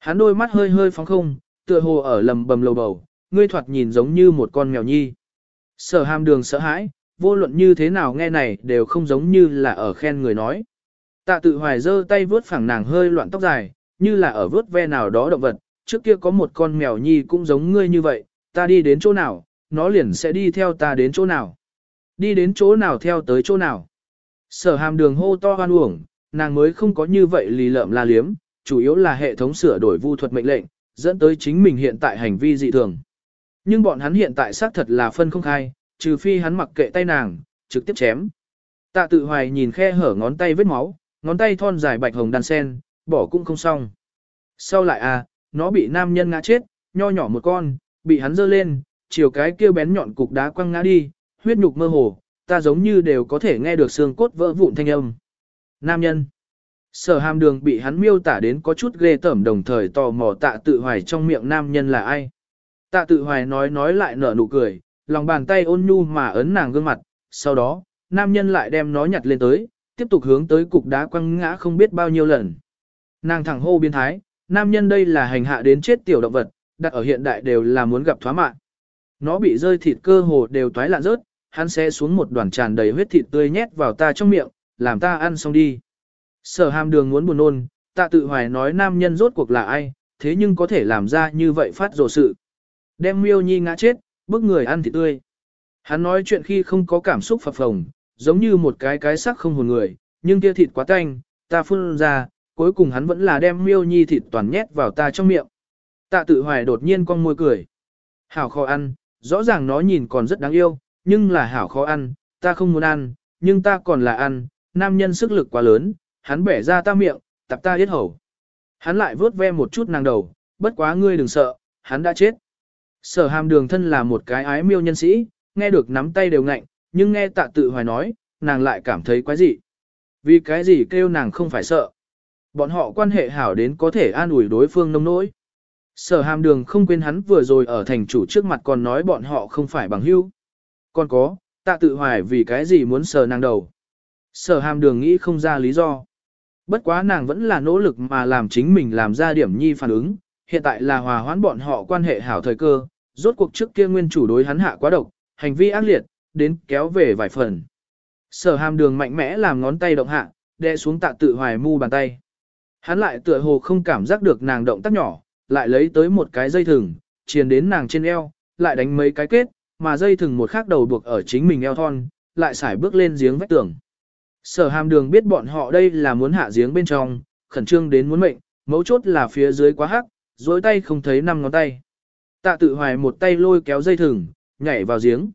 Hắn đôi mắt hơi hơi phóng không, tựa hồ ở lầm bầm lầu bầu, ngươi thoạt nhìn giống như một con mèo nhi. Sở hàm đường sợ hãi, vô luận như thế nào nghe này đều không giống như là ở khen người nói. Tạ tự hoài giơ tay vướt phẳng nàng hơi loạn tóc dài, như là ở vướt ve nào đó động vật, trước kia có một con mèo nhi cũng giống ngươi như vậy, ta đi đến chỗ nào, nó liền sẽ đi theo ta đến chỗ nào. Đi đến chỗ nào theo tới chỗ nào. Sở hàm đường hô to hoan uổng, nàng mới không có như vậy lì lợm la liếm, chủ yếu là hệ thống sửa đổi vu thuật mệnh lệnh, dẫn tới chính mình hiện tại hành vi dị thường. Nhưng bọn hắn hiện tại xác thật là phân không khai, trừ phi hắn mặc kệ tay nàng, trực tiếp chém. Tạ tự hoài nhìn khe hở ngón tay vết máu, ngón tay thon dài bạch hồng đan sen, bỏ cũng không xong. Sau lại à, nó bị nam nhân ngã chết, nho nhỏ một con, bị hắn dơ lên, chiều cái kia bén nhọn cục đá quăng ngã đi, huyết nhục mơ hồ, ta giống như đều có thể nghe được xương cốt vỡ vụn thanh âm. Nam nhân. Sở hàm đường bị hắn miêu tả đến có chút ghê tởm đồng thời tò mò tạ tự hoài trong miệng nam nhân là ai. Tạ tự hoài nói nói lại nở nụ cười, lòng bàn tay ôn nhu mà ấn nàng gương mặt, sau đó, nam nhân lại đem nó nhặt lên tới, tiếp tục hướng tới cục đá quăng ngã không biết bao nhiêu lần. Nàng thẳng hô biến thái, nam nhân đây là hành hạ đến chết tiểu động vật, đặt ở hiện đại đều là muốn gặp thoá mạng. Nó bị rơi thịt cơ hồ đều toái lạn rớt, hắn sẽ xuống một đoàn tràn đầy huyết thịt tươi nhét vào ta trong miệng, làm ta ăn xong đi. Sở hàm đường muốn buồn nôn, tạ tự hoài nói nam nhân rốt cuộc là ai, thế nhưng có thể làm ra như vậy phát rồ sự. Đem miêu nhi ngã chết, bức người ăn thịt tươi. Hắn nói chuyện khi không có cảm xúc phập phồng, giống như một cái cái sắc không hồn người, nhưng kia thịt quá tanh, ta phun ra, cuối cùng hắn vẫn là đem miêu nhi thịt toàn nhét vào ta trong miệng. Tạ tự hoài đột nhiên con môi cười. Hảo khó ăn, rõ ràng nó nhìn còn rất đáng yêu, nhưng là hảo khó ăn, ta không muốn ăn, nhưng ta còn là ăn, nam nhân sức lực quá lớn, hắn bẻ ra ta miệng, tập ta yết hầu. Hắn lại vớt ve một chút nàng đầu, bất quá ngươi đừng sợ, hắn đã chết. Sở hàm đường thân là một cái ái miêu nhân sĩ, nghe được nắm tay đều ngạnh, nhưng nghe tạ tự hoài nói, nàng lại cảm thấy quái dị. Vì cái gì kêu nàng không phải sợ. Bọn họ quan hệ hảo đến có thể an ủi đối phương nông nỗi. Sở hàm đường không quên hắn vừa rồi ở thành chủ trước mặt còn nói bọn họ không phải bằng hữu. Còn có, tạ tự hoài vì cái gì muốn sờ nàng đầu. Sở hàm đường nghĩ không ra lý do. Bất quá nàng vẫn là nỗ lực mà làm chính mình làm ra điểm nhi phản ứng, hiện tại là hòa hoãn bọn họ quan hệ hảo thời cơ, rốt cuộc trước kia nguyên chủ đối hắn hạ quá độc, hành vi ác liệt, đến kéo về vài phần. Sở hàm đường mạnh mẽ làm ngón tay động hạ, đe xuống tạ tự hoài mu bàn tay. Hắn lại tựa hồ không cảm giác được nàng động tác nhỏ, lại lấy tới một cái dây thừng, chiền đến nàng trên eo, lại đánh mấy cái kết, mà dây thừng một khác đầu buộc ở chính mình eo thon, lại xải bước lên giếng vách tường. Sở hàm đường biết bọn họ đây là muốn hạ giếng bên trong, khẩn trương đến muốn mệnh, mấu chốt là phía dưới quá hắc, dối tay không thấy năm ngón tay. Tạ tự hoài một tay lôi kéo dây thừng, nhảy vào giếng.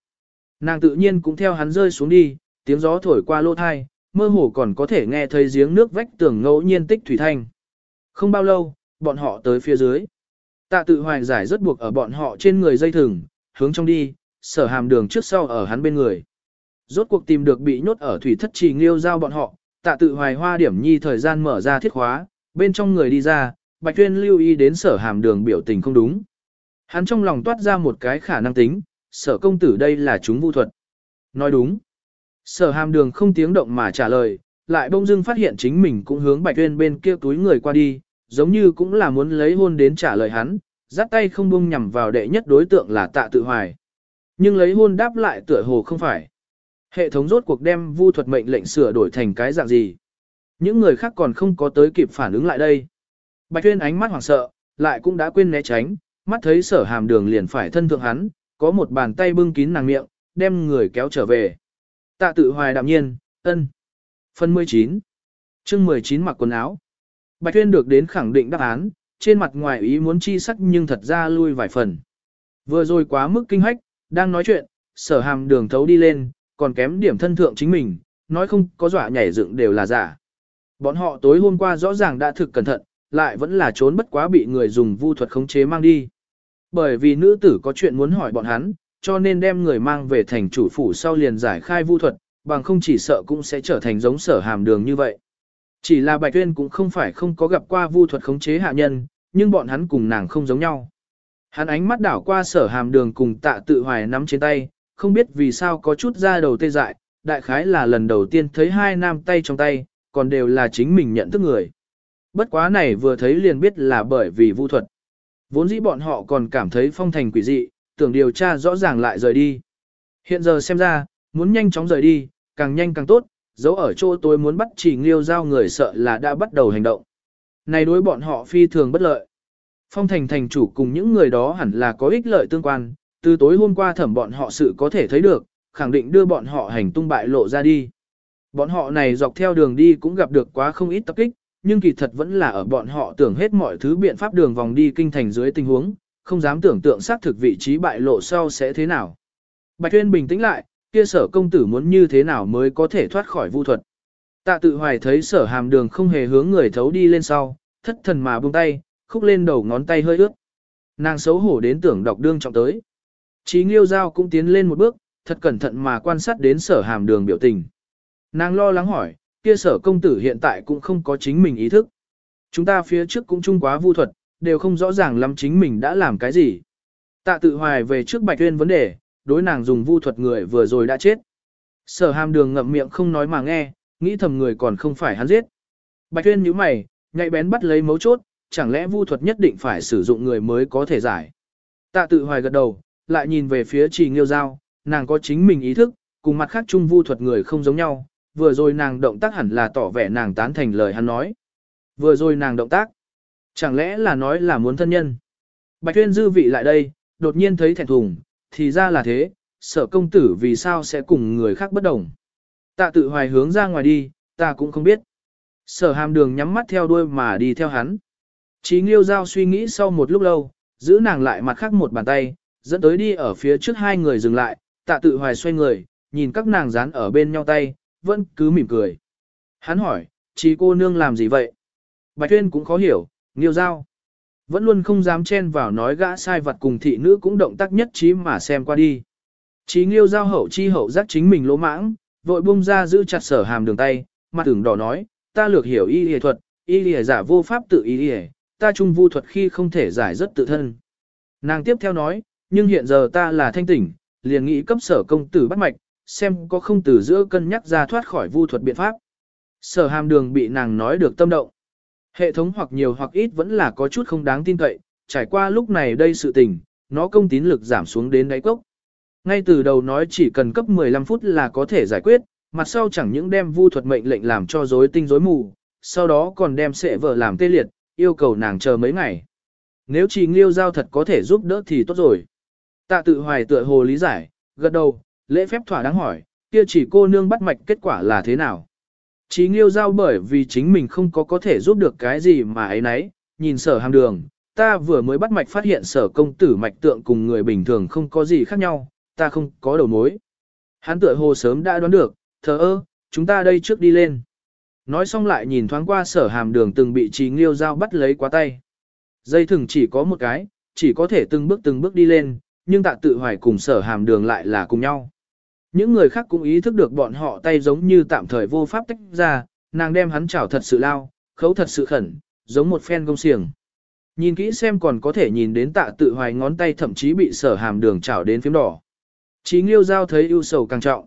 Nàng tự nhiên cũng theo hắn rơi xuống đi, tiếng gió thổi qua lô thai, mơ hồ còn có thể nghe thấy giếng nước vách tường ngẫu nhiên tích thủy thanh. Không bao lâu, bọn họ tới phía dưới. Tạ tự hoài giải rất buộc ở bọn họ trên người dây thừng, hướng trong đi, sở hàm đường trước sau ở hắn bên người. Rốt cuộc tìm được bị nhốt ở thủy thất trì nghiêu giao bọn họ, tạ tự hoài hoa điểm nhi thời gian mở ra thiết khóa, bên trong người đi ra, bạch tuyên lưu ý đến sở hàm đường biểu tình không đúng. Hắn trong lòng toát ra một cái khả năng tính, sở công tử đây là chúng vu thuật. Nói đúng. Sở hàm đường không tiếng động mà trả lời, lại bông dưng phát hiện chính mình cũng hướng bạch tuyên bên kia túi người qua đi, giống như cũng là muốn lấy hôn đến trả lời hắn, dắt tay không buông nhằm vào đệ nhất đối tượng là tạ tự hoài. Nhưng lấy hôn đáp lại tựa hồ không phải. Hệ thống rốt cuộc đem vu thuật mệnh lệnh sửa đổi thành cái dạng gì. Những người khác còn không có tới kịp phản ứng lại đây. Bạch tuyên ánh mắt hoảng sợ, lại cũng đã quên né tránh, mắt thấy sở hàm đường liền phải thân thượng hắn, có một bàn tay bưng kín nàng miệng, đem người kéo trở về. Tạ tự hoài đạm nhiên, ân. Phần 19 chương 19 mặc quần áo. Bạch Tuyên được đến khẳng định đáp án, trên mặt ngoài ý muốn chi sắc nhưng thật ra lui vài phần. Vừa rồi quá mức kinh hách, đang nói chuyện, sở hàm đường thấu đi lên, còn kém điểm thân thượng chính mình, nói không có dọa nhảy dựng đều là giả. Bọn họ tối hôm qua rõ ràng đã thực cẩn thận, lại vẫn là trốn bất quá bị người dùng vu thuật khống chế mang đi. Bởi vì nữ tử có chuyện muốn hỏi bọn hắn, cho nên đem người mang về thành chủ phủ sau liền giải khai vu thuật, bằng không chỉ sợ cũng sẽ trở thành giống sở hàm đường như vậy. Chỉ là Bạch Tuyên cũng không phải không có gặp qua vu thuật khống chế hạ nhân, nhưng bọn hắn cùng nàng không giống nhau. Hắn ánh mắt đảo qua sở hàm đường cùng tạ tự hoài nắm trên tay, không biết vì sao có chút ra đầu tê dại, đại khái là lần đầu tiên thấy hai nam tay trong tay, còn đều là chính mình nhận thức người. Bất quá này vừa thấy liền biết là bởi vì vu thuật. Vốn dĩ bọn họ còn cảm thấy phong thành quỷ dị, tưởng điều tra rõ ràng lại rời đi. Hiện giờ xem ra, muốn nhanh chóng rời đi, càng nhanh càng tốt, dấu ở chỗ tôi muốn bắt chỉ nghiêu giao người sợ là đã bắt đầu hành động. Này đối bọn họ phi thường bất lợi. Phong thành thành chủ cùng những người đó hẳn là có ích lợi tương quan, từ tối hôm qua thẩm bọn họ sự có thể thấy được, khẳng định đưa bọn họ hành tung bại lộ ra đi. Bọn họ này dọc theo đường đi cũng gặp được quá không ít tập kích, nhưng kỳ thật vẫn là ở bọn họ tưởng hết mọi thứ biện pháp đường vòng đi kinh thành dưới tình huống, không dám tưởng tượng xác thực vị trí bại lộ sau sẽ thế nào. Bạch Tuyên bình tĩnh lại, kia sở công tử muốn như thế nào mới có thể thoát khỏi vu thuật. Tạ tự hoài thấy sở hàm đường không hề hướng người thấu đi lên sau, thất thần mà buông tay, khúc lên đầu ngón tay hơi ướt. Nàng xấu hổ đến tưởng đọc đương trọng tới. Chí nghiêu giao cũng tiến lên một bước, thật cẩn thận mà quan sát đến sở hàm đường biểu tình. Nàng lo lắng hỏi, kia sở công tử hiện tại cũng không có chính mình ý thức. Chúng ta phía trước cũng chung quá vu thuật, đều không rõ ràng lắm chính mình đã làm cái gì. Tạ tự hoài về trước bạch tuyên vấn đề, đối nàng dùng vu thuật người vừa rồi đã chết. Sở hàm đường ngậm miệng không nói mà nghe, nghĩ thầm người còn không phải hắn giết. Bạch tuyên nhíu mày, nhạy bén bắt lấy mấu chốt, chẳng lẽ vu thuật nhất định phải sử dụng người mới có thể giải. Tạ tự hoài gật đầu, lại nhìn về phía trì nghiêu giao, nàng có chính mình ý thức, cùng mặt khác chung vu thuật người không giống nhau, vừa rồi nàng động tác hẳn là tỏ vẻ nàng tán thành lời hắn nói. Vừa rồi nàng động tác, chẳng lẽ là nói là muốn thân nhân. Bạch Tuyên dư vị lại đây, đột nhiên thấy thẹn thùng, thì ra là thế, sở công tử vì sao sẽ cùng người khác bất đồng. Tạ tự hoài hướng ra ngoài đi, ta cũng không biết. Sở hàm đường nhắm mắt theo đuôi mà đi theo hắn. Chí nghiêu giao suy nghĩ sau một lúc lâu, giữ nàng lại mặt khác một bàn tay, dẫn tới đi ở phía trước hai người dừng lại, tạ tự hoài xoay người, nhìn các nàng dán ở bên nhau tay, vẫn cứ mỉm cười. Hắn hỏi, chị cô nương làm gì vậy? Bạch Tuyên cũng khó hiểu, nghiêu giao. Vẫn luôn không dám chen vào nói gã sai vật cùng thị nữ cũng động tác nhất trí mà xem qua đi. Chí nghiêu giao hậu chi hậu giác chính mình lỗ mãng, vội bung ra giữ chặt sở hàm đường tay, mặt tưởng đỏ nói, ta lược hiểu y y thuật, y y giả vô pháp tự y y, ta trung vu thuật khi không thể giải rất tự thân. Nàng tiếp theo nói, nhưng hiện giờ ta là thanh tỉnh, liền nghĩ cấp sở công tử bắt mạch, xem có không từ giữa cân nhắc ra thoát khỏi vu thuật biện pháp. Sở hàm đường bị nàng nói được tâm động. Hệ thống hoặc nhiều hoặc ít vẫn là có chút không đáng tin cậy, trải qua lúc này đây sự tình, nó công tín lực giảm xuống đến đáy cốc. Ngay từ đầu nói chỉ cần cấp 15 phút là có thể giải quyết, mặt sau chẳng những đem vu thuật mệnh lệnh làm cho rối tinh rối mù, sau đó còn đem sệ vợ làm tê liệt, yêu cầu nàng chờ mấy ngày. Nếu chỉ nghiêu giao thật có thể giúp đỡ thì tốt rồi. Tạ tự hoài tựa hồ lý giải, gật đầu, lễ phép thỏa đáng hỏi, kia chỉ cô nương bắt mạch kết quả là thế nào? Chí nghiêu giao bởi vì chính mình không có có thể giúp được cái gì mà ấy nấy, nhìn sở hàng đường, ta vừa mới bắt mạch phát hiện sở công tử mạch tượng cùng người bình thường không có gì khác nhau, ta không có đầu mối. Hắn tựa hồ sớm đã đoán được, thờ ơ, chúng ta đây trước đi lên. Nói xong lại nhìn thoáng qua sở hàm đường từng bị trí nghiêu giao bắt lấy quá tay. Dây thừng chỉ có một cái, chỉ có thể từng bước từng bước đi lên, nhưng tạ tự hoài cùng sở hàm đường lại là cùng nhau. Những người khác cũng ý thức được bọn họ tay giống như tạm thời vô pháp tách ra, nàng đem hắn chảo thật sự lao, khấu thật sự khẩn, giống một phen công xiềng. Nhìn kỹ xem còn có thể nhìn đến tạ tự hoài ngón tay thậm chí bị sở hàm đường chảo đến phím đỏ. Chí nghiêu giao thấy ưu sầu càng trọng.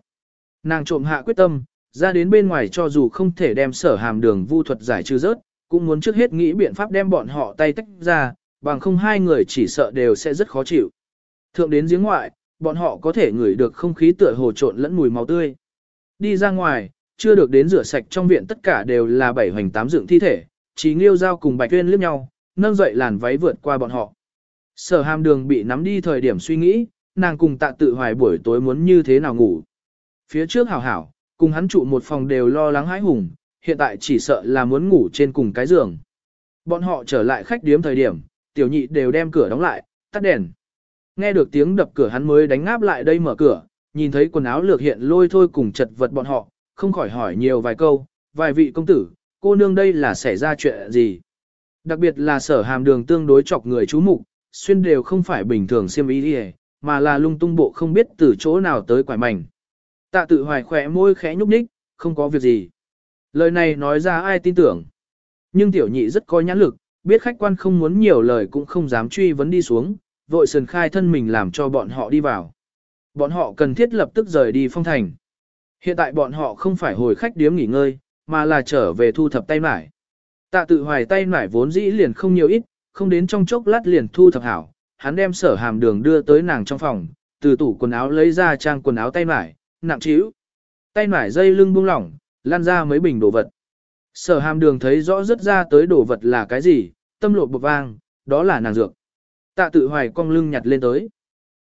Nàng trộm hạ quyết tâm, ra đến bên ngoài cho dù không thể đem sở hàm đường vu thuật giải trừ rớt, cũng muốn trước hết nghĩ biện pháp đem bọn họ tay tách ra, bằng không hai người chỉ sợ đều sẽ rất khó chịu. Thượng đến giếng ngoại, bọn họ có thể ngửi được không khí tựa hồ trộn lẫn mùi máu tươi. Đi ra ngoài, chưa được đến rửa sạch trong viện tất cả đều là bảy hoành tám dựng thi thể, chỉ nghiêu giao cùng bạch tuyên liếc nhau, nâng dậy làn váy vượt qua bọn họ. Sở hàm đường bị nắm đi thời điểm suy nghĩ, nàng cùng tạ tự hoài buổi tối muốn như thế nào ngủ. Phía trước hảo hảo, cùng hắn trụ một phòng đều lo lắng hãi hùng, hiện tại chỉ sợ là muốn ngủ trên cùng cái giường. Bọn họ trở lại khách điếm thời điểm, tiểu nhị đều đem cửa đóng lại, tắt đèn. Nghe được tiếng đập cửa hắn mới đánh ngáp lại đây mở cửa, nhìn thấy quần áo lược hiện lôi thôi cùng chật vật bọn họ, không khỏi hỏi nhiều vài câu, vài vị công tử, cô nương đây là xảy ra chuyện gì. Đặc biệt là sở hàm đường tương đối chọc người chú mục, xuyên đều không phải bình thường xiêm ý đi mà là lung tung bộ không biết từ chỗ nào tới quải mảnh. Tạ tự hoài khỏe môi khẽ nhúc nhích, không có việc gì. Lời này nói ra ai tin tưởng. Nhưng tiểu nhị rất có nhãn lực, biết khách quan không muốn nhiều lời cũng không dám truy vấn đi xuống, vội sườn khai thân mình làm cho bọn họ đi vào. Bọn họ cần thiết lập tức rời đi phong thành. Hiện tại bọn họ không phải hồi khách điếm nghỉ ngơi, mà là trở về thu thập tay mải. Tạ tự hoài tay mải vốn dĩ liền không nhiều ít, không đến trong chốc lát liền thu thập hảo. Hắn đem sở hàm đường đưa tới nàng trong phòng, từ tủ quần áo lấy ra trang quần áo tay mải, nặng trĩu. Tay mải dây lưng buông lỏng, lan ra mấy bình đồ vật. Sở hàm đường thấy rõ rất ra tới đồ vật là cái gì, tâm lộ bột vang, đó là nàng dược. Tạ tự hoài cong lưng nhặt lên tới.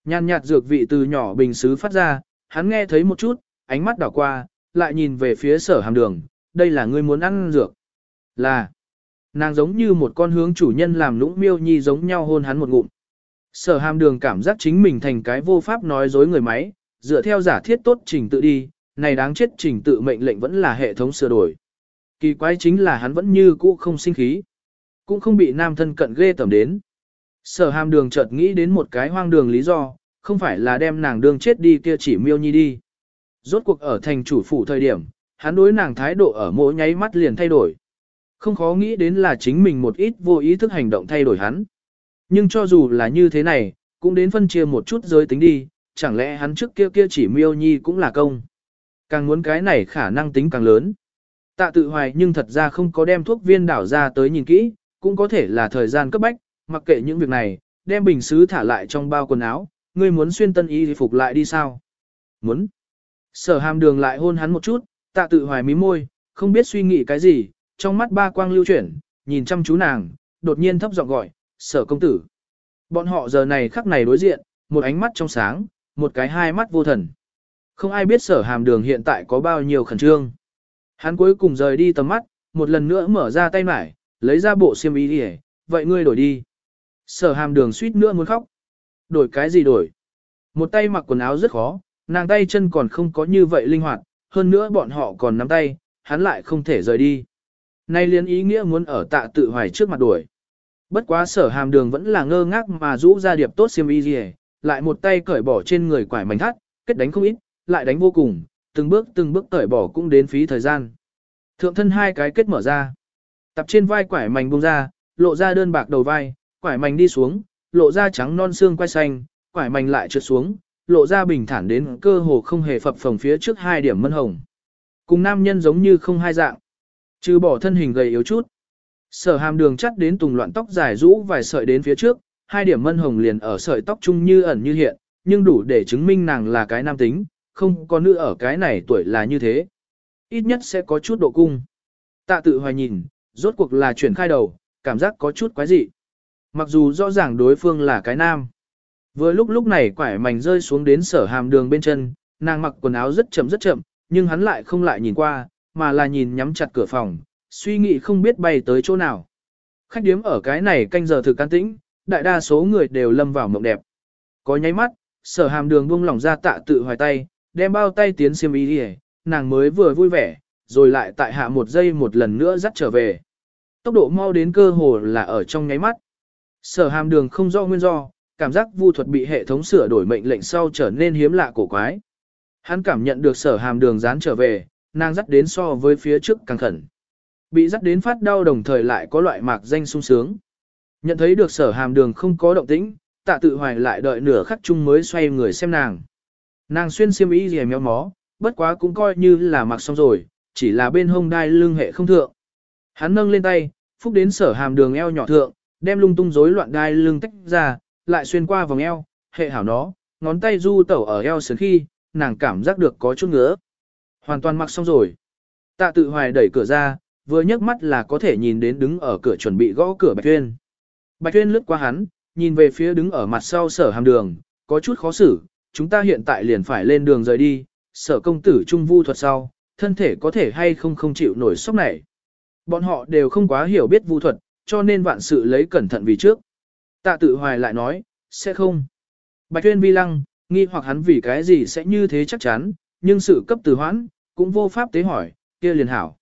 Nhàn nhạt dược vị từ nhỏ bình xứ phát ra, hắn nghe thấy một chút, ánh mắt đảo qua, lại nhìn về phía sở hàm đường, đây là ngươi muốn ăn dược. Là, nàng giống như một con hướng chủ nhân làm lũng miêu nhi giống nhau hôn hắn một ngụm. Sở hàm đường cảm giác chính mình thành cái vô pháp nói dối người máy, dựa theo giả thiết tốt trình tự đi, này đáng chết trình tự mệnh lệnh vẫn là hệ thống sửa đổi. Kỳ quái chính là hắn vẫn như cũ không sinh khí. Cũng không bị nam thân cận ghê tẩm đến. Sở hàm đường chợt nghĩ đến một cái hoang đường lý do, không phải là đem nàng đường chết đi kia chỉ miêu nhi đi. Rốt cuộc ở thành chủ phủ thời điểm, hắn đối nàng thái độ ở mỗi nháy mắt liền thay đổi. Không khó nghĩ đến là chính mình một ít vô ý thức hành động thay đổi hắn. Nhưng cho dù là như thế này, cũng đến phân chia một chút giới tính đi, chẳng lẽ hắn trước kia kia chỉ miêu nhi cũng là công. Càng muốn cái này khả năng tính càng lớn. Tạ tự hoài nhưng thật ra không có đem thuốc viên đảo ra tới nhìn kỹ, cũng có thể là thời gian cấp bách, mặc kệ những việc này, đem bình xứ thả lại trong bao quần áo, ngươi muốn xuyên tân y thì phục lại đi sao? Muốn. Sở hàm đường lại hôn hắn một chút, tạ tự hoài mí môi, không biết suy nghĩ cái gì, trong mắt ba quang lưu chuyển, nhìn chăm chú nàng, đột nhiên thấp giọng gọi, sở công tử. Bọn họ giờ này khắc này đối diện, một ánh mắt trong sáng, một cái hai mắt vô thần. Không ai biết sở hàm đường hiện tại có bao nhiêu khẩn trương. Hắn cuối cùng rời đi tầm mắt, một lần nữa mở ra tay mải, lấy ra bộ xiêm y đi vậy ngươi đổi đi. Sở hàm đường suýt nữa muốn khóc. Đổi cái gì đổi? Một tay mặc quần áo rất khó, nàng tay chân còn không có như vậy linh hoạt, hơn nữa bọn họ còn nắm tay, hắn lại không thể rời đi. Nay liên ý nghĩa muốn ở tạ tự hoài trước mặt đuổi. Bất quá sở hàm đường vẫn là ngơ ngác mà rũ ra điệp tốt xiêm y gì lại một tay cởi bỏ trên người quải mảnh thắt, kết đánh không ít, lại đánh vô cùng, từng bước từng bước cởi bỏ cũng đến phí thời gian. Thượng thân hai cái kết mở ra. Tập trên vai quải mảnh bung ra, lộ ra đơn bạc đầu vai, quải mảnh đi xuống, lộ ra trắng non xương quai xanh, quải mảnh lại trượt xuống, lộ ra bình thản đến cơ hồ không hề phập phồng phía trước hai điểm mân hồng. Cùng nam nhân giống như không hai dạng. Trừ bỏ thân hình gầy yếu chút. Sở hàm đường chắt đến tùng loạn tóc dài rũ vài sợi đến phía trước, hai điểm mân hồng liền ở sợi tóc chung như ẩn như hiện, nhưng đủ để chứng minh nàng là cái nam tính, không có nữ ở cái này tuổi là như thế. Ít nhất sẽ có chút độ cung. Tạ tự hoài nhìn, rốt cuộc là chuyển khai đầu, cảm giác có chút quái dị. Mặc dù rõ ràng đối phương là cái nam. Vừa lúc lúc này quải mảnh rơi xuống đến sở hàm đường bên chân, nàng mặc quần áo rất chậm rất chậm, nhưng hắn lại không lại nhìn qua, mà là nhìn nhắm chặt cửa phòng, suy nghĩ không biết bay tới chỗ nào. Khách điếm ở cái này canh giờ thực can tĩnh, đại đa số người đều lâm vào mộng đẹp. Có nháy mắt, sở hàm đường buông lỏng ra tạ tự hoài tay, đem bao tay tiến xiêm ý đi nàng mới vừa vui vẻ, rồi lại tại hạ một giây một lần nữa dắt trở về. Tốc độ mau đến cơ hồ là ở trong nháy mắt. Sở hàm đường không do nguyên do, cảm giác vu thuật bị hệ thống sửa đổi mệnh lệnh sau trở nên hiếm lạ cổ quái. Hắn cảm nhận được sở hàm đường dán trở về, nàng dắt đến so với phía trước càng khẩn. Bị dắt đến phát đau đồng thời lại có loại mạc danh sung sướng. Nhận thấy được sở hàm đường không có động tĩnh, tạ tự hoài lại đợi nửa khắc chung mới xoay người xem nàng. Nàng xuyên xiêm y gì méo mó, bất quá cũng coi như là mặc xong rồi, chỉ là bên hông đai lưng hệ không thượng. Hắn nâng lên tay, phúc đến sở hàm đường eo nhỏ thượng, đem lung tung rối loạn đai lưng tách ra, lại xuyên qua vòng eo, hệ hảo nó, ngón tay du tẩu ở eo sớm khi, nàng cảm giác được có chút ngứa. Hoàn toàn mặc xong rồi. Tạ tự hoài đẩy cửa ra, vừa nhấc mắt là có thể nhìn đến đứng ở cửa chuẩn bị gõ cửa Bạch Tuyên. Bạch Tuyên lướt qua hắn, nhìn về phía đứng ở mặt sau sở hàm đường, có chút khó xử, chúng ta hiện tại liền phải lên đường rời đi, sở công tử trung vu thuật sau, thân thể có thể hay không không chịu nổi sốc này. Bọn họ đều không quá hiểu biết vu thuật, cho nên vạn sự lấy cẩn thận vì trước. Tạ tự hoài lại nói, sẽ không. Bạch Tuyên vi lăng, nghi hoặc hắn vì cái gì sẽ như thế chắc chắn, nhưng sự cấp từ hoãn, cũng vô pháp tế hỏi, kia liền hảo.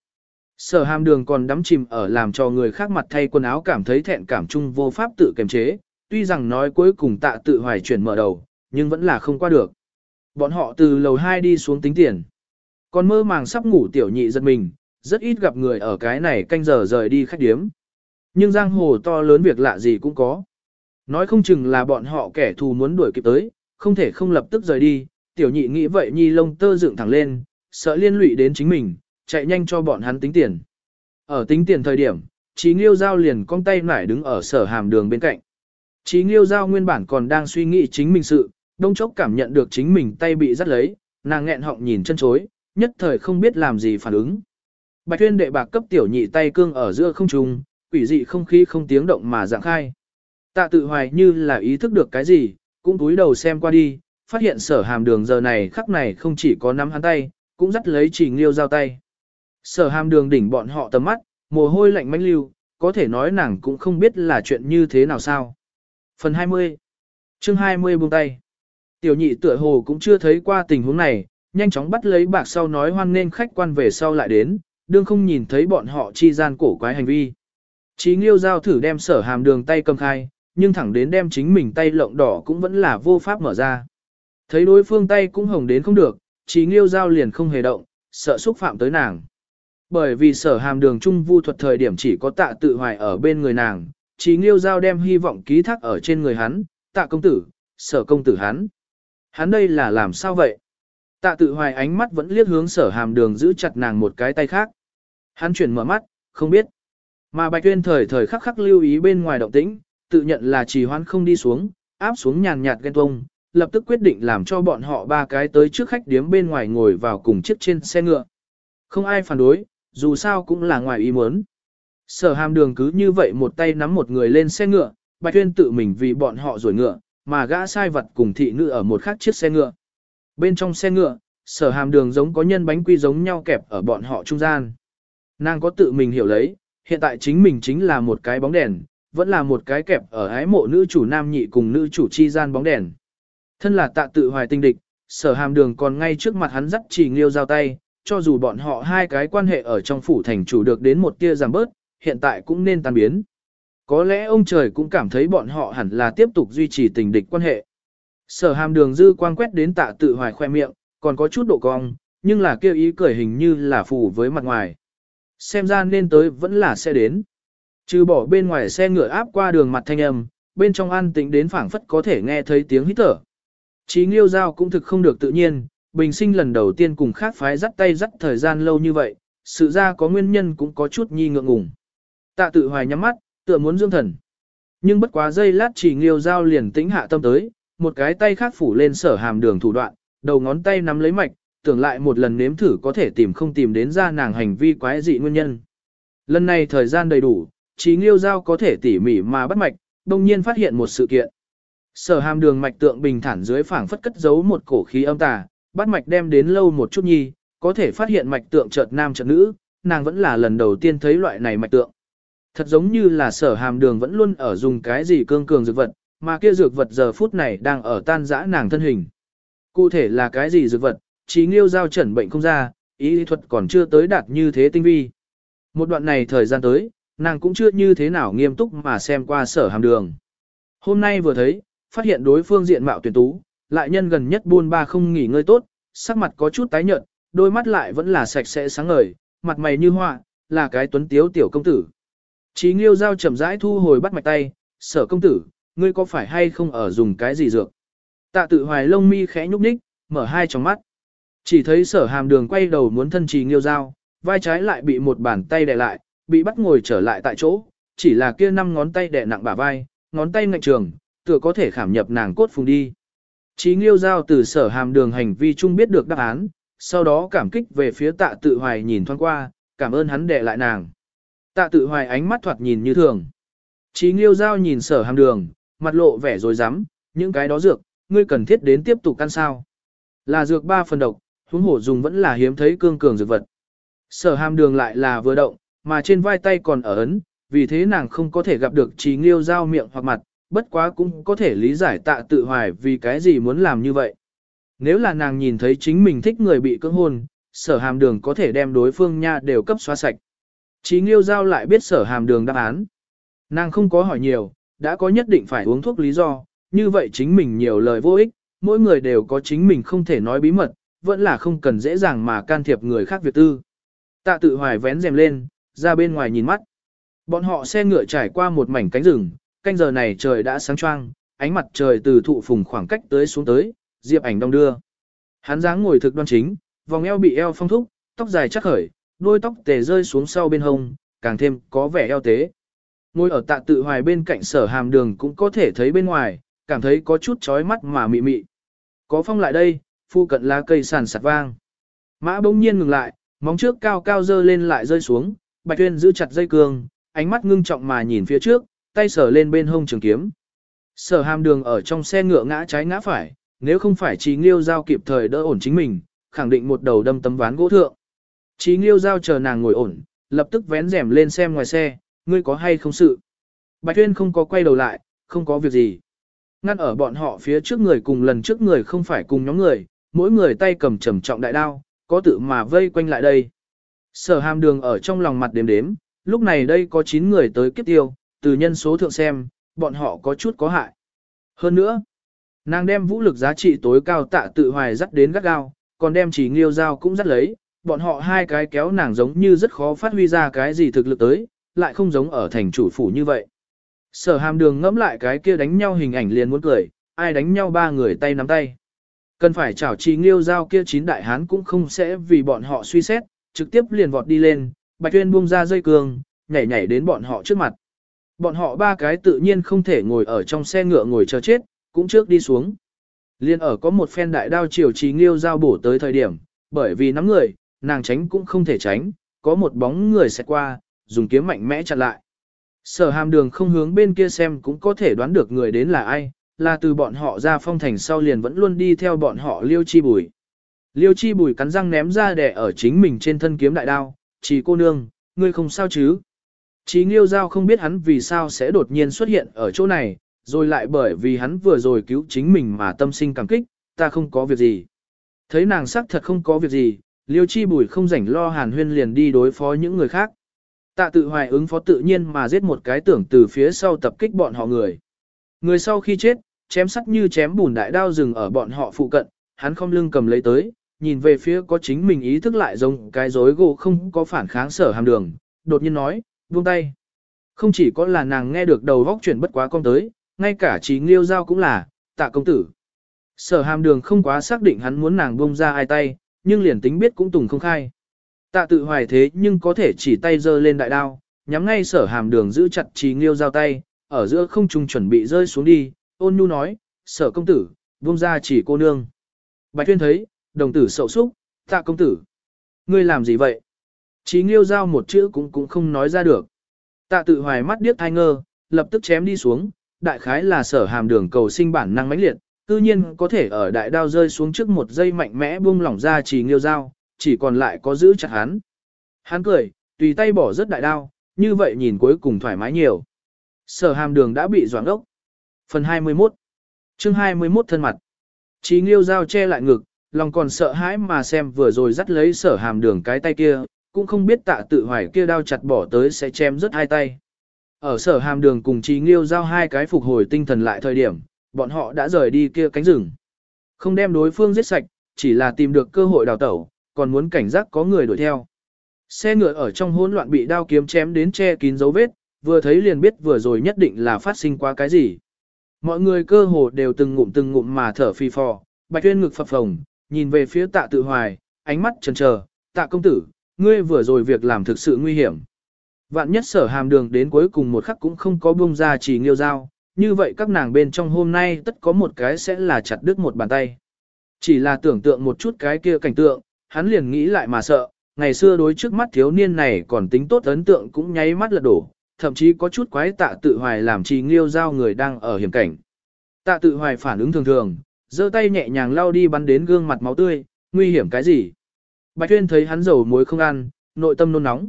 Sở hàm đường còn đắm chìm ở làm cho người khác mặt thay quần áo cảm thấy thẹn cảm chung vô pháp tự kiềm chế, tuy rằng nói cuối cùng tạ tự hoài chuyển mở đầu, nhưng vẫn là không qua được. Bọn họ từ lầu 2 đi xuống tính tiền. Còn mơ màng sắp ngủ tiểu nhị giật mình, rất ít gặp người ở cái này canh giờ rời đi khách điếm. Nhưng giang hồ to lớn việc lạ gì cũng có. Nói không chừng là bọn họ kẻ thù muốn đuổi kịp tới, không thể không lập tức rời đi, tiểu nhị nghĩ vậy nhi lông tơ dựng thẳng lên, sợ liên lụy đến chính mình, chạy nhanh cho bọn hắn tính tiền. Ở tính tiền thời điểm, Chí Nghiêu Giao liền cong tay nải đứng ở sở hàm đường bên cạnh. Chí Nghiêu Giao nguyên bản còn đang suy nghĩ chính mình sự, đông chốc cảm nhận được chính mình tay bị dắt lấy, nàng nghẹn họng nhìn chân chối, nhất thời không biết làm gì phản ứng. Bạch Tuyên đệ bạc cấp tiểu nhị tay cương ở giữa không trung, quỷ dị không khí không tiếng động mà dạng khai. Tạ tự hoài như là ý thức được cái gì, cũng túi đầu xem qua đi, phát hiện sở hàm đường giờ này khắc này không chỉ có nắm hắn tay, cũng dắt lấy chỉ nghiêu giao tay. Sở hàm đường đỉnh bọn họ tầm mắt, mồ hôi lạnh manh lưu, có thể nói nàng cũng không biết là chuyện như thế nào sao. Phần 20 chương 20 buông tay Tiểu nhị tựa hồ cũng chưa thấy qua tình huống này, nhanh chóng bắt lấy bạc sau nói hoan nên khách quan về sau lại đến, đương không nhìn thấy bọn họ chi gian cổ quái hành vi. Chí nghiêu giao thử đem sở hàm đường tay cầm khai, nhưng thẳng đến đem chính mình tay lộng đỏ cũng vẫn là vô pháp mở ra. Thấy đối phương tay cũng hồng đến không được, chí nghiêu giao liền không hề động, sợ xúc phạm tới nàng. Bởi vì sở hàm đường trung vu thuật thời điểm chỉ có tạ tự hoài ở bên người nàng, chí nghiêu giao đem hy vọng ký thác ở trên người hắn, tạ công tử, sở công tử hắn. Hắn đây là làm sao vậy? Tạ tự hoài ánh mắt vẫn liếc hướng sở hàm đường giữ chặt nàng một cái tay khác. Hắn chuyển mở mắt, không biết. Mà Bạch Tuyên thời thời khắc khắc lưu ý bên ngoài động tĩnh, tự nhận là trì hoãn không đi xuống, áp xuống nhàn nhạt ghen tuông, lập tức quyết định làm cho bọn họ ba cái tới trước khách điếm bên ngoài ngồi vào cùng chiếc trên xe ngựa. Không ai phản đối, dù sao cũng là ngoài ý muốn. Sở hàm đường cứ như vậy một tay nắm một người lên xe ngựa, Bạch Tuyên tự mình vì bọn họ rồi ngựa, mà gã sai vật cùng thị nữ ở một khác chiếc xe ngựa. Bên trong xe ngựa, sở hàm đường giống có nhân bánh quy giống nhau kẹp ở bọn họ trung gian. Nàng có tự mình hiểu lấy, hiện tại chính mình chính là một cái bóng đèn, vẫn là một cái kẹp ở ái mộ nữ chủ nam nhị cùng nữ chủ chi gian bóng đèn. Thân là tạ tự hoài tinh địch, sở hàm đường còn ngay trước mặt hắn dắt chỉ nghiêu giao tay, cho dù bọn họ hai cái quan hệ ở trong phủ thành chủ được đến một tia giảm bớt, hiện tại cũng nên tan biến. Có lẽ ông trời cũng cảm thấy bọn họ hẳn là tiếp tục duy trì tình địch quan hệ. Sở hàm đường dư quang quét đến tạ tự hoài khoe miệng, còn có chút độ cong, nhưng là kêu ý cười hình như là phù với mặt ngoài. Xem ra nên tới vẫn là sẽ đến. Trừ bỏ bên ngoài xe ngựa áp qua đường mặt thanh âm, bên trong an tĩnh đến phảng phất có thể nghe thấy tiếng hít thở. Chí Nghiêu Giao cũng thực không được tự nhiên, bình sinh lần đầu tiên cùng khác phái dắt tay dắt thời gian lâu như vậy, sự ra có nguyên nhân cũng có chút nhi ngượng ngùng. Tạ tự hoài nhắm mắt, tựa muốn dương thần. Nhưng bất quá giây lát chỉ Nghiêu Giao liền tĩnh hạ tâm tới, một cái tay khác phủ lên sở hàm đường thủ đoạn, đầu ngón tay nắm lấy mạch, tưởng lại một lần nếm thử có thể tìm không tìm đến ra nàng hành vi quái dị nguyên nhân. Lần này thời gian đầy đủ, trí nghiêu giao có thể tỉ mỉ mà bắt mạch, đồng nhiên phát hiện một sự kiện. Sở hàm đường mạch tượng bình thản dưới phảng phất cất giấu một cổ khí âm tà, bắt mạch đem đến lâu một chút nhi, có thể phát hiện mạch tượng chợt nam chợt nữ, nàng vẫn là lần đầu tiên thấy loại này mạch tượng. Thật giống như là sở hàm đường vẫn luôn ở dùng cái gì cương cường dược vật, mà kia dược vật giờ phút này đang ở tan rã nàng thân hình. Cụ thể là cái gì dược vật, trí nghiêu giao chẩn bệnh không ra, ý lý thuật còn chưa tới đạt như thế tinh vi. Một đoạn này thời gian tới, nàng cũng chưa như thế nào nghiêm túc mà xem qua sở hàm đường. Hôm nay vừa thấy, phát hiện đối phương diện mạo tuyển tú, lại nhân gần nhất buôn ba không nghỉ ngơi tốt, sắc mặt có chút tái nhợt, đôi mắt lại vẫn là sạch sẽ sáng ngời, mặt mày như hoa, là cái tuấn tiếu tiểu công tử. Chí Nghiêu giao chậm rãi thu hồi bắt mạch tay, "Sở công tử, ngươi có phải hay không ở dùng cái gì dược?" Tạ Tự Hoài lông mi khẽ nhúc nhích, mở hai tròng mắt. Chỉ thấy Sở Hàm Đường quay đầu muốn thân trì Nghiêu dao vai trái lại bị một bàn tay đè lại, bị bắt ngồi trở lại tại chỗ, chỉ là kia năm ngón tay đè nặng bả vai, ngón tay ngạnh trường, tựa có thể khảm nhập nàng cốt phùng đi. Chí Nghiêu giao từ Sở Hàm Đường hành vi chung biết được đáp án, sau đó cảm kích về phía Tạ Tự Hoài nhìn thoáng qua, cảm ơn hắn đè lại nàng. Tạ tự hoài ánh mắt thoạt nhìn như thường. Chí nghiêu giao nhìn sở hàm đường, mặt lộ vẻ rồi dám, những cái đó dược, ngươi cần thiết đến tiếp tục ăn sao. Là dược ba phần độc, huống hổ dùng vẫn là hiếm thấy cương cường dược vật. Sở hàm đường lại là vừa động, mà trên vai tay còn ở ấn, vì thế nàng không có thể gặp được trí nghiêu giao miệng hoặc mặt, bất quá cũng có thể lý giải tạ tự hoài vì cái gì muốn làm như vậy. Nếu là nàng nhìn thấy chính mình thích người bị cưỡng hôn, sở hàm đường có thể đem đối phương nha đều cấp xóa sạch. Chí Nghiêu Giao lại biết sở hàm đường đáp án. Nàng không có hỏi nhiều, đã có nhất định phải uống thuốc lý do, như vậy chính mình nhiều lời vô ích, mỗi người đều có chính mình không thể nói bí mật, vẫn là không cần dễ dàng mà can thiệp người khác việc tư. Tạ tự hoài vén rèm lên, ra bên ngoài nhìn mắt. Bọn họ xe ngựa trải qua một mảnh cánh rừng, canh giờ này trời đã sáng choang, ánh mặt trời từ thụ phùng khoảng cách tới xuống tới, diệp ảnh đông đưa. Hắn dáng ngồi thực đoan chính, vòng eo bị eo phong thúc, tóc dài chắc khởi, đôi tóc tề rơi xuống sau bên hông, càng thêm có vẻ eo tế. Ngồi ở tạ tự hoài bên cạnh sở hàm đường cũng có thể thấy bên ngoài, cảm thấy có chút chói mắt mà mị mị. Có phong lại đây, phu cận lá cây sàn sạt vang. Mã bỗng nhiên ngừng lại, móng trước cao cao dơ lên lại rơi xuống, bạch tuyên giữ chặt dây cương, ánh mắt ngưng trọng mà nhìn phía trước, tay sờ lên bên hông trường kiếm. Sở hàm đường ở trong xe ngựa ngã trái ngã phải, nếu không phải trí nghiêu giao kịp thời đỡ ổn chính mình, khẳng định một đầu đâm tấm ván gỗ thượng. Chí Nghiêu giao chờ nàng ngồi ổn, lập tức vén rèm lên xem ngoài xe, ngươi có hay không sự. Bạch Tuyên không có quay đầu lại, không có việc gì. Ngăn ở bọn họ phía trước người cùng lần trước người không phải cùng nhóm người, mỗi người tay cầm trầm trọng đại đao, có tự mà vây quanh lại đây. Sở hàm đường ở trong lòng mặt đếm đếm, lúc này đây có 9 người tới kiếp tiêu, từ nhân số thượng xem, bọn họ có chút có hại. Hơn nữa, nàng đem vũ lực giá trị tối cao tạ tự hoài dắt đến gắt gao, còn đem chỉ nghiêu dao cũng dắt lấy, bọn họ hai cái kéo nàng giống như rất khó phát huy ra cái gì thực lực tới, lại không giống ở thành chủ phủ như vậy. Sở hàm đường ngẫm lại cái kia đánh nhau hình ảnh liền muốn cười, ai đánh nhau ba người tay nắm tay. Cần phải chảo trì nghiêu giao kia chín đại hán cũng không sẽ vì bọn họ suy xét, trực tiếp liền vọt đi lên, bạch tuyên buông ra dây cương, nhảy nhảy đến bọn họ trước mặt. Bọn họ ba cái tự nhiên không thể ngồi ở trong xe ngựa ngồi chờ chết, cũng trước đi xuống. Liên ở có một phen đại đao chiều trì nghiêu giao bổ tới thời điểm, bởi vì nắm người, nàng tránh cũng không thể tránh, có một bóng người sẽ qua, dùng kiếm mạnh mẽ chặn lại. Sở hàm đường không hướng bên kia xem cũng có thể đoán được người đến là ai, là từ bọn họ ra phong thành sau liền vẫn luôn đi theo bọn họ liêu chi bùi. Liêu chi bùi cắn răng ném ra đẻ ở chính mình trên thân kiếm đại đao, chỉ cô nương, ngươi không sao chứ. Chí Nghiêu Giao không biết hắn vì sao sẽ đột nhiên xuất hiện ở chỗ này, rồi lại bởi vì hắn vừa rồi cứu chính mình mà tâm sinh cảm kích, ta không có việc gì. Thấy nàng sắc thật không có việc gì, Liêu chi bùi không rảnh lo hàn huyên liền đi đối phó những người khác. Tạ tự hoài ứng phó tự nhiên mà giết một cái tưởng từ phía sau tập kích bọn họ người. Người sau khi chết, chém sắt như chém bùn đại đao rừng ở bọn họ phụ cận, hắn không lưng cầm lấy tới, nhìn về phía có chính mình ý thức lại giống cái rối gỗ không có phản kháng sở hàm đường, đột nhiên nói, buông tay. Không chỉ có là nàng nghe được đầu vóc chuyển bất quá con tới, ngay cả trí nghiêu giao cũng là, tạ công tử. Sở hàm đường không quá xác định hắn muốn nàng buông ra ai tay, nhưng liền tính biết cũng tùng không khai. Tạ tự hoài thế nhưng có thể chỉ tay giơ lên đại đao, nhắm ngay sở hàm đường giữ chặt trí nghiêu giao tay, ở giữa không trung chuẩn bị rơi xuống đi, ôn nhu nói, sở công tử, buông ra chỉ cô nương. Bạch tuyên thấy, đồng tử sậu xúc, tạ công tử. Ngươi làm gì vậy? Chí nghiêu giao một chữ cũng cũng không nói ra được. Tạ tự hoài mắt điếc thai ngơ, lập tức chém đi xuống, đại khái là sở hàm đường cầu sinh bản năng mãnh liệt, tự nhiên có thể ở đại đao rơi xuống trước một giây mạnh mẽ buông lỏng ra chỉ nghiêu dao, chỉ còn lại có giữ chặt hắn. Hắn cười, tùy tay bỏ rất đại đao, như vậy nhìn cuối cùng thoải mái nhiều. Sở hàm đường đã bị doãn ốc. Phần 21 chương 21 thân mặt. Chí nghiêu dao che lại ngực, lòng còn sợ hãi mà xem vừa rồi dắt lấy sở hàm đường cái tay kia, cũng không biết tạ tự hoài kia đao chặt bỏ tới sẽ chém rứt hai tay. Ở sở hàm đường cùng Chí nghiêu giao hai cái phục hồi tinh thần lại thời điểm, bọn họ đã rời đi kia cánh rừng. Không đem đối phương giết sạch, chỉ là tìm được cơ hội đào tẩu, còn muốn cảnh giác có người đuổi theo. Xe ngựa ở trong hỗn loạn bị đao kiếm chém đến che kín dấu vết, vừa thấy liền biết vừa rồi nhất định là phát sinh qua cái gì. Mọi người cơ hồ đều từng ngụm từng ngụm mà thở phì phò, bạch tuyên ngực phập phồng, nhìn về phía tạ tự hoài, ánh mắt chần chờ, tạ công tử, ngươi vừa rồi việc làm thực sự nguy hiểm. Vạn nhất sở hàm đường đến cuối cùng một khắc cũng không có buông ra chỉ nghiêu dao, như vậy các nàng bên trong hôm nay tất có một cái sẽ là chặt đứt một bàn tay. Chỉ là tưởng tượng một chút cái kia cảnh tượng, hắn liền nghĩ lại mà sợ, ngày xưa đối trước mắt thiếu niên này còn tính tốt ấn tượng cũng nháy mắt lật đổ, thậm chí có chút quái tạ tự hoài làm trì nghiêu giao người đang ở hiểm cảnh. Tạ tự hoài phản ứng thường thường, giơ tay nhẹ nhàng lau đi bắn đến gương mặt máu tươi, nguy hiểm cái gì. Bạch Tuyên thấy hắn dầu muối không ăn, nội tâm nôn nóng.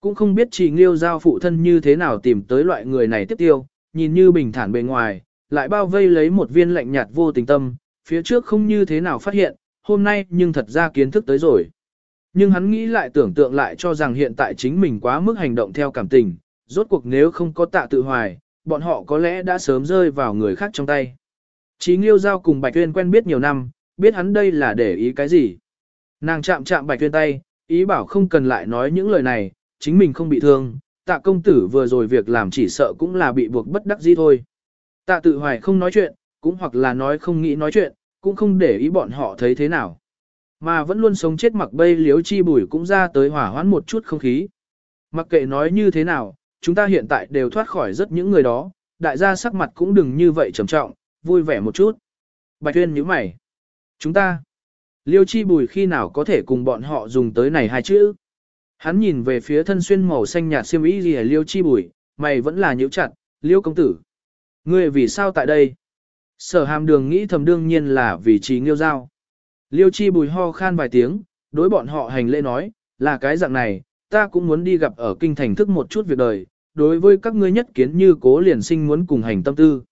Cũng không biết trì nghiêu giao phụ thân như thế nào tìm tới loại người này tiếp tiêu, nhìn như bình thản bề ngoài, lại bao vây lấy một viên lạnh nhạt vô tình tâm, phía trước không như thế nào phát hiện, hôm nay nhưng thật ra kiến thức tới rồi. Nhưng hắn nghĩ lại tưởng tượng lại cho rằng hiện tại chính mình quá mức hành động theo cảm tình, rốt cuộc nếu không có tạ tự hoài, bọn họ có lẽ đã sớm rơi vào người khác trong tay. Chí Nghiêu Giao cùng Bạch Tuyên quen biết nhiều năm, biết hắn đây là để ý cái gì. Nàng chạm chạm Bạch Tuyên tay, ý bảo không cần lại nói những lời này, chính mình không bị thương, tạ công tử vừa rồi việc làm chỉ sợ cũng là bị buộc bất đắc dĩ thôi. Tạ tự hoài không nói chuyện, cũng hoặc là nói không nghĩ nói chuyện, cũng không để ý bọn họ thấy thế nào. Mà vẫn luôn sống chết mặc bay liếu chi bùi cũng ra tới hỏa hoãn một chút không khí. Mặc kệ nói như thế nào, chúng ta hiện tại đều thoát khỏi rất những người đó, đại gia sắc mặt cũng đừng như vậy trầm trọng, vui vẻ một chút. Bạch Tuyên nhíu mày. Chúng ta, liêu chi bùi khi nào có thể cùng bọn họ dùng tới này hai chữ. Hắn nhìn về phía thân xuyên màu xanh nhạt xiêm y gì liêu chi bùi, mày vẫn là nhíu chặt, liêu công tử. Ngươi vì sao tại đây? Sở hàm đường nghĩ thầm đương nhiên là vì trí nghiêu giao. Liêu chi bùi ho khan vài tiếng, đối bọn họ hành lễ nói, là cái dạng này, ta cũng muốn đi gặp ở kinh thành thức một chút việc đời, đối với các ngươi nhất kiến như cố liền sinh muốn cùng hành tâm tư.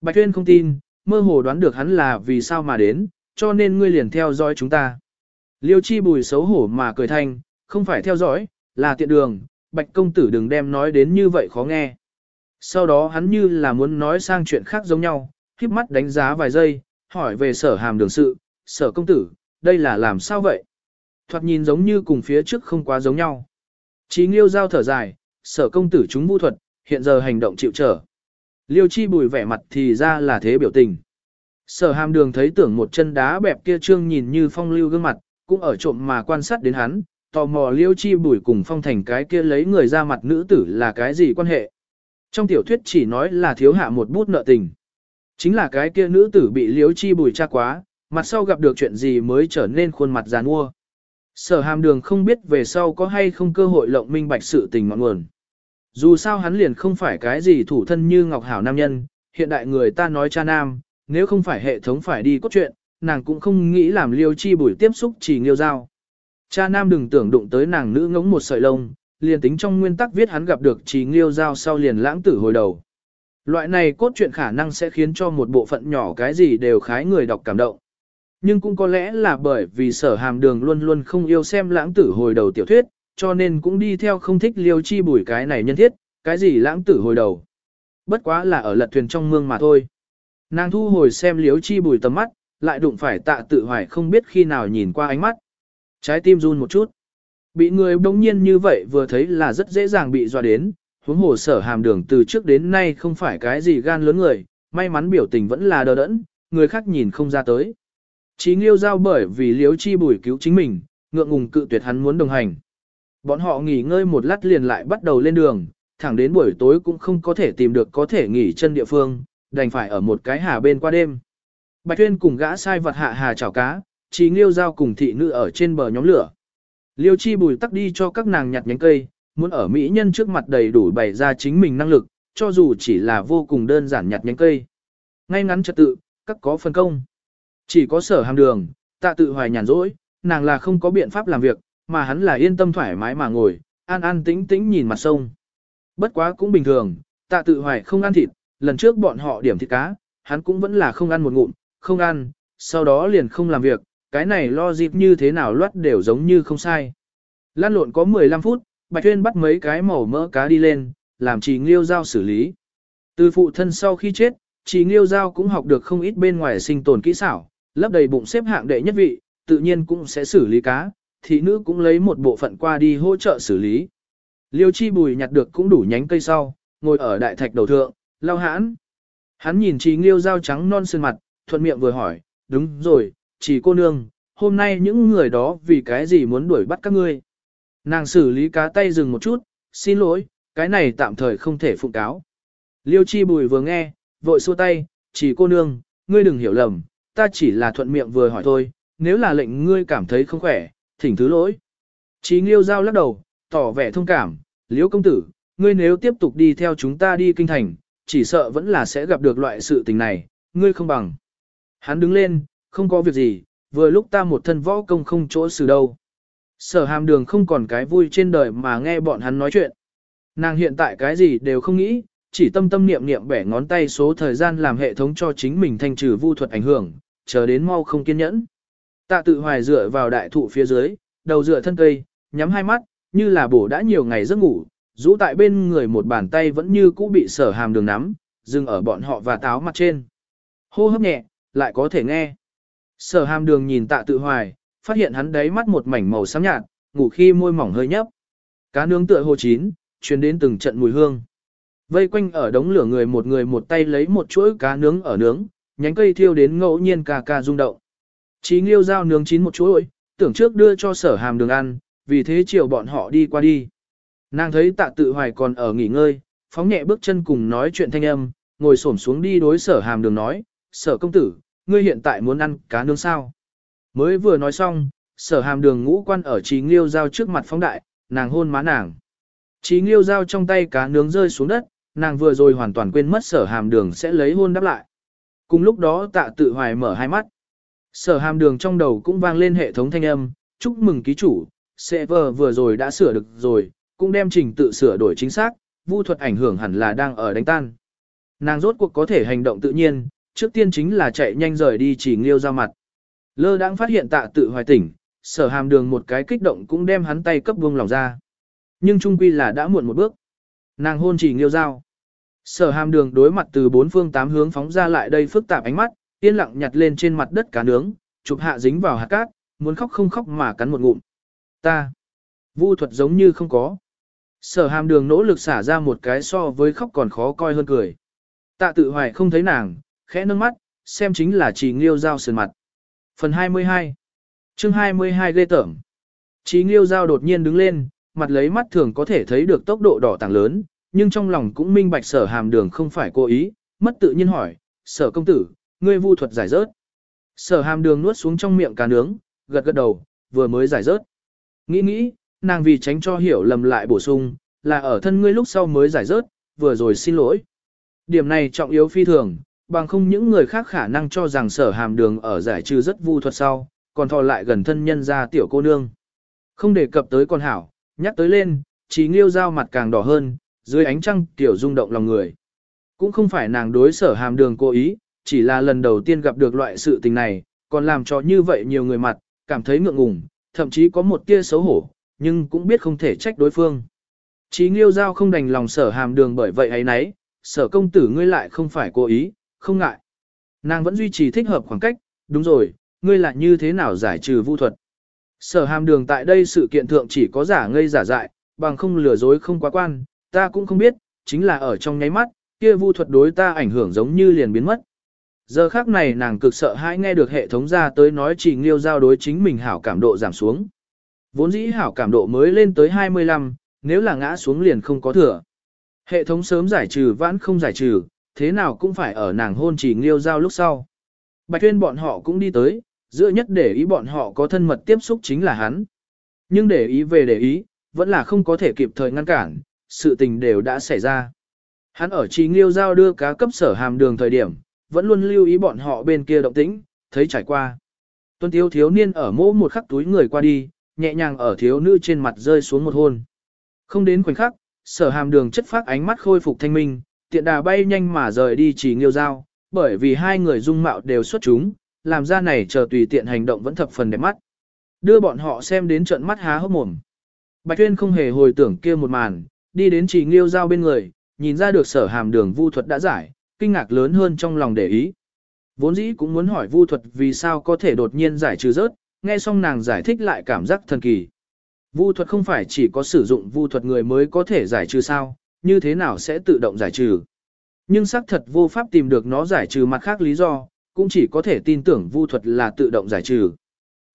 Bạch Tuyên không tin, mơ hồ đoán được hắn là vì sao mà đến, cho nên ngươi liền theo dõi chúng ta. Liêu chi bùi xấu hổ mà cười thanh, không phải theo dõi, là tiện đường, bạch công tử đừng đem nói đến như vậy khó nghe. Sau đó hắn như là muốn nói sang chuyện khác giống nhau, khiếp mắt đánh giá vài giây, hỏi về sở hàm đường sự, sở công tử, đây là làm sao vậy? Thoạt nhìn giống như cùng phía trước không quá giống nhau. Chí nghiêu giao thở dài, sở công tử chúng vũ thuật, hiện giờ hành động chịu trở. Liêu chi bùi vẻ mặt thì ra là thế biểu tình. Sở hàm đường thấy tưởng một chân đá bẹp kia trương nhìn như phong lưu gương mặt, cũng ở trộm mà quan sát đến hắn, tò mò liêu chi bùi cùng phong thành cái kia lấy người ra mặt nữ tử là cái gì quan hệ. Trong tiểu thuyết chỉ nói là thiếu hạ một bút nợ tình. Chính là cái kia nữ tử bị liêu chi bùi tra quá, mặt sau gặp được chuyện gì mới trở nên khuôn mặt giàn mua. Sở hàm đường không biết về sau có hay không cơ hội lộng minh bạch sự tình ngọn nguồn. Dù sao hắn liền không phải cái gì thủ thân như ngọc hảo nam nhân, hiện đại người ta nói cha nam, nếu không phải hệ thống phải đi cốt truyện, nàng cũng không nghĩ làm liêu chi buổi tiếp xúc chỉ nghiêu giao. Cha nam đừng tưởng đụng tới nàng nữ ngống một sợi lông, liền tính trong nguyên tắc viết hắn gặp được chỉ nghiêu giao sau liền lãng tử hồi đầu. Loại này cốt truyện khả năng sẽ khiến cho một bộ phận nhỏ cái gì đều khái người đọc cảm động. Nhưng cũng có lẽ là bởi vì sở hàm đường luôn luôn không yêu xem lãng tử hồi đầu tiểu thuyết, cho nên cũng đi theo không thích liêu chi bùi cái này nhân thiết, cái gì lãng tử hồi đầu. Bất quá là ở lật thuyền trong mương mà thôi. Nàng thu hồi xem liêu chi bùi tầm mắt, lại đụng phải tạ tự hoài không biết khi nào nhìn qua ánh mắt. Trái tim run một chút. Bị người đống nhiên như vậy vừa thấy là rất dễ dàng bị dọa đến, huống hồ sở hàm đường từ trước đến nay không phải cái gì gan lớn người, may mắn biểu tình vẫn là đờ đẫn, người khác nhìn không ra tới. Chí nghiêu giao bởi vì liếu chi bùi cứu chính mình, ngượng ngùng cự tuyệt hắn muốn đồng hành. Bọn họ nghỉ ngơi một lát liền lại bắt đầu lên đường, thẳng đến buổi tối cũng không có thể tìm được có thể nghỉ chân địa phương, đành phải ở một cái hà bên qua đêm. Bạch Tuyên cùng gã sai vật hạ hà chảo cá, Chí Nghiêu giao cùng thị nữ ở trên bờ nhóm lửa. Liêu Chi Bùi tắc đi cho các nàng nhặt nhánh cây, muốn ở mỹ nhân trước mặt đầy đủ bày ra chính mình năng lực, cho dù chỉ là vô cùng đơn giản nhặt nhánh cây. Ngay ngắn trật tự, các có phân công. Chỉ có sở hàm đường, tạ tự hoài nhàn rỗi, nàng là không có biện pháp làm việc, mà hắn là yên tâm thoải mái mà ngồi, an an tĩnh tĩnh nhìn mặt sông. Bất quá cũng bình thường, tạ tự hoài không ăn thịt, lần trước bọn họ điểm thịt cá, hắn cũng vẫn là không ăn một ngụm, không ăn, sau đó liền không làm việc, cái này lo dịp như thế nào loát đều giống như không sai. Lan lộn có 15 phút, Bạch Tuyên bắt mấy cái màu mỡ cá đi lên, làm trì nghiêu giao xử lý. Từ phụ thân sau khi chết, trì nghiêu giao cũng học được không ít bên ngoài sinh tồn kỹ xảo, lấp đầy bụng xếp hạng đệ nhất vị, tự nhiên cũng sẽ xử lý cá, thị nữ cũng lấy một bộ phận qua đi hỗ trợ xử lý. Liêu chi bùi nhặt được cũng đủ nhánh cây sau, ngồi ở đại thạch đầu thượng, lao hãn. Hắn nhìn trì nghiêu giao trắng non sơn mặt, thuận miệng vừa hỏi, đúng rồi, chỉ cô nương, hôm nay những người đó vì cái gì muốn đuổi bắt các ngươi. Nàng xử lý cá tay dừng một chút, xin lỗi, cái này tạm thời không thể phụng cáo. Liêu chi bùi vừa nghe, vội xua tay, chỉ cô nương, ngươi đừng hiểu lầm, ta chỉ là thuận miệng vừa hỏi thôi, nếu là lệnh ngươi cảm thấy không khỏe, thỉnh thứ lỗi. Chí nghiêu giao lắc đầu, tỏ vẻ thông cảm, Liễu công tử, ngươi nếu tiếp tục đi theo chúng ta đi kinh thành, chỉ sợ vẫn là sẽ gặp được loại sự tình này, ngươi không bằng. Hắn đứng lên, không có việc gì, vừa lúc ta một thân võ công không chỗ xử đâu. Sở hàm đường không còn cái vui trên đời mà nghe bọn hắn nói chuyện. Nàng hiện tại cái gì đều không nghĩ, chỉ tâm tâm niệm niệm bẻ ngón tay số thời gian làm hệ thống cho chính mình thanh trừ vu thuật ảnh hưởng, chờ đến mau không kiên nhẫn. Tạ tự hoài dựa vào đại thụ phía dưới, đầu dựa thân cây, nhắm hai mắt, như là bổ đã nhiều ngày giấc ngủ, rũ tại bên người một bàn tay vẫn như cũ bị sở hàm đường nắm, dừng ở bọn họ và táo mặt trên. Hô hấp nhẹ, lại có thể nghe. Sở hàm đường nhìn tạ tự hoài, phát hiện hắn đáy mắt một mảnh màu xám nhạt, ngủ khi môi mỏng hơi nhấp. Cá nướng tựa hồ chín, truyền đến từng trận mùi hương. Vây quanh ở đống lửa người một người một tay lấy một chuỗi cá nướng ở nướng, nhánh cây thiêu đến ngẫu nhiên ca ca rung động. Chí nghiêu dao nướng chín một chuỗi, tưởng trước đưa cho sở hàm đường ăn, vì thế chiều bọn họ đi qua đi. Nàng thấy tạ tự hoài còn ở nghỉ ngơi, phóng nhẹ bước chân cùng nói chuyện thanh âm, ngồi xổm xuống đi đối sở hàm đường nói, sở công tử, ngươi hiện tại muốn ăn cá nướng sao? Mới vừa nói xong, sở hàm đường ngũ quan ở trí nghiêu dao trước mặt phóng đại, nàng hôn má nàng. Trí nghiêu dao trong tay cá nướng rơi xuống đất, nàng vừa rồi hoàn toàn quên mất sở hàm đường sẽ lấy hôn đáp lại. Cùng lúc đó tạ tự hoài mở hai mắt. Sở hàm đường trong đầu cũng vang lên hệ thống thanh âm, chúc mừng ký chủ, server vừa rồi đã sửa được rồi, cũng đem trình tự sửa đổi chính xác, vu thuật ảnh hưởng hẳn là đang ở đánh tan. Nàng rốt cuộc có thể hành động tự nhiên, trước tiên chính là chạy nhanh rời đi chỉ nghiêu ra mặt. Lơ đang phát hiện tạ tự hoài tỉnh, sở hàm đường một cái kích động cũng đem hắn tay cấp buông lòng ra. Nhưng trung quy là đã muộn một bước. Nàng hôn chỉ nghiêu dao. Sở hàm đường đối mặt từ bốn phương tám hướng phóng ra lại đây phức tạp ánh mắt, yên lặng nhặt lên trên mặt đất cá nướng, chụp hạ dính vào hạt cát, muốn khóc không khóc mà cắn một ngụm. Ta. Vu thuật giống như không có. Sở hàm đường nỗ lực xả ra một cái so với khóc còn khó coi hơn cười. Tạ tự hoài không thấy nàng, khẽ nâng mắt, xem chính là chỉ nghiêu dao sườn mặt. Phần 22 chương 22 ghê tởm. Chí nghiêu dao đột nhiên đứng lên, mặt lấy mắt thường có thể thấy được tốc độ đỏ tàng lớn, nhưng trong lòng cũng minh bạch sở hàm đường không phải cố ý, mất tự nhiên hỏi, sở công tử, ngươi vu thuật giải rớt. Sở hàm đường nuốt xuống trong miệng cá nướng, gật gật đầu, vừa mới giải rớt. Nghĩ nghĩ, nàng vì tránh cho hiểu lầm lại bổ sung, là ở thân ngươi lúc sau mới giải rớt, vừa rồi xin lỗi. Điểm này trọng yếu phi thường, bằng không những người khác khả năng cho rằng sở hàm đường ở giải trừ rất vu thuật sau, còn thò lại gần thân nhân ra tiểu cô nương. Không đề cập tới con hảo, nhắc tới lên, trí nghiêu dao mặt càng đỏ hơn, dưới ánh trăng tiểu rung động lòng người. Cũng không phải nàng đối sở hàm đường cố ý, chỉ là lần đầu tiên gặp được loại sự tình này, còn làm cho như vậy nhiều người mặt, cảm thấy ngượng ngùng, thậm chí có một tia xấu hổ, nhưng cũng biết không thể trách đối phương. Chí nghiêu giao không đành lòng sở hàm đường bởi vậy ấy nấy, sở công tử ngươi lại không phải cố ý, không ngại. Nàng vẫn duy trì thích hợp khoảng cách, đúng rồi, ngươi lại như thế nào giải trừ vu thuật. Sở hàm đường tại đây sự kiện thượng chỉ có giả ngây giả dại, bằng không lừa dối không quá quan, ta cũng không biết, chính là ở trong nháy mắt, kia vu thuật đối ta ảnh hưởng giống như liền biến mất. Giờ khác này nàng cực sợ hãi nghe được hệ thống ra tới nói chỉ nghiêu giao đối chính mình hảo cảm độ giảm xuống. Vốn dĩ hảo cảm độ mới lên tới 25, nếu là ngã xuống liền không có thừa. Hệ thống sớm giải trừ vãn không giải trừ, thế nào cũng phải ở nàng hôn chỉ nghiêu giao lúc sau. Bạch Tuyên bọn họ cũng đi tới, giữa nhất để ý bọn họ có thân mật tiếp xúc chính là hắn. Nhưng để ý về để ý, vẫn là không có thể kịp thời ngăn cản, sự tình đều đã xảy ra. Hắn ở trí nghiêu giao đưa cá cấp sở hàm đường thời điểm, vẫn luôn lưu ý bọn họ bên kia động tĩnh, thấy trải qua. Tuân thiếu thiếu niên ở mỗ một khắc túi người qua đi, nhẹ nhàng ở thiếu nữ trên mặt rơi xuống một hôn. Không đến khoảnh khắc, sở hàm đường chất phát ánh mắt khôi phục thanh minh, tiện đà bay nhanh mà rời đi chỉ nghiêu giao, bởi vì hai người dung mạo đều xuất chúng, làm ra này chờ tùy tiện hành động vẫn thập phần đẹp mắt. Đưa bọn họ xem đến trận mắt há hốc mồm. Bạch Tuyên không hề hồi tưởng kia một màn, đi đến chỉ nghiêu giao bên người, nhìn ra được sở hàm đường vu thuật đã giải, kinh ngạc lớn hơn trong lòng để ý. Vốn dĩ cũng muốn hỏi vu thuật vì sao có thể đột nhiên giải trừ rớt, nghe xong nàng giải thích lại cảm giác thần kỳ. Vu thuật không phải chỉ có sử dụng vu thuật người mới có thể giải trừ sao, như thế nào sẽ tự động giải trừ. Nhưng xác thật vô pháp tìm được nó giải trừ mặt khác lý do, cũng chỉ có thể tin tưởng vu thuật là tự động giải trừ.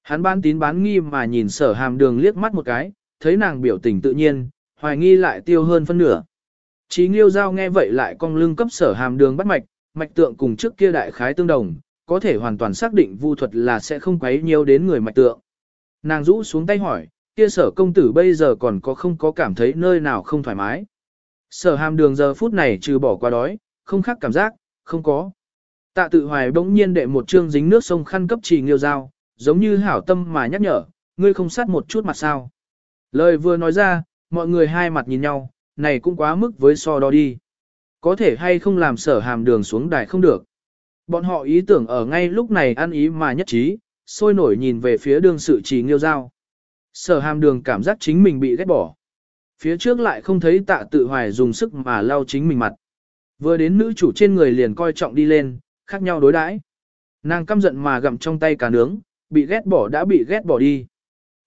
Hắn bán tín bán nghi mà nhìn sở hàm đường liếc mắt một cái, thấy nàng biểu tình tự nhiên, hoài nghi lại tiêu hơn phân nửa. Chí nghiêu giao nghe vậy lại cong lưng cấp sở hàm đường bắt mạch, mạch tượng cùng trước kia đại khái tương đồng, có thể hoàn toàn xác định vu thuật là sẽ không quấy nhiều đến người mạch tượng. Nàng rũ xuống tay hỏi, kia sở công tử bây giờ còn có không có cảm thấy nơi nào không thoải mái. Sở hàm đường giờ phút này trừ bỏ qua đói, không khác cảm giác, không có. Tạ tự hoài bỗng nhiên đệ một chương dính nước sông khăn cấp trì nghiêu dao, giống như hảo tâm mà nhắc nhở, ngươi không sát một chút mặt sao. Lời vừa nói ra, mọi người hai mặt nhìn nhau, này cũng quá mức với so đo đi. Có thể hay không làm sở hàm đường xuống đài không được. Bọn họ ý tưởng ở ngay lúc này ăn ý mà nhất trí, sôi nổi nhìn về phía đường sự trì nghiêu dao. Sở hàm đường cảm giác chính mình bị ghét bỏ. Phía trước lại không thấy tạ tự hoài dùng sức mà lau chính mình mặt. Vừa đến nữ chủ trên người liền coi trọng đi lên, khác nhau đối đãi. Nàng căm giận mà gặm trong tay cả nướng, bị ghét bỏ đã bị ghét bỏ đi.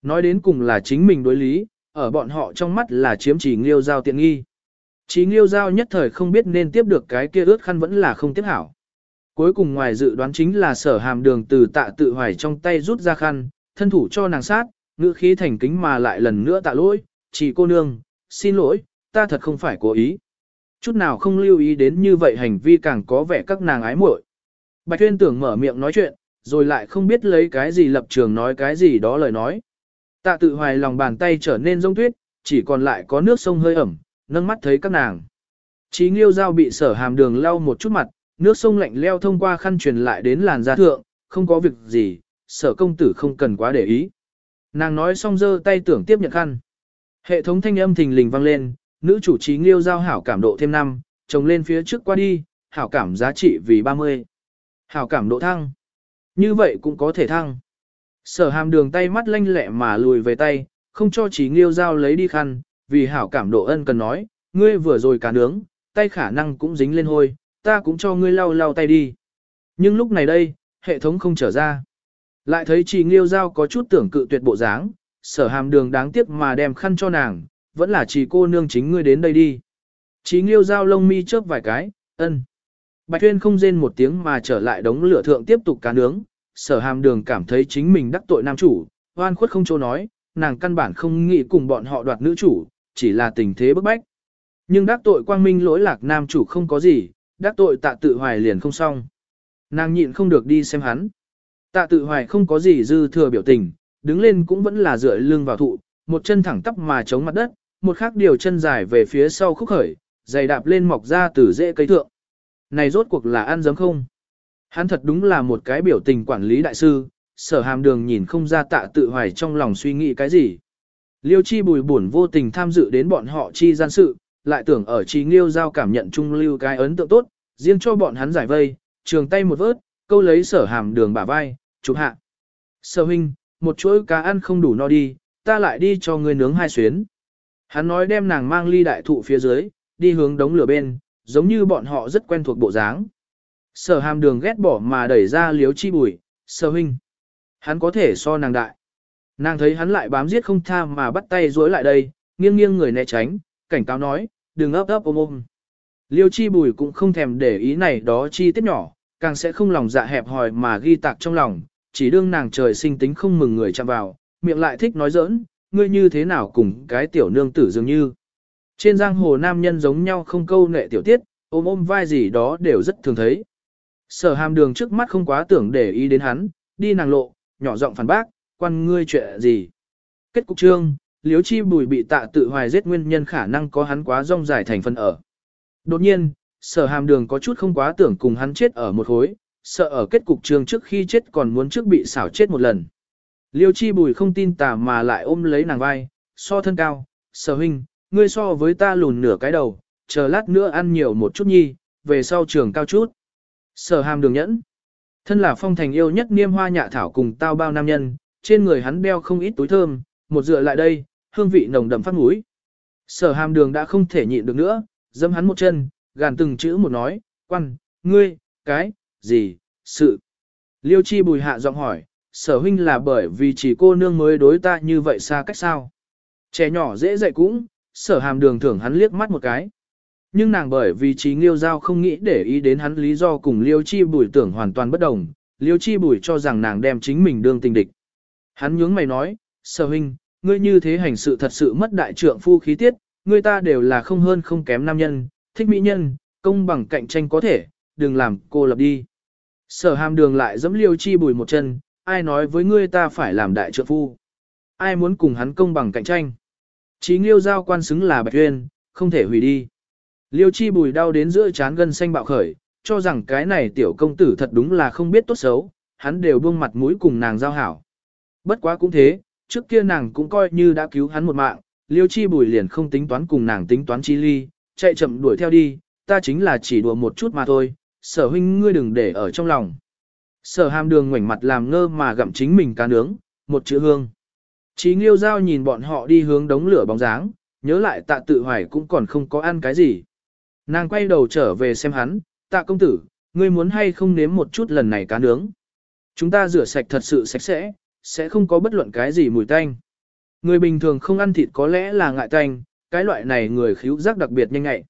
Nói đến cùng là chính mình đối lý, ở bọn họ trong mắt là chiếm chỉ nghiêu giao tiện nghi. Chỉ nghiêu giao nhất thời không biết nên tiếp được cái kia ướt khăn vẫn là không tiếp hảo. Cuối cùng ngoài dự đoán chính là sở hàm đường từ tạ tự hoài trong tay rút ra khăn, thân thủ cho nàng sát, ngữ khí thành kính mà lại lần nữa tạ lỗi, chỉ cô nương, xin lỗi, ta thật không phải cố ý. Chút nào không lưu ý đến như vậy hành vi càng có vẻ các nàng ái muội. Bạch Tuyên tưởng mở miệng nói chuyện, rồi lại không biết lấy cái gì lập trường nói cái gì đó lời nói. Tạ tự hoài lòng bàn tay trở nên rông tuyết, chỉ còn lại có nước sông hơi ẩm, nâng mắt thấy các nàng. Chí nghiêu dao bị sở hàm đường lau một chút mặt, nước sông lạnh leo thông qua khăn truyền lại đến làn da thượng, không có việc gì, sở công tử không cần quá để ý. Nàng nói xong giơ tay tưởng tiếp nhận khăn. Hệ thống thanh âm thình lình vang lên, nữ chủ trí nghiêu giao hảo cảm độ thêm 5, trồng lên phía trước qua đi, hảo cảm giá trị vì 30. Hảo cảm độ thăng. Như vậy cũng có thể thăng. Sở hàm đường tay mắt lanh lẹ mà lùi về tay, không cho Chỉ nghiêu giao lấy đi khăn, vì hảo cảm độ ân cần nói, ngươi vừa rồi cả nướng, tay khả năng cũng dính lên hôi, ta cũng cho ngươi lau lau tay đi. Nhưng lúc này đây, hệ thống không trở ra. Lại thấy Chỉ Nghiêu Giao có chút tưởng cự tuyệt bộ dáng, sở hàm đường đáng tiếc mà đem khăn cho nàng, vẫn là Chỉ cô nương chính ngươi đến đây đi. Chỉ Nghiêu Giao lông mi chớp vài cái, ân. Bạch Thuyên không rên một tiếng mà trở lại đống lửa thượng tiếp tục cá nướng, sở hàm đường cảm thấy chính mình đắc tội nam chủ, oan khuất không chỗ nói, nàng căn bản không nghĩ cùng bọn họ đoạt nữ chủ, chỉ là tình thế bức bách. Nhưng đắc tội quang minh lỗi lạc nam chủ không có gì, đắc tội tạ tự hoài liền không xong. Nàng nhịn không được đi xem hắn. Tạ tự hoài không có gì dư thừa biểu tình, đứng lên cũng vẫn là dựa lưng vào thụ, một chân thẳng tắp mà chống mặt đất, một khác điều chân dài về phía sau khúc khởi, giày đạp lên mọc ra từ rễ cây thượng. Này rốt cuộc là ăn giống không? Hắn thật đúng là một cái biểu tình quản lý đại sư, sở hàm đường nhìn không ra tạ tự hoài trong lòng suy nghĩ cái gì. Liêu chi bùi buồn vô tình tham dự đến bọn họ chi gian sự, lại tưởng ở chi nghiêu giao cảm nhận trung lưu cái ấn tượng tốt, riêng cho bọn hắn giải vây, trường tay một vớt, câu lấy sở hàm đường bả vai, chụp hạ. Sở huynh, một chuỗi cá ăn không đủ no đi, ta lại đi cho ngươi nướng hai xuyến. Hắn nói đem nàng mang ly đại thụ phía dưới, đi hướng đống lửa bên, giống như bọn họ rất quen thuộc bộ dáng. Sở hàm đường ghét bỏ mà đẩy ra liếu chi bùi, sở huynh. Hắn có thể so nàng đại. Nàng thấy hắn lại bám giết không tha mà bắt tay dối lại đây, nghiêng nghiêng người né tránh, cảnh cáo nói, đừng ấp ấp ôm ôm. Liêu chi bùi cũng không thèm để ý này đó chi tiết nhỏ, càng sẽ không lòng dạ hẹp hòi mà ghi tạc trong lòng, chỉ đương nàng trời sinh tính không mừng người chạm vào, miệng lại thích nói giỡn, ngươi như thế nào cùng cái tiểu nương tử dường như. Trên giang hồ nam nhân giống nhau không câu nệ tiểu tiết, ôm ôm vai gì đó đều rất thường thấy. Sở hàm đường trước mắt không quá tưởng để ý đến hắn, đi nàng lộ, nhỏ giọng phản bác, quan ngươi chuyện gì. Kết cục trương, liếu chi bùi bị tạ tự hoài giết nguyên nhân khả năng có hắn quá rong dài thành phần ở. Đột nhiên, sở hàm đường có chút không quá tưởng cùng hắn chết ở một khối, sợ ở kết cục trường trước khi chết còn muốn trước bị xảo chết một lần. Liêu chi bùi không tin tà mà lại ôm lấy nàng vai, so thân cao, sở huynh, ngươi so với ta lùn nửa cái đầu, chờ lát nữa ăn nhiều một chút nhi, về sau trường cao chút. Sở hàm đường nhẫn. Thân là phong thành yêu nhất niêm hoa nhạ thảo cùng tao bao nam nhân, trên người hắn đeo không ít túi thơm, một dựa lại đây, hương vị nồng đậm phát mũi. Sở hàm đường đã không thể nhịn được nữa, dâm hắn một chân, gàn từng chữ một nói, quan, ngươi, cái, gì, sự. Liêu chi bùi hạ giọng hỏi, sở huynh là bởi vì chỉ cô nương mới đối ta như vậy xa cách sao. Trẻ nhỏ dễ dạy cũng, sở hàm đường thưởng hắn liếc mắt một cái. Nhưng nàng bởi vì trí nghiêu giao không nghĩ để ý đến hắn lý do cùng liêu chi bùi tưởng hoàn toàn bất đồng, liêu chi bùi cho rằng nàng đem chính mình đương tình địch. Hắn nhướng mày nói, sở huynh, ngươi như thế hành sự thật sự mất đại trượng phu khí tiết, ngươi ta đều là không hơn không kém nam nhân, thích mỹ nhân, công bằng cạnh tranh có thể, đừng làm cô lập đi. Sở hàm đường lại dẫm liêu chi bùi một chân, ai nói với ngươi ta phải làm đại trượng phu. Ai muốn cùng hắn công bằng cạnh tranh. Chí nghiêu giao quan xứng là bạch huyên, không thể hủy đi. Liêu chi bùi đau đến giữa chán gân xanh bạo khởi, cho rằng cái này tiểu công tử thật đúng là không biết tốt xấu, hắn đều buông mặt mũi cùng nàng giao hảo. Bất quá cũng thế, trước kia nàng cũng coi như đã cứu hắn một mạng, liêu chi bùi liền không tính toán cùng nàng tính toán chi ly, chạy chậm đuổi theo đi, ta chính là chỉ đùa một chút mà thôi, sở huynh ngươi đừng để ở trong lòng. Sở hàm đường ngoảnh mặt làm ngơ mà gặm chính mình cá nướng, một chữ hương. Chí nghiêu giao nhìn bọn họ đi hướng đống lửa bóng dáng, nhớ lại tạ tự hoài cũng còn không có ăn cái gì. Nàng quay đầu trở về xem hắn, tạ công tử, ngươi muốn hay không nếm một chút lần này cá nướng. Chúng ta rửa sạch thật sự sạch sẽ, sẽ không có bất luận cái gì mùi tanh. Người bình thường không ăn thịt có lẽ là ngại tanh, cái loại này người khíu giác đặc biệt nhanh ngại.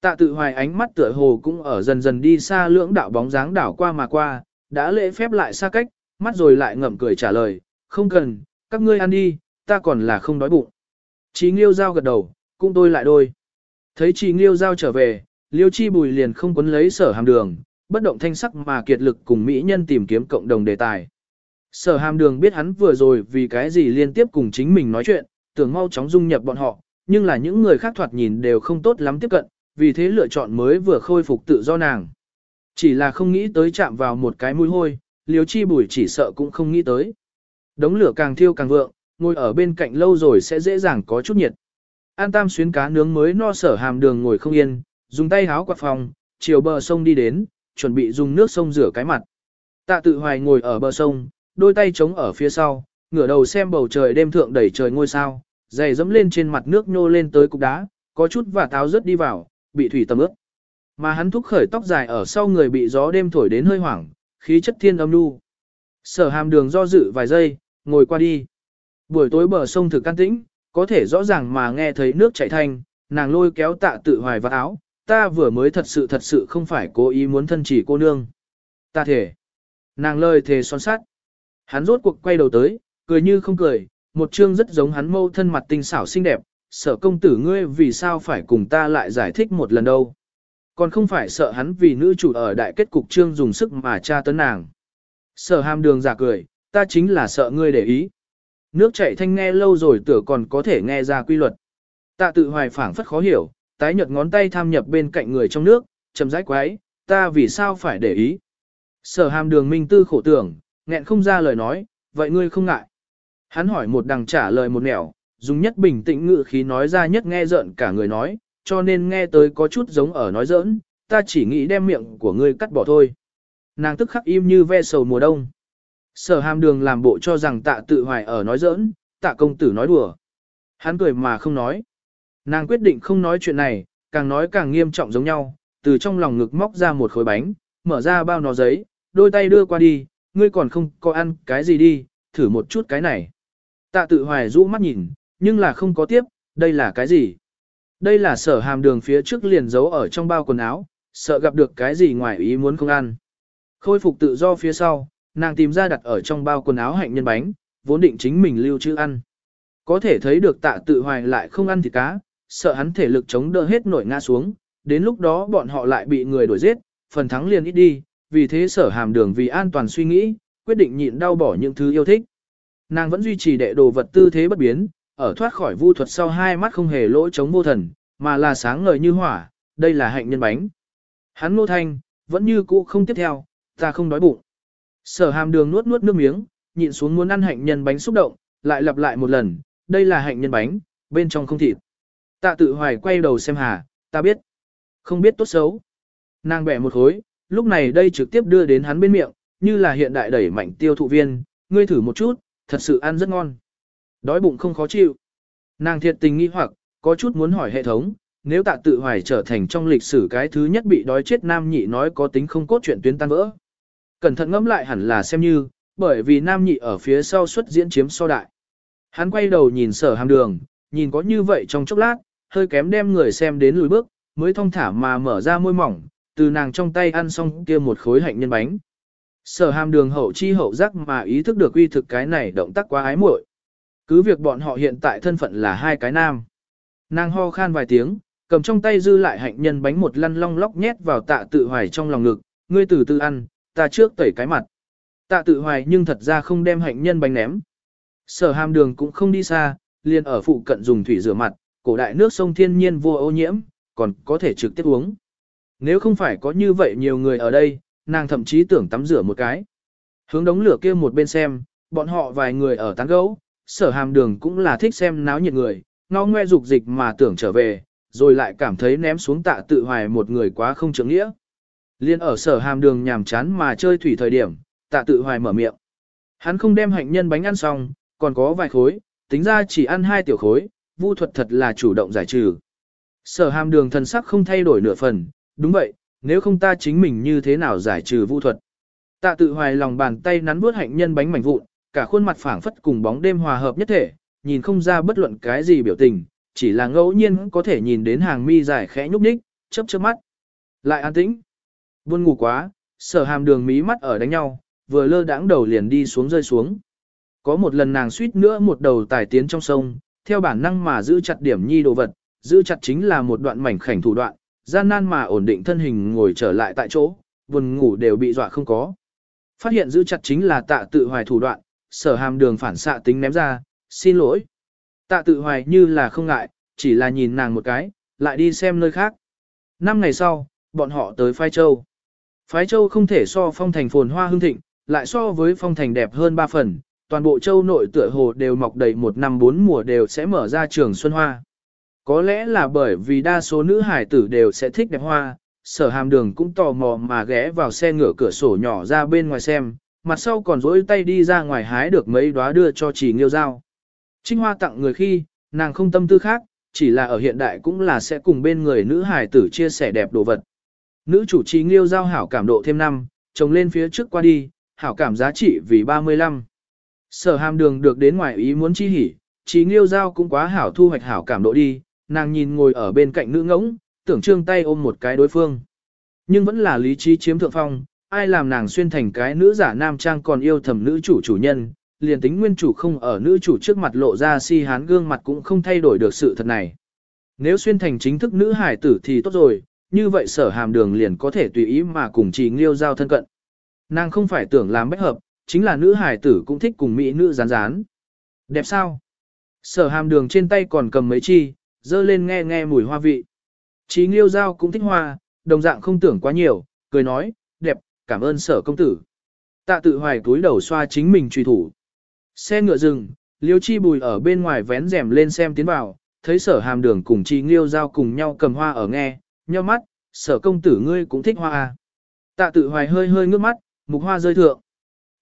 Tạ tự hoài ánh mắt tựa hồ cũng ở dần dần đi xa lưỡng đạo bóng dáng đảo qua mà qua, đã lễ phép lại xa cách, mắt rồi lại ngậm cười trả lời, không cần, các ngươi ăn đi, ta còn là không đói bụng. Chí nghiêu giao gật đầu, cũng tôi lại đôi. Thấy chí nghiêu giao trở về, liêu chi bùi liền không quấn lấy sở hàm đường, bất động thanh sắc mà kiệt lực cùng mỹ nhân tìm kiếm cộng đồng đề tài. Sở hàm đường biết hắn vừa rồi vì cái gì liên tiếp cùng chính mình nói chuyện, tưởng mau chóng dung nhập bọn họ, nhưng là những người khác thoạt nhìn đều không tốt lắm tiếp cận, vì thế lựa chọn mới vừa khôi phục tự do nàng. Chỉ là không nghĩ tới chạm vào một cái mũi hôi, liêu chi bùi chỉ sợ cũng không nghĩ tới. Đống lửa càng thiêu càng vượng, ngồi ở bên cạnh lâu rồi sẽ dễ dàng có chút nhiệt. An Tam xuyến cá nướng mới no sở hàm đường ngồi không yên, dùng tay háo quạt phòng, chiều bờ sông đi đến, chuẩn bị dùng nước sông rửa cái mặt. Tạ tự hoài ngồi ở bờ sông, đôi tay chống ở phía sau, ngửa đầu xem bầu trời đêm thượng đẩy trời ngôi sao, giày dẫm lên trên mặt nước nhô lên tới cục đá, có chút và táo rớt đi vào, bị thủy tầm ướt. Mà hắn thúc khởi tóc dài ở sau người bị gió đêm thổi đến hơi hoảng, khí chất thiên âm nu. Sở hàm đường do dự vài giây, ngồi qua đi. Buổi tối bờ sông thực can tĩnh, có thể rõ ràng mà nghe thấy nước chảy thanh, nàng lôi kéo tạ tự hoài vào áo, ta vừa mới thật sự thật sự không phải cố ý muốn thân chỉ cô nương. Ta thể. Nàng lời thề son sát. Hắn rốt cuộc quay đầu tới, cười như không cười, một chương rất giống hắn mâu thân mặt tinh xảo xinh đẹp, sở công tử ngươi vì sao phải cùng ta lại giải thích một lần đâu. Còn không phải sợ hắn vì nữ chủ ở đại kết cục trương dùng sức mà tra tấn nàng. Sở hàm đường giả cười, ta chính là sợ ngươi để ý. Nước chảy thanh nghe lâu rồi tựa còn có thể nghe ra quy luật. Tạ tự hoài phảng phất khó hiểu, tái nhợt ngón tay tham nhập bên cạnh người trong nước, chậm rãi quái, ta vì sao phải để ý. Sở hàm đường minh tư khổ tưởng, nghẹn không ra lời nói, vậy ngươi không ngại. Hắn hỏi một đằng trả lời một nẻo, dùng nhất bình tĩnh ngự khí nói ra nhất nghe giận cả người nói, cho nên nghe tới có chút giống ở nói giỡn, ta chỉ nghĩ đem miệng của ngươi cắt bỏ thôi. Nàng tức khắc im như ve sầu mùa đông. Sở hàm đường làm bộ cho rằng tạ tự hoài ở nói giỡn, tạ công tử nói đùa. Hắn cười mà không nói. Nàng quyết định không nói chuyện này, càng nói càng nghiêm trọng giống nhau, từ trong lòng ngực móc ra một khối bánh, mở ra bao nó giấy, đôi tay đưa qua đi, ngươi còn không có ăn cái gì đi, thử một chút cái này. Tạ tự hoài rũ mắt nhìn, nhưng là không có tiếp, đây là cái gì? Đây là sở hàm đường phía trước liền giấu ở trong bao quần áo, sợ gặp được cái gì ngoài ý muốn không ăn. Khôi phục tự do phía sau, nàng tìm ra đặt ở trong bao quần áo hạnh nhân bánh, vốn định chính mình lưu trữ ăn. Có thể thấy được tạ tự hoài lại không ăn thịt cá, sợ hắn thể lực chống đỡ hết nổi ngã xuống, đến lúc đó bọn họ lại bị người đuổi giết, phần thắng liền ít đi, vì thế sở hàm đường vì an toàn suy nghĩ, quyết định nhịn đau bỏ những thứ yêu thích. Nàng vẫn duy trì đệ đồ vật tư thế bất biến, ở thoát khỏi vu thuật sau hai mắt không hề lỗ chống vô thần, mà là sáng ngời như hỏa, đây là hạnh nhân bánh. Hắn nô thanh, vẫn như cũ không tiếp theo, ta không đói bụng. Sở hàm đường nuốt nuốt nước miếng, nhịn xuống muốn ăn hạnh nhân bánh xúc động, lại lặp lại một lần, đây là hạnh nhân bánh, bên trong không thịt. Tạ tự hoài quay đầu xem hà, ta biết. Không biết tốt xấu. Nàng bẻ một khối, lúc này đây trực tiếp đưa đến hắn bên miệng, như là hiện đại đẩy mạnh tiêu thụ viên, ngươi thử một chút, thật sự ăn rất ngon. Đói bụng không khó chịu. Nàng thiệt tình nghi hoặc, có chút muốn hỏi hệ thống, nếu tạ tự hoài trở thành trong lịch sử cái thứ nhất bị đói chết nam nhị nói có tính không cốt chuyện tuyến tan vỡ. Cẩn thận ngẫm lại hẳn là xem như, bởi vì nam nhị ở phía sau xuất diễn chiếm so đại. Hắn quay đầu nhìn sở hàm đường, nhìn có như vậy trong chốc lát, hơi kém đem người xem đến lùi bước, mới thông thả mà mở ra môi mỏng, từ nàng trong tay ăn xong kia một khối hạnh nhân bánh. Sở hàm đường hậu chi hậu giác mà ý thức được uy thực cái này động tác quá ái muội. Cứ việc bọn họ hiện tại thân phận là hai cái nam. Nàng ho khan vài tiếng, cầm trong tay dư lại hạnh nhân bánh một lăn long lóc nhét vào tạ tự hoài trong lòng ngực, ngươi từ từ ăn, ta trước tẩy cái mặt. Tạ tự hoài nhưng thật ra không đem hạnh nhân bánh ném. Sở hàm đường cũng không đi xa, liền ở phụ cận dùng thủy rửa mặt, cổ đại nước sông thiên nhiên vô ô nhiễm, còn có thể trực tiếp uống. Nếu không phải có như vậy nhiều người ở đây, nàng thậm chí tưởng tắm rửa một cái. Hướng đống lửa kia một bên xem, bọn họ vài người ở tán gấu, sở hàm đường cũng là thích xem náo nhiệt người, ngao ngoe dục dịch mà tưởng trở về, rồi lại cảm thấy ném xuống tạ tự hoài một người quá không trưởng nghĩa. Liên ở sở hàm đường nhàm chán mà chơi thủy thời điểm, tạ tự hoài mở miệng. Hắn không đem hạnh nhân bánh ăn xong, còn có vài khối, tính ra chỉ ăn hai tiểu khối, vu thuật thật là chủ động giải trừ. Sở hàm đường thần sắc không thay đổi nửa phần, đúng vậy, nếu không ta chính mình như thế nào giải trừ vu thuật. Tạ tự hoài lòng bàn tay nắn bước hạnh nhân bánh mảnh vụn, cả khuôn mặt phảng phất cùng bóng đêm hòa hợp nhất thể, nhìn không ra bất luận cái gì biểu tình, chỉ là ngẫu nhiên có thể nhìn đến hàng mi dài khẽ nhúc nhích, chớp chớp mắt. Lại an tĩnh. Buồn ngủ quá, sở hàm đường mí mắt ở đánh nhau, vừa lơ đãng đầu liền đi xuống rơi xuống. Có một lần nàng suýt nữa một đầu tải tiến trong sông, theo bản năng mà giữ chặt điểm nhi đồ vật, giữ chặt chính là một đoạn mảnh khảnh thủ đoạn, gian nan mà ổn định thân hình ngồi trở lại tại chỗ, buồn ngủ đều bị dọa không có. Phát hiện giữ chặt chính là tạ tự hoài thủ đoạn, sở hàm đường phản xạ tính ném ra, xin lỗi. Tạ tự hoài như là không ngại, chỉ là nhìn nàng một cái, lại đi xem nơi khác. Năm ngày sau, bọn họ tới Phai Châu. Phái Châu không thể so phong thành phồn hoa hương thịnh, lại so với phong thành đẹp hơn ba phần, toàn bộ châu nội tựa hồ đều mọc đầy một năm bốn mùa đều sẽ mở ra trường xuân hoa. Có lẽ là bởi vì đa số nữ hải tử đều sẽ thích đẹp hoa, sở hàm đường cũng tò mò mà ghé vào xe ngựa cửa sổ nhỏ ra bên ngoài xem, mặt sau còn dỗi tay đi ra ngoài hái được mấy đóa đưa cho chỉ nghiêu dao. Trinh hoa tặng người khi, nàng không tâm tư khác, chỉ là ở hiện đại cũng là sẽ cùng bên người nữ hải tử chia sẻ đẹp đồ vật. Nữ chủ trì nghiêu giao hảo cảm độ thêm năm, trồng lên phía trước qua đi, hảo cảm giá trị vì 35. Sở hàm đường được đến ngoài ý muốn chi hỉ, trí nghiêu giao cũng quá hảo thu hoạch hảo cảm độ đi, nàng nhìn ngồi ở bên cạnh nữ ngỗng, tưởng trương tay ôm một cái đối phương. Nhưng vẫn là lý trí chiếm thượng phong, ai làm nàng xuyên thành cái nữ giả nam trang còn yêu thầm nữ chủ chủ nhân, liền tính nguyên chủ không ở nữ chủ trước mặt lộ ra si hán gương mặt cũng không thay đổi được sự thật này. Nếu xuyên thành chính thức nữ hải tử thì tốt rồi, như vậy sở hàm đường liền có thể tùy ý mà cùng trì nghiêu giao thân cận. Nàng không phải tưởng làm bách hợp, chính là nữ hải tử cũng thích cùng mỹ nữ rán rán. Đẹp sao? Sở hàm đường trên tay còn cầm mấy chi, dơ lên nghe nghe mùi hoa vị. Chí nghiêu giao cũng thích hoa, đồng dạng không tưởng quá nhiều, cười nói, đẹp, cảm ơn sở công tử. Tạ tự hoài túi đầu xoa chính mình truy thủ. Xe ngựa dừng, liêu chi bùi ở bên ngoài vén rèm lên xem tiến vào, thấy sở hàm đường cùng chi nghiêu giao cùng nhau cầm hoa ở nghe, nheo mắt, sở công tử ngươi cũng thích hoa à. Tạ tự hoài hơi hơi ngước mắt, mục hoa rơi thượng.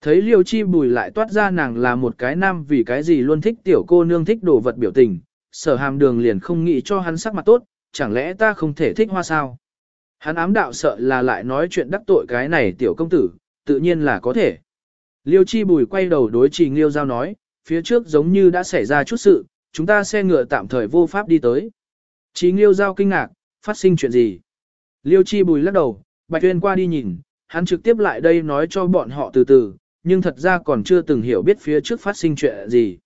Thấy liêu chi bùi lại toát ra nàng là một cái nam vì cái gì luôn thích tiểu cô nương thích đồ vật biểu tình, sở hàm đường liền không nghĩ cho hắn sắc mặt tốt, chẳng lẽ ta không thể thích hoa sao? Hắn ám đạo sợ là lại nói chuyện đắc tội cái này tiểu công tử, tự nhiên là có thể. Liêu chi bùi quay đầu đối trì liêu giao nói, phía trước giống như đã xảy ra chút sự, chúng ta xe ngựa tạm thời vô pháp đi tới. Chí liêu giao kinh ngạc, phát sinh chuyện gì? Liêu chi bùi lắc đầu, bạch tuyên qua đi nhìn, hắn trực tiếp lại đây nói cho bọn họ từ từ, nhưng thật ra còn chưa từng hiểu biết phía trước phát sinh chuyện gì.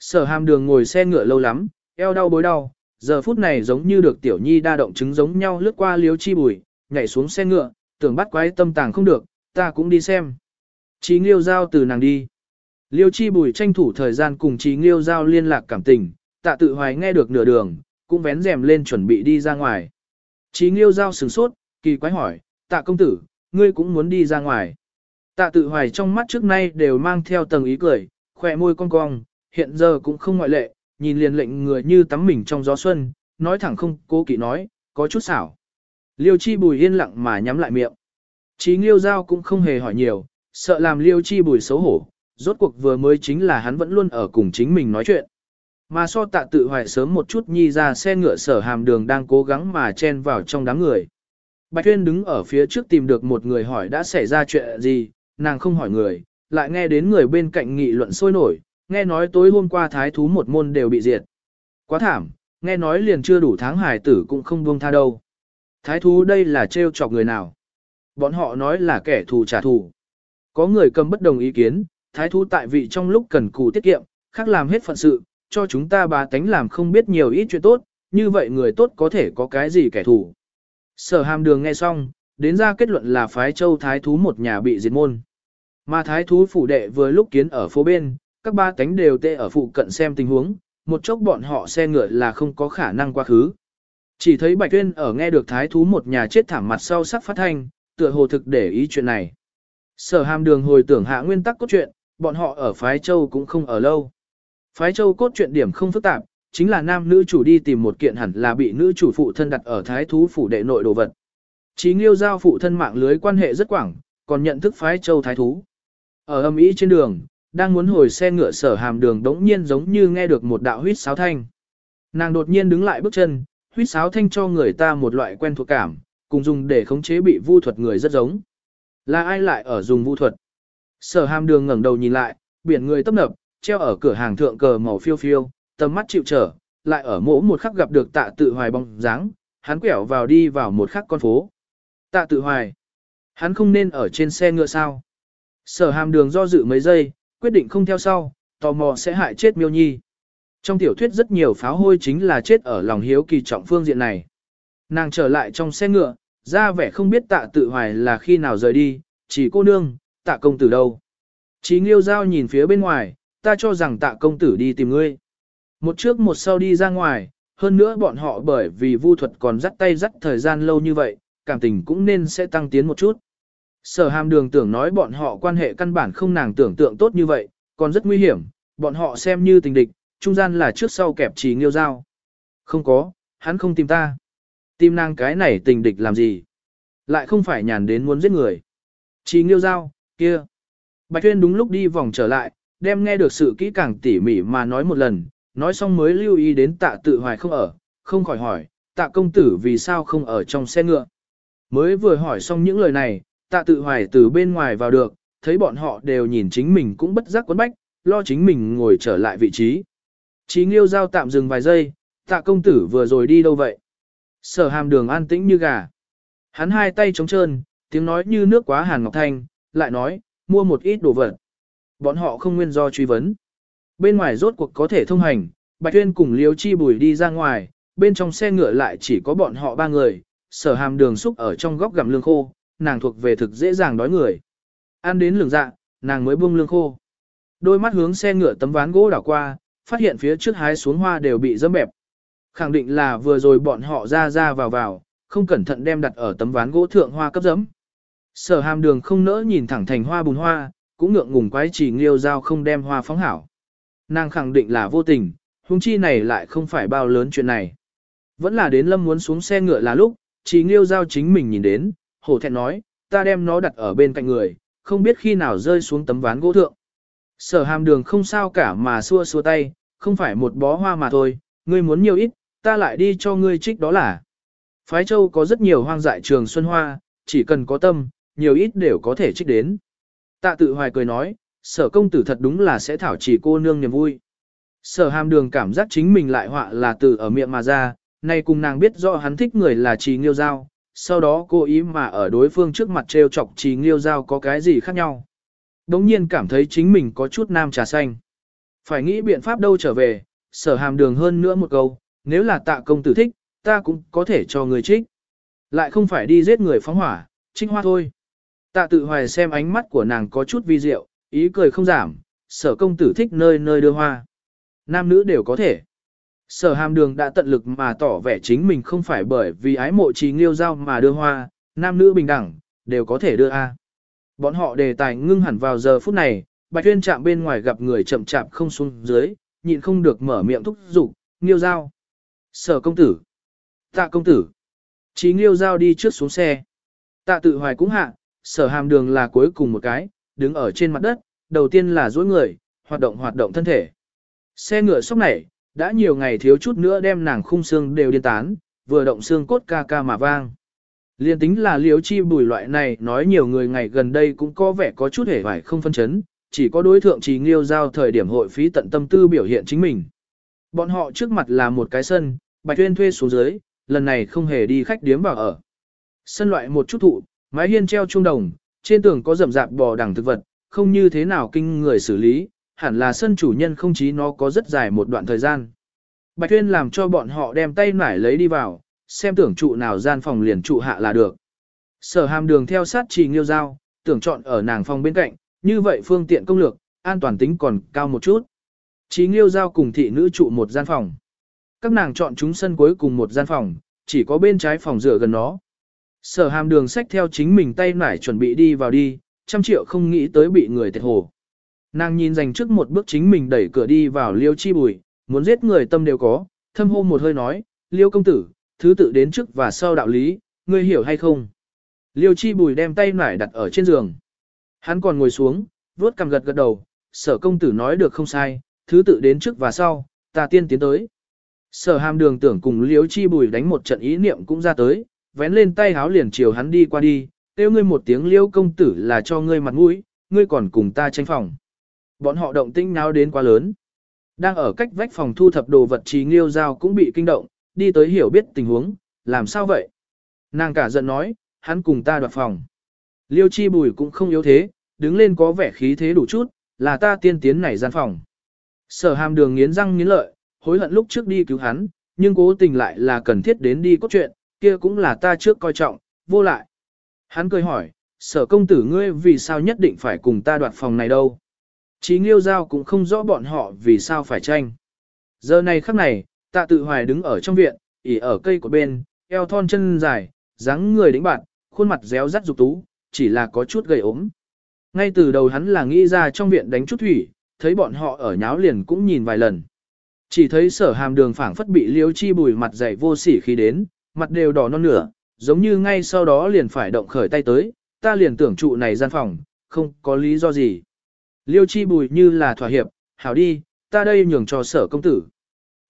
Sở hàm đường ngồi xe ngựa lâu lắm, eo đau bối đau, giờ phút này giống như được tiểu nhi đa động chứng giống nhau lướt qua liếu chi bùi, nhảy xuống xe ngựa, tưởng bắt quái tâm tàng không được, ta cũng đi xem. Chí nghiêu giao từ nàng đi. Liêu chi bùi tranh thủ thời gian cùng chí nghiêu giao liên lạc cảm tình, tạ tự hoài nghe được nửa đường, cũng vén rèm lên chuẩn bị đi ra ngoài. Chí nghiêu giao sửng sốt, kỳ quái hỏi, tạ công tử, ngươi cũng muốn đi ra ngoài. Tạ tự hoài trong mắt trước nay đều mang theo tầng ý cười, khỏe môi cong cong, hiện giờ cũng không ngoại lệ, nhìn liền lệnh người như tắm mình trong gió xuân, nói thẳng không cố kỵ nói, có chút xảo. Liêu chi bùi yên lặng mà nhắm lại miệng. Chí nghiêu giao cũng không hề hỏi nhiều, sợ làm liêu chi bùi xấu hổ, rốt cuộc vừa mới chính là hắn vẫn luôn ở cùng chính mình nói chuyện. Mà so tạ tự hoài sớm một chút nhi ra xe ngựa sở hàm đường đang cố gắng mà chen vào trong đám người. Bạch Tuyên đứng ở phía trước tìm được một người hỏi đã xảy ra chuyện gì, nàng không hỏi người, lại nghe đến người bên cạnh nghị luận sôi nổi, nghe nói tối hôm qua thái thú một môn đều bị diệt. Quá thảm, nghe nói liền chưa đủ tháng hải tử cũng không buông tha đâu. Thái thú đây là trêu chọc người nào? Bọn họ nói là kẻ thù trả thù. Có người cầm bất đồng ý kiến, thái thú tại vị trong lúc cần cù tiết kiệm, khác làm hết phận sự, cho chúng ta ba tánh làm không biết nhiều ít chuyện tốt, như vậy người tốt có thể có cái gì kẻ thù. Sở hàm đường nghe xong, đến ra kết luận là phái châu thái thú một nhà bị diệt môn. Mà thái thú phủ đệ vừa lúc kiến ở phố bên, các ba tánh đều tê ở phụ cận xem tình huống, một chốc bọn họ xe ngựa là không có khả năng qua khứ. Chỉ thấy Bạch Tuyên ở nghe được thái thú một nhà chết thảm mặt sau sắc phát thanh, tựa hồ thực để ý chuyện này. Sở hàm đường hồi tưởng hạ nguyên tắc cốt truyện, bọn họ ở phái châu cũng không ở lâu. Phái châu cốt chuyện điểm không phức tạp, chính là nam nữ chủ đi tìm một kiện hẳn là bị nữ chủ phụ thân đặt ở thái thú phủ đệ nội đồ vật. Chí nghiêu giao phụ thân mạng lưới quan hệ rất quảng, còn nhận thức phái châu thái thú. Ở âm ý trên đường, đang muốn hồi xe ngựa sở hàm đường đống nhiên giống như nghe được một đạo huyết sáo thanh. Nàng đột nhiên đứng lại bước chân, huyết sáo thanh cho người ta một loại quen thuộc cảm, cùng dùng để khống chế bị vu thuật người rất giống. Là ai lại ở dùng vu thuật? Sở hàm đường ngẩng đầu nhìn lại, biển người tấp nập, treo ở cửa hàng thượng cờ màu phiêu phiêu, tầm mắt chịu trở, lại ở mỗi một khắc gặp được tạ tự hoài bóng dáng, hắn quẹo vào đi vào một khắc con phố. Tạ tự hoài, hắn không nên ở trên xe ngựa sao? Sở hàm đường do dự mấy giây, quyết định không theo sau, tò mò sẽ hại chết miêu nhi. Trong tiểu thuyết rất nhiều pháo hôi chính là chết ở lòng hiếu kỳ trọng phương diện này. Nàng trở lại trong xe ngựa, ra vẻ không biết tạ tự hoài là khi nào rời đi, chỉ cô nương, tạ công tử đâu. Chí nghiêu giao nhìn phía bên ngoài, ta cho rằng tạ công tử đi tìm ngươi. Một trước một sau đi ra ngoài, hơn nữa bọn họ bởi vì vu thuật còn dắt tay dắt thời gian lâu như vậy, cảm tình cũng nên sẽ tăng tiến một chút. Sở hàm đường tưởng nói bọn họ quan hệ căn bản không nàng tưởng tượng tốt như vậy, còn rất nguy hiểm, bọn họ xem như tình địch, trung gian là trước sau kẹp trì nghiêu dao. Không có, hắn không tìm ta. Tìm nàng cái này tình địch làm gì? Lại không phải nhàn đến muốn giết người. Trì nghiêu dao, kia. Bạch Tuyên đúng lúc đi vòng trở lại, đem nghe được sự kỹ càng tỉ mỉ mà nói một lần, nói xong mới lưu ý đến tạ tự hoài không ở, không khỏi hỏi, tạ công tử vì sao không ở trong xe ngựa. Mới vừa hỏi xong những lời này, tạ tự hoài từ bên ngoài vào được, thấy bọn họ đều nhìn chính mình cũng bất giác quấn bách, lo chính mình ngồi trở lại vị trí. Chí nghiêu giao tạm dừng vài giây, tạ công tử vừa rồi đi đâu vậy? Sở hàm đường an tĩnh như gà. Hắn hai tay trống trơn, tiếng nói như nước quá hàn ngọc thanh, lại nói, mua một ít đồ vật. Bọn họ không nguyên do truy vấn. Bên ngoài rốt cuộc có thể thông hành, Bạch Tuyên cùng Liêu Chi Bùi đi ra ngoài, bên trong xe ngựa lại chỉ có bọn họ ba người, sở hàm đường xúc ở trong góc gặm lương khô, nàng thuộc về thực dễ dàng đói người. Ăn đến lường dạ, nàng mới buông lương khô. Đôi mắt hướng xe ngựa tấm ván gỗ đảo qua, phát hiện phía trước hái xuống hoa đều bị dẫm bẹp. Khẳng định là vừa rồi bọn họ ra ra vào vào, không cẩn thận đem đặt ở tấm ván gỗ thượng hoa cấp dẫm. Sở hàm đường không nỡ nhìn thẳng thành hoa bùn hoa, cũng ngượng ngùng quái chỉ nghiêu dao không đem hoa phóng hảo. Nàng khẳng định là vô tình, huống chi này lại không phải bao lớn chuyện này. Vẫn là đến lâm muốn xuống xe ngựa là lúc, chỉ nghiêu giao chính mình nhìn đến, hổ thẹn nói, ta đem nó đặt ở bên cạnh người, không biết khi nào rơi xuống tấm ván gỗ thượng. Sở hàm đường không sao cả mà xua xua tay, không phải một bó hoa mà thôi, ngươi muốn nhiều ít, ta lại đi cho ngươi trích đó là. Phái châu có rất nhiều hoang dại trường xuân hoa, chỉ cần có tâm, nhiều ít đều có thể trích đến. Tạ tự hoài cười nói, sở công tử thật đúng là sẽ thảo chỉ cô nương niềm vui. Sở hàm đường cảm giác chính mình lại họa là từ ở miệng mà ra, nay cùng nàng biết rõ hắn thích người là trì nghiêu giao, sau đó cô ý mà ở đối phương trước mặt trêu chọc trì nghiêu giao có cái gì khác nhau. Đống nhiên cảm thấy chính mình có chút nam trà xanh. Phải nghĩ biện pháp đâu trở về, sở hàm đường hơn nữa một câu, nếu là tạ công tử thích, ta cũng có thể cho người trích. Lại không phải đi giết người phóng hỏa, trích hoa thôi. Tạ tự hoài xem ánh mắt của nàng có chút vi diệu, ý cười không giảm, sở công tử thích nơi nơi đưa hoa. Nam nữ đều có thể. Sở hàm đường đã tận lực mà tỏ vẻ chính mình không phải bởi vì ái mộ trí nghiêu giao mà đưa hoa, nam nữ bình đẳng, đều có thể đưa A. Bọn họ đề tài ngưng hẳn vào giờ phút này, Bạch Tuyên chạm bên ngoài gặp người chậm chạp không xuống dưới, nhịn không được mở miệng thúc giục, nghiêu giao. Sở công tử. Tạ công tử. Chí nghiêu giao đi trước xuống xe. Tạ tự hoài cũng hạ, sở hàm đường là cuối cùng một cái, đứng ở trên mặt đất, đầu tiên là duỗi người, hoạt động hoạt động thân thể. Xe ngựa sốc này, đã nhiều ngày thiếu chút nữa đem nàng khung xương đều điên tán, vừa động xương cốt ca ca mà vang. Liên tính là liếu chi bùi loại này nói nhiều người ngày gần đây cũng có vẻ có chút hề vải không phân chấn, chỉ có đối thượng trì nghiêu giao thời điểm hội phí tận tâm tư biểu hiện chính mình. Bọn họ trước mặt là một cái sân, bạch tuyên thuê xuống dưới, lần này không hề đi khách điếm vào ở. Sân loại một chút thụ, mái hiên treo trung đồng, trên tường có rậm rạp bò đằng thực vật, không như thế nào kinh người xử lý, hẳn là sân chủ nhân không chí nó có rất dài một đoạn thời gian. Bạch Tuyên làm cho bọn họ đem tay nải lấy đi vào, xem tưởng trụ nào gian phòng liền trụ hạ là được. Sở hàm đường theo sát trì nghiêu giao, tưởng chọn ở nàng phòng bên cạnh, như vậy phương tiện công lược, an toàn tính còn cao một chút. Trì nghiêu giao cùng thị nữ trụ một gian phòng. Các nàng chọn chúng sân cuối cùng một gian phòng, chỉ có bên trái phòng rửa gần nó. Sở hàm đường xách theo chính mình tay nải chuẩn bị đi vào đi, trăm triệu không nghĩ tới bị người thiệt hồ. Nàng nhìn dành trước một bước chính mình đẩy cửa đi vào liêu chi bùi, muốn giết người tâm đều có, thâm hô một hơi nói, liêu công tử, thứ tự đến trước và sau đạo lý, ngươi hiểu hay không? Liêu chi bùi đem tay nải đặt ở trên giường. Hắn còn ngồi xuống, vuốt cằm gật gật đầu, sở công tử nói được không sai, thứ tự đến trước và sau, ta tiên tiến tới. Sở hàm đường tưởng cùng liêu chi bùi đánh một trận ý niệm cũng ra tới, vén lên tay háo liền chiều hắn đi qua đi, kêu ngươi một tiếng liêu công tử là cho ngươi mặt mũi, ngươi còn cùng ta tranh phòng. Bọn họ động tĩnh náo đến quá lớn. Đang ở cách vách phòng thu thập đồ vật trí nghiêu giao cũng bị kinh động, đi tới hiểu biết tình huống, làm sao vậy? Nàng cả giận nói, hắn cùng ta đoạt phòng. Liêu chi bùi cũng không yếu thế, đứng lên có vẻ khí thế đủ chút, là ta tiên tiến này gian phòng. Sở hàm đường nghiến răng nghiến lợi, hối hận lúc trước đi cứu hắn, nhưng cố tình lại là cần thiết đến đi cốt truyện, kia cũng là ta trước coi trọng, vô lại. Hắn cười hỏi, sở công tử ngươi vì sao nhất định phải cùng ta đoạt phòng này đâu? Chí nghiêu giao cũng không rõ bọn họ vì sao phải tranh. Giờ này khắc này, tạ tự hoài đứng ở trong viện, ỉ ở cây của bên, eo thon chân dài, dáng người đĩnh bạn, khuôn mặt réo rắt dục tú, chỉ là có chút gầy ốm. Ngay từ đầu hắn là nghĩ ra trong viện đánh chút thủy, thấy bọn họ ở nháo liền cũng nhìn vài lần. Chỉ thấy sở hàm đường phảng phất bị liêu chi bùi mặt dày vô sỉ khi đến, mặt đều đỏ non nửa, giống như ngay sau đó liền phải động khởi tay tới, ta liền tưởng trụ này gian phòng, không có lý do gì. Liêu chi bùi như là thỏa hiệp, hảo đi, ta đây nhường cho sở công tử.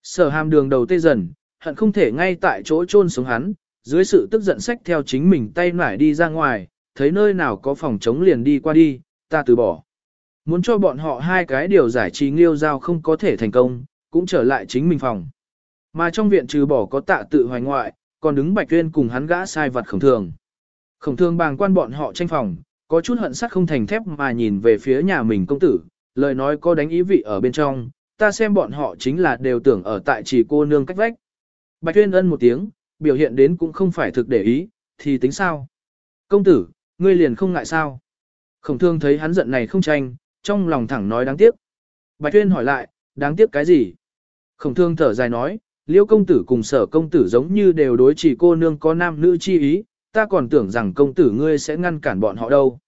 Sở hàm đường đầu tê dần, hận không thể ngay tại chỗ chôn sống hắn, dưới sự tức giận sách theo chính mình tay nải đi ra ngoài, thấy nơi nào có phòng trống liền đi qua đi, ta từ bỏ. Muốn cho bọn họ hai cái điều giải trí nghiêu giao không có thể thành công, cũng trở lại chính mình phòng. Mà trong viện trừ bỏ có tạ tự hoài ngoại, còn đứng bạch tuyên cùng hắn gã sai vật khổng thường. Khổng thường bàng quan bọn họ tranh phòng, có chút hận sắt không thành thép mà nhìn về phía nhà mình công tử, lời nói có đánh ý vị ở bên trong, ta xem bọn họ chính là đều tưởng ở tại chỉ cô nương cách vách. Bạch tuyên ân một tiếng, biểu hiện đến cũng không phải thực để ý, thì tính sao? Công tử, ngươi liền không ngại sao? Khổng thương thấy hắn giận này không tranh, trong lòng thẳng nói đáng tiếc. Bạch tuyên hỏi lại, đáng tiếc cái gì? Khổng thương thở dài nói, liêu công tử cùng sở công tử giống như đều đối chỉ cô nương có nam nữ chi ý, ta còn tưởng rằng công tử ngươi sẽ ngăn cản bọn họ đâu.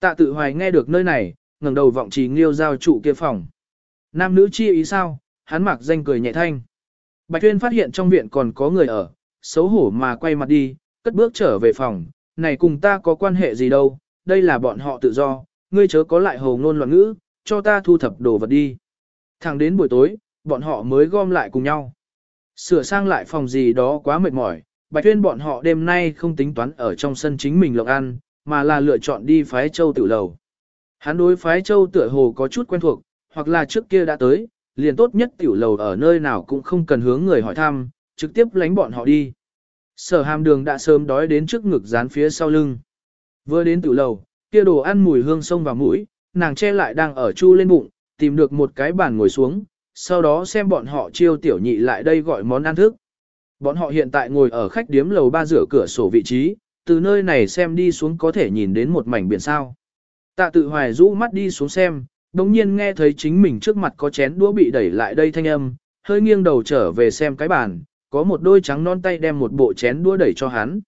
Tạ tự hoài nghe được nơi này, ngẩng đầu vọng trì nghiêu giao trụ kia phòng. Nam nữ chi ý sao, hắn mặc danh cười nhẹ thanh. Bạch Tuyên phát hiện trong viện còn có người ở, xấu hổ mà quay mặt đi, cất bước trở về phòng, này cùng ta có quan hệ gì đâu, đây là bọn họ tự do, ngươi chớ có lại hồ ngôn loạn ngữ, cho ta thu thập đồ vật đi. Thẳng đến buổi tối, bọn họ mới gom lại cùng nhau. Sửa sang lại phòng gì đó quá mệt mỏi, Bạch Tuyên bọn họ đêm nay không tính toán ở trong sân chính mình lộng ăn, mà là lựa chọn đi phái châu tiểu lầu. Hắn đối phái châu tựa hồ có chút quen thuộc, hoặc là trước kia đã tới, liền tốt nhất tiểu lầu ở nơi nào cũng không cần hướng người hỏi thăm, trực tiếp lánh bọn họ đi. Sở hàm đường đã sớm đói đến trước ngực dán phía sau lưng. Vừa đến tiểu lầu, kia đồ ăn mùi hương sông vào mũi, nàng che lại đang ở chu lên bụng, tìm được một cái bàn ngồi xuống, sau đó xem bọn họ chiêu tiểu nhị lại đây gọi món ăn thức. Bọn họ hiện tại ngồi ở khách điếm lầu ba rửa cửa sổ vị trí, từ nơi này xem đi xuống có thể nhìn đến một mảnh biển sao. Tạ tự hoài rũ mắt đi xuống xem, đồng nhiên nghe thấy chính mình trước mặt có chén đũa bị đẩy lại đây thanh âm, hơi nghiêng đầu trở về xem cái bàn, có một đôi trắng non tay đem một bộ chén đũa đẩy cho hắn.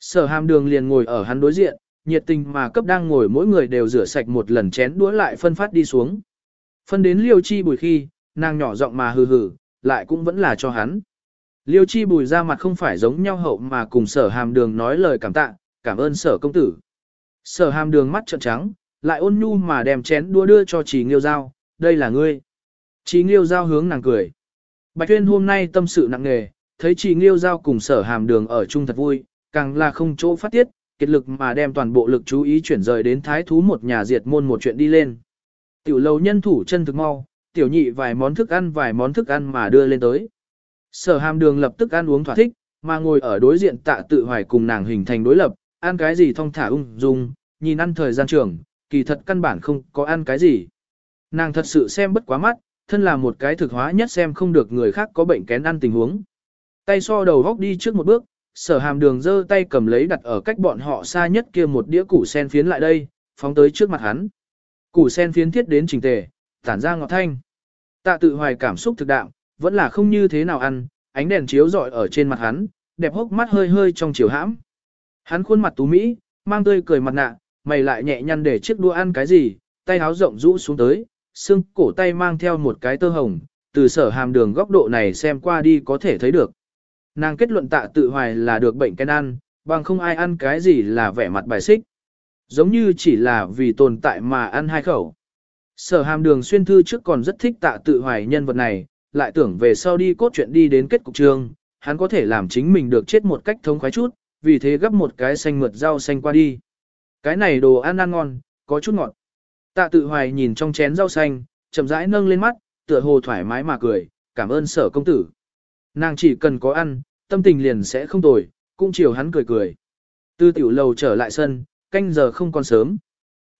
Sở hàm đường liền ngồi ở hắn đối diện, nhiệt tình mà cấp đang ngồi mỗi người đều rửa sạch một lần chén đũa lại phân phát đi xuống. Phân đến liêu chi bùi khi, nàng nhỏ giọng mà hừ hừ, lại cũng vẫn là cho hắn. Liêu chi bùi ra mặt không phải giống nhau hậu mà cùng sở hàm đường nói lời cảm tạ, cảm ơn sở công tử. Sở hàm đường mắt trợn trắng, lại ôn nhu mà đem chén đũa đưa cho Trí Nghiêu Giao, đây là ngươi. Trí Nghiêu Giao hướng nàng cười. Bạch Tuyên hôm nay tâm sự nặng nề, thấy Trí Nghiêu Giao cùng sở hàm đường ở chung thật vui, càng là không chỗ phát tiết, kết lực mà đem toàn bộ lực chú ý chuyển rời đến thái thú một nhà diệt môn một chuyện đi lên. Tiểu lầu nhân thủ chân thực mau, tiểu nhị vài món thức ăn vài món thức ăn mà đưa lên tới. Sở hàm đường lập tức ăn uống thỏa thích, mà ngồi ở đối diện tạ tự hoài cùng nàng hình thành đối lập, ăn cái gì thong thả ung dung, nhìn ăn thời gian trường, kỳ thật căn bản không có ăn cái gì. Nàng thật sự xem bất quá mắt, thân là một cái thực hóa nhất xem không được người khác có bệnh kén ăn tình huống. Tay so đầu góc đi trước một bước, sở hàm đường giơ tay cầm lấy đặt ở cách bọn họ xa nhất kia một đĩa củ sen phiến lại đây, phóng tới trước mặt hắn. Củ sen phiến thiết đến trình tề, tản ra ngọt thanh. Tạ tự hoài cảm xúc thực đạm, vẫn là không như thế nào ăn, ánh đèn chiếu rọi ở trên mặt hắn, đẹp hốc mắt hơi hơi trong chiều hãm. Hắn khuôn mặt tú mỹ, mang tươi cười mặt nạ, mày lại nhẹ nhăn để chiếc đũa ăn cái gì, tay áo rộng rũ xuống tới, xương cổ tay mang theo một cái tơ hồng, từ sở hàm đường góc độ này xem qua đi có thể thấy được. Nàng kết luận tạ tự hoài là được bệnh cái ăn, bằng không ai ăn cái gì là vẻ mặt bài xích. Giống như chỉ là vì tồn tại mà ăn hai khẩu. Sở hàm đường xuyên thư trước còn rất thích tạ tự hoài nhân vật này, lại tưởng về sau đi cốt chuyện đi đến kết cục trường, hắn có thể làm chính mình được chết một cách thống khoái chút, vì thế gấp một cái xanh mượt rau xanh qua đi. Cái này đồ ăn ăn ngon, có chút ngọt. Tạ tự hoài nhìn trong chén rau xanh, chậm rãi nâng lên mắt, tựa hồ thoải mái mà cười, cảm ơn sở công tử. Nàng chỉ cần có ăn, tâm tình liền sẽ không tồi, cũng chiều hắn cười cười. Tư tiểu lầu trở lại sân, canh giờ không còn sớm.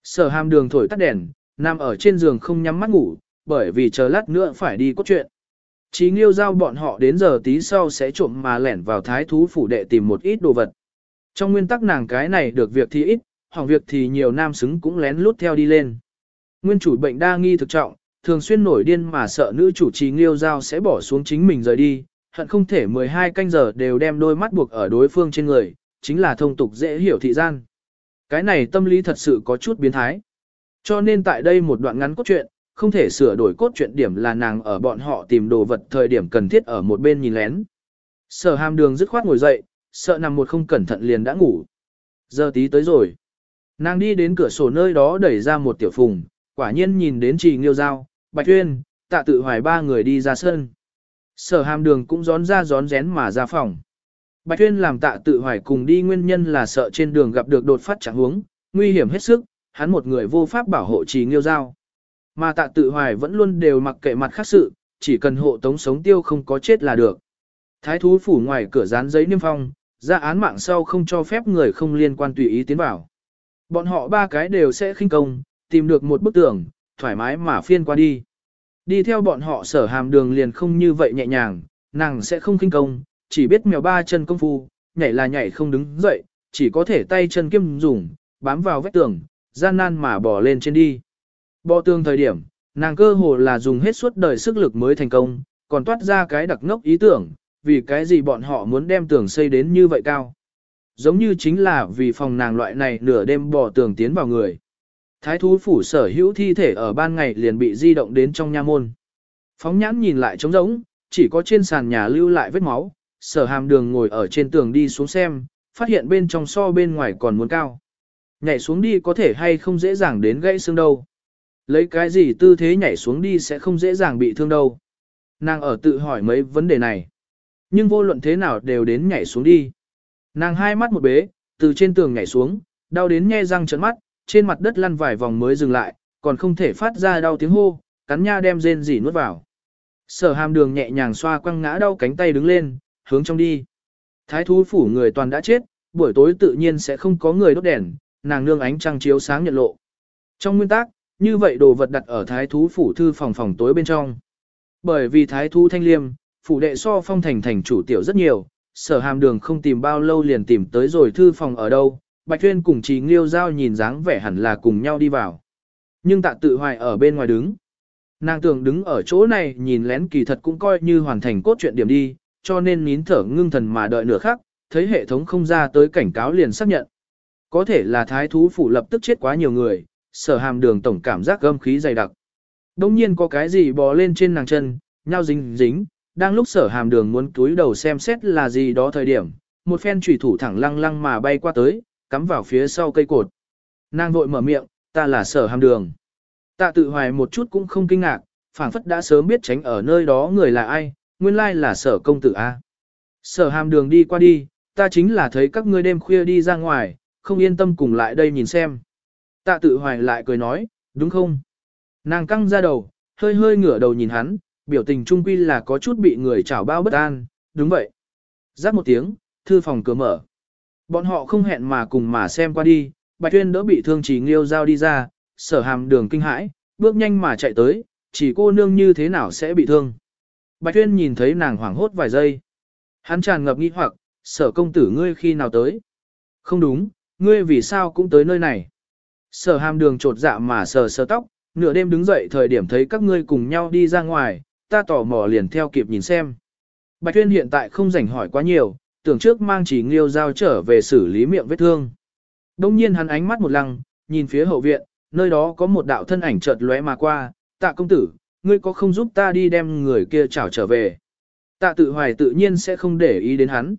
Sở hàm đường thổi tắt đèn, nằm ở trên giường không nhắm mắt ngủ, bởi vì chờ lát nữa phải đi cốt chuyện. Chí nghiêu giao bọn họ đến giờ tí sau sẽ trộm mà lẻn vào thái thú phủ đệ tìm một ít đồ vật. Trong nguyên tắc nàng cái này được việc thì ít, hỏng việc thì nhiều nam xứng cũng lén lút theo đi lên. Nguyên chủ bệnh đa nghi thực trọng, thường xuyên nổi điên mà sợ nữ chủ trì nghiêu giao sẽ bỏ xuống chính mình rời đi, hận không thể 12 canh giờ đều đem đôi mắt buộc ở đối phương trên người, chính là thông tục dễ hiểu thị gian. Cái này tâm lý thật sự có chút biến thái. Cho nên tại đây một đoạn ngắn cốt truyện, không thể sửa đổi cốt truyện điểm là nàng ở bọn họ tìm đồ vật thời điểm cần thiết ở một bên nhìn lén. Sở hàm đường dứt khoát ngồi dậy, sợ nằm một không cẩn thận liền đã ngủ. Giờ tí tới rồi. Nàng đi đến cửa sổ nơi đó đẩy ra một tiểu phùng, quả nhiên nhìn đến trì nghiêu dao, bạch tuyên, tạ tự hoài ba người đi ra sân. Sở hàm đường cũng gión ra gión rén mà ra phòng. Bạch tuyên làm tạ tự hoài cùng đi nguyên nhân là sợ trên đường gặp được đột phát trạng huống, nguy hiểm hết sức, hắn một người vô pháp bảo hộ trì nghiêu giao. Mà tạ tự hoài vẫn luôn đều mặc kệ mặt khác sự, chỉ cần hộ tống sống tiêu không có chết là được. Thái thú phủ ngoài cửa dán giấy niêm phong, ra án mạng sau không cho phép người không liên quan tùy ý tiến vào. Bọn họ ba cái đều sẽ khinh công, tìm được một bức tường, thoải mái mà phiên qua đi. Đi theo bọn họ sở hàm đường liền không như vậy nhẹ nhàng, nàng sẽ không khinh công, chỉ biết mèo ba chân công phu, nhảy là nhảy không đứng dậy, chỉ có thể tay chân kiêm dùng, bám vào vách tường, gian nan mà bỏ lên trên đi. Bò tường thời điểm, nàng cơ hồ là dùng hết suốt đời sức lực mới thành công, còn toát ra cái đặc ngốc ý tưởng, vì cái gì bọn họ muốn đem tường xây đến như vậy cao. Giống như chính là vì phòng nàng loại này nửa đêm bỏ tường tiến vào người. Thái thú phủ sở hữu thi thể ở ban ngày liền bị di động đến trong nha môn. Phóng nhãn nhìn lại trống rỗng, chỉ có trên sàn nhà lưu lại vết máu, sở hàm đường ngồi ở trên tường đi xuống xem, phát hiện bên trong so bên ngoài còn muốn cao. Nhảy xuống đi có thể hay không dễ dàng đến gãy xương đâu. Lấy cái gì tư thế nhảy xuống đi sẽ không dễ dàng bị thương đâu. Nàng ở tự hỏi mấy vấn đề này. Nhưng vô luận thế nào đều đến nhảy xuống đi. Nàng hai mắt một bế, từ trên tường nhảy xuống, đau đến nhe răng trợn mắt, trên mặt đất lăn vài vòng mới dừng lại, còn không thể phát ra đau tiếng hô, cắn nha đem rên rỉ nuốt vào. Sở hàm đường nhẹ nhàng xoa quăng ngã đau cánh tay đứng lên, hướng trong đi. Thái thú phủ người toàn đã chết, buổi tối tự nhiên sẽ không có người đốt đèn, nàng nương ánh trăng chiếu sáng nhận lộ. Trong nguyên tắc, như vậy đồ vật đặt ở thái thú phủ thư phòng phòng tối bên trong. Bởi vì thái thú thanh liêm, phủ đệ so phong thành thành chủ tiểu rất nhiều, sở hàm đường không tìm bao lâu liền tìm tới rồi thư phòng ở đâu, Bạch Thuyên cùng Trí Nghiêu Giao nhìn dáng vẻ hẳn là cùng nhau đi vào. Nhưng tạ tự hoài ở bên ngoài đứng. Nàng tưởng đứng ở chỗ này nhìn lén kỳ thật cũng coi như hoàn thành cốt truyện điểm đi, cho nên nín thở ngưng thần mà đợi nửa khắc, thấy hệ thống không ra tới cảnh cáo liền xác nhận. Có thể là thái thú phủ lập tức chết quá nhiều người, sở hàm đường tổng cảm giác gâm khí dày đặc. Đông nhiên có cái gì bò lên trên nàng chân, nhau dính dính, đang lúc sở hàm đường muốn túi đầu xem xét là gì đó thời điểm, một phen trùy thủ thẳng lăng lăng mà bay qua tới, cắm vào phía sau cây cột. Nàng vội mở miệng, ta là sở hàm đường. Tạ tự hoài một chút cũng không kinh ngạc, phảng phất đã sớm biết tránh ở nơi đó người là ai, nguyên lai là sở công tử A. Sở hàm đường đi qua đi, ta chính là thấy các ngươi đêm khuya đi ra ngoài, không yên tâm cùng lại đây nhìn xem. Tạ tự hoài lại cười nói, đúng không? Nàng căng ra đầu, hơi hơi ngửa đầu nhìn hắn, biểu tình trung quy là có chút bị người chảo bao bất an, đúng vậy. Giáp một tiếng, thư phòng cửa mở. Bọn họ không hẹn mà cùng mà xem qua đi, Bạch Tuyên đỡ bị thương chỉ nghiêu giao đi ra, sở hàm đường kinh hãi, bước nhanh mà chạy tới, chỉ cô nương như thế nào sẽ bị thương. Bạch Tuyên nhìn thấy nàng hoảng hốt vài giây. Hắn tràn ngập nghi hoặc, sở công tử ngươi khi nào tới? Không đúng, ngươi vì sao cũng tới nơi này? Sở hàm đường trột dạ mà sờ sờ tóc, nửa đêm đứng dậy thời điểm thấy các ngươi cùng nhau đi ra ngoài, ta tò mò liền theo kịp nhìn xem. Bạch Tuyên hiện tại không rảnh hỏi quá nhiều, tưởng trước mang chỉ nghiêu giao trở về xử lý miệng vết thương. Đông nhiên hắn ánh mắt một lăng, nhìn phía hậu viện, nơi đó có một đạo thân ảnh chợt lóe mà qua, tạ công tử, ngươi có không giúp ta đi đem người kia trảo trở về. Tạ tự hoài tự nhiên sẽ không để ý đến hắn.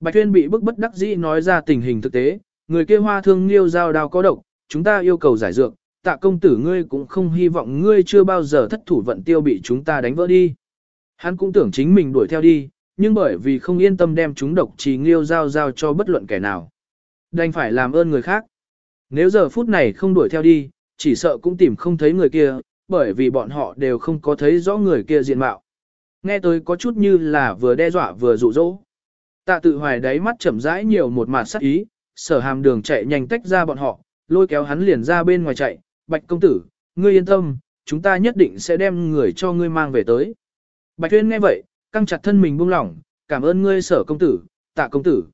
Bạch Tuyên bị bức bất đắc dĩ nói ra tình hình thực tế, người kia hoa thương liêu giao đao có độc, chúng ta yêu cầu giải dược, tạ công tử ngươi cũng không hy vọng ngươi chưa bao giờ thất thủ vận tiêu bị chúng ta đánh vỡ đi. Hắn cũng tưởng chính mình đuổi theo đi, nhưng bởi vì không yên tâm đem chúng độc trì nghiêu giao giao cho bất luận kẻ nào. Đành phải làm ơn người khác. Nếu giờ phút này không đuổi theo đi, chỉ sợ cũng tìm không thấy người kia, bởi vì bọn họ đều không có thấy rõ người kia diện mạo. Nghe tôi có chút như là vừa đe dọa vừa dụ dỗ. Tạ tự hoài đáy mắt chậm rãi nhiều một mặt sắc ý, sở hàm đường chạy nhanh tách ra bọn họ, lôi kéo hắn liền ra bên ngoài chạy, bạch công tử, ngươi yên tâm, chúng ta nhất định sẽ đem người cho ngươi mang về tới. Bạch Tuyên nghe vậy, căng chặt thân mình buông lỏng, cảm ơn ngươi sở công tử, tạ công tử.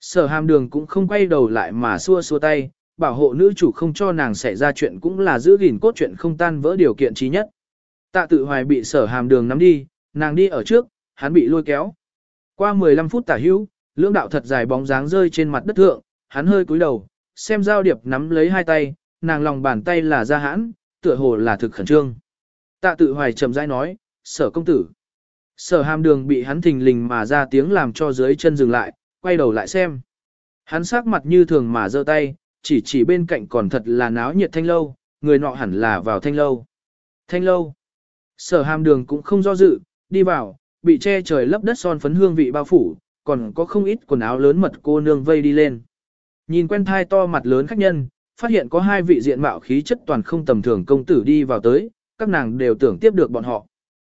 Sở hàm đường cũng không quay đầu lại mà xua xua tay, bảo hộ nữ chủ không cho nàng xảy ra chuyện cũng là giữ gìn cốt truyện không tan vỡ điều kiện trí nhất. Tạ tự hoài bị sở hàm đường nắm đi, nàng đi ở trước, hắn bị lôi kéo. Qua 15 phút tả hữu, lưỡng đạo thật dài bóng dáng rơi trên mặt đất thượng, hắn hơi cúi đầu, xem giao điệp nắm lấy hai tay, nàng lòng bàn tay là ra hãn, tựa hồ là thực khẩn trương. Tạ tự hoài chậm rãi nói, sở công tử. Sở hàm đường bị hắn thình lình mà ra tiếng làm cho dưới chân dừng lại, quay đầu lại xem. Hắn sắc mặt như thường mà giơ tay, chỉ chỉ bên cạnh còn thật là náo nhiệt thanh lâu, người nọ hẳn là vào thanh lâu. Thanh lâu. Sở hàm đường cũng không do dự, đi vào, bị che trời lấp đất son phấn hương vị bao phủ, còn có không ít quần áo lớn mật cô nương vây đi lên. Nhìn quen thai to mặt lớn khách nhân, phát hiện có hai vị diện mạo khí chất toàn không tầm thường công tử đi vào tới, các nàng đều tưởng tiếp được bọn họ.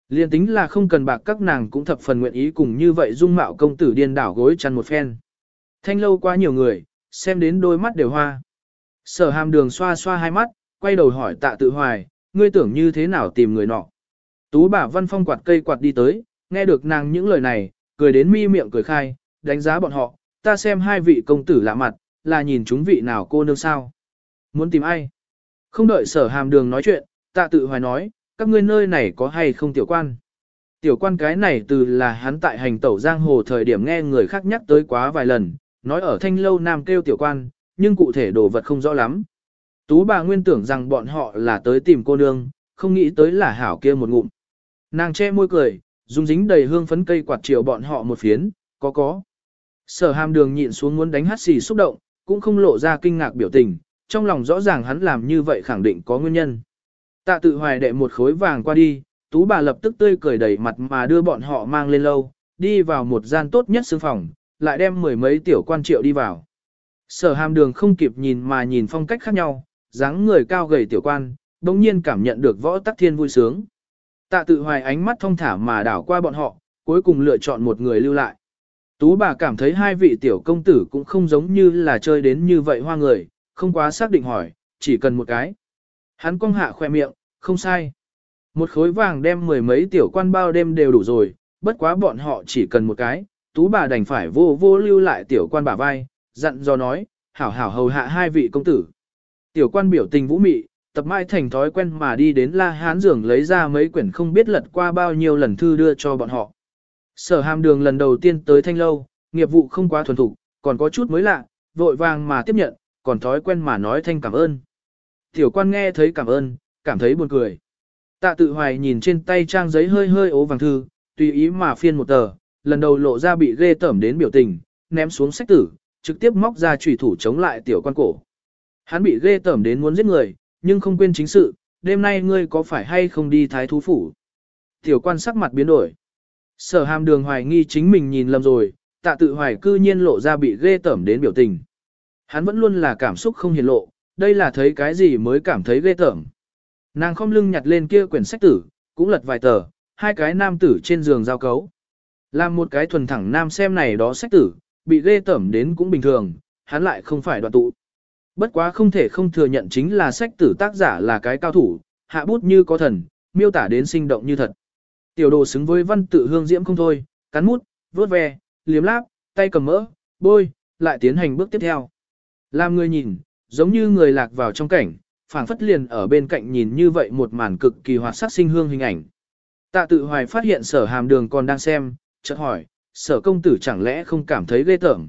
Liên tính là không cần bạc các nàng cũng thập phần nguyện ý cùng như vậy dung mạo công tử điên đảo gối chăn một phen. Thanh lâu quá nhiều người, xem đến đôi mắt đều hoa. Sở hàm đường xoa xoa hai mắt, quay đầu hỏi tạ tự hoài, ngươi tưởng như thế nào tìm người nọ. Tú bà văn phong quạt cây quạt đi tới, nghe được nàng những lời này, cười đến mi miệng cười khai, đánh giá bọn họ, ta xem hai vị công tử lạ mặt, là nhìn chúng vị nào cô nương sao. Muốn tìm ai? Không đợi sở hàm đường nói chuyện, tạ tự hoài nói, các ngươi nơi này có hay không tiểu quan? Tiểu quan cái này từ là hắn tại hành tẩu giang hồ thời điểm nghe người khác nhắc tới quá vài lần, nói ở thanh lâu nam kêu tiểu quan, nhưng cụ thể đồ vật không rõ lắm. Tú bà nguyên tưởng rằng bọn họ là tới tìm cô nương, không nghĩ tới là hảo kia một ngụm. Nàng che môi cười, dùng dính đầy hương phấn cây quạt chiều bọn họ một phiến, có có. Sở hàm đường nhịn xuống muốn đánh hát xì xúc động, cũng không lộ ra kinh ngạc biểu tình, trong lòng rõ ràng hắn làm như vậy khẳng định có nguyên nhân. Tạ tự hoài đệ một khối vàng qua đi, tú bà lập tức tươi cười đầy mặt mà đưa bọn họ mang lên lâu, đi vào một gian tốt nhất xương phòng, lại đem mười mấy tiểu quan triệu đi vào. Sở hàm đường không kịp nhìn mà nhìn phong cách khác nhau, dáng người cao gầy tiểu quan, đồng nhiên cảm nhận được võ tắc thiên vui sướng. Tạ tự hoài ánh mắt thông thả mà đảo qua bọn họ, cuối cùng lựa chọn một người lưu lại. Tú bà cảm thấy hai vị tiểu công tử cũng không giống như là chơi đến như vậy hoa người, không quá xác định hỏi, chỉ cần một cái. Hắn cong hạ khoe miệng, không sai. Một khối vàng đem mười mấy tiểu quan bao đêm đều đủ rồi, bất quá bọn họ chỉ cần một cái, tú bà đành phải vô vô lưu lại tiểu quan bả vai, dặn do nói, hảo hảo hầu hạ hai vị công tử. Tiểu quan biểu tình vũ mị, tập mãi thành thói quen mà đi đến la hán giường lấy ra mấy quyển không biết lật qua bao nhiêu lần thư đưa cho bọn họ. Sở hàm đường lần đầu tiên tới thanh lâu, nghiệp vụ không quá thuần thục, còn có chút mới lạ, vội vàng mà tiếp nhận, còn thói quen mà nói thanh cảm ơn. Tiểu quan nghe thấy cảm ơn, cảm thấy buồn cười. Tạ tự hoài nhìn trên tay trang giấy hơi hơi ố vàng thư, tùy ý mà phiên một tờ, lần đầu lộ ra bị ghê tởm đến biểu tình, ném xuống sách tử, trực tiếp móc ra chủy thủ chống lại tiểu quan cổ. Hắn bị ghê tởm đến muốn giết người, nhưng không quên chính sự, đêm nay ngươi có phải hay không đi thái thú phủ? Tiểu quan sắc mặt biến đổi. Sở hàm đường hoài nghi chính mình nhìn lầm rồi, tạ tự hoài cư nhiên lộ ra bị ghê tởm đến biểu tình. Hắn vẫn luôn là cảm xúc không hiền lộ, đây là thấy cái gì mới cảm thấy ghê tởm. Nàng không lưng nhặt lên kia quyển sách tử, cũng lật vài tờ, hai cái nam tử trên giường giao cấu. Làm một cái thuần thẳng nam xem này đó sách tử, bị ghê tởm đến cũng bình thường, hắn lại không phải đoạn tụ. Bất quá không thể không thừa nhận chính là sách tử tác giả là cái cao thủ, hạ bút như có thần, miêu tả đến sinh động như thật. Tiểu đồ xứng với văn tự hương diễm không thôi, cắn mút, vuốt ve, liếm láp, tay cầm mỡ, bôi, lại tiến hành bước tiếp theo. Làm người nhìn, giống như người lạc vào trong cảnh, phảng phất liền ở bên cạnh nhìn như vậy một màn cực kỳ hoạt sắc sinh hương hình ảnh. Tạ tự hoài phát hiện sở hàm đường còn đang xem, chợt hỏi, sở công tử chẳng lẽ không cảm thấy ghê tởm.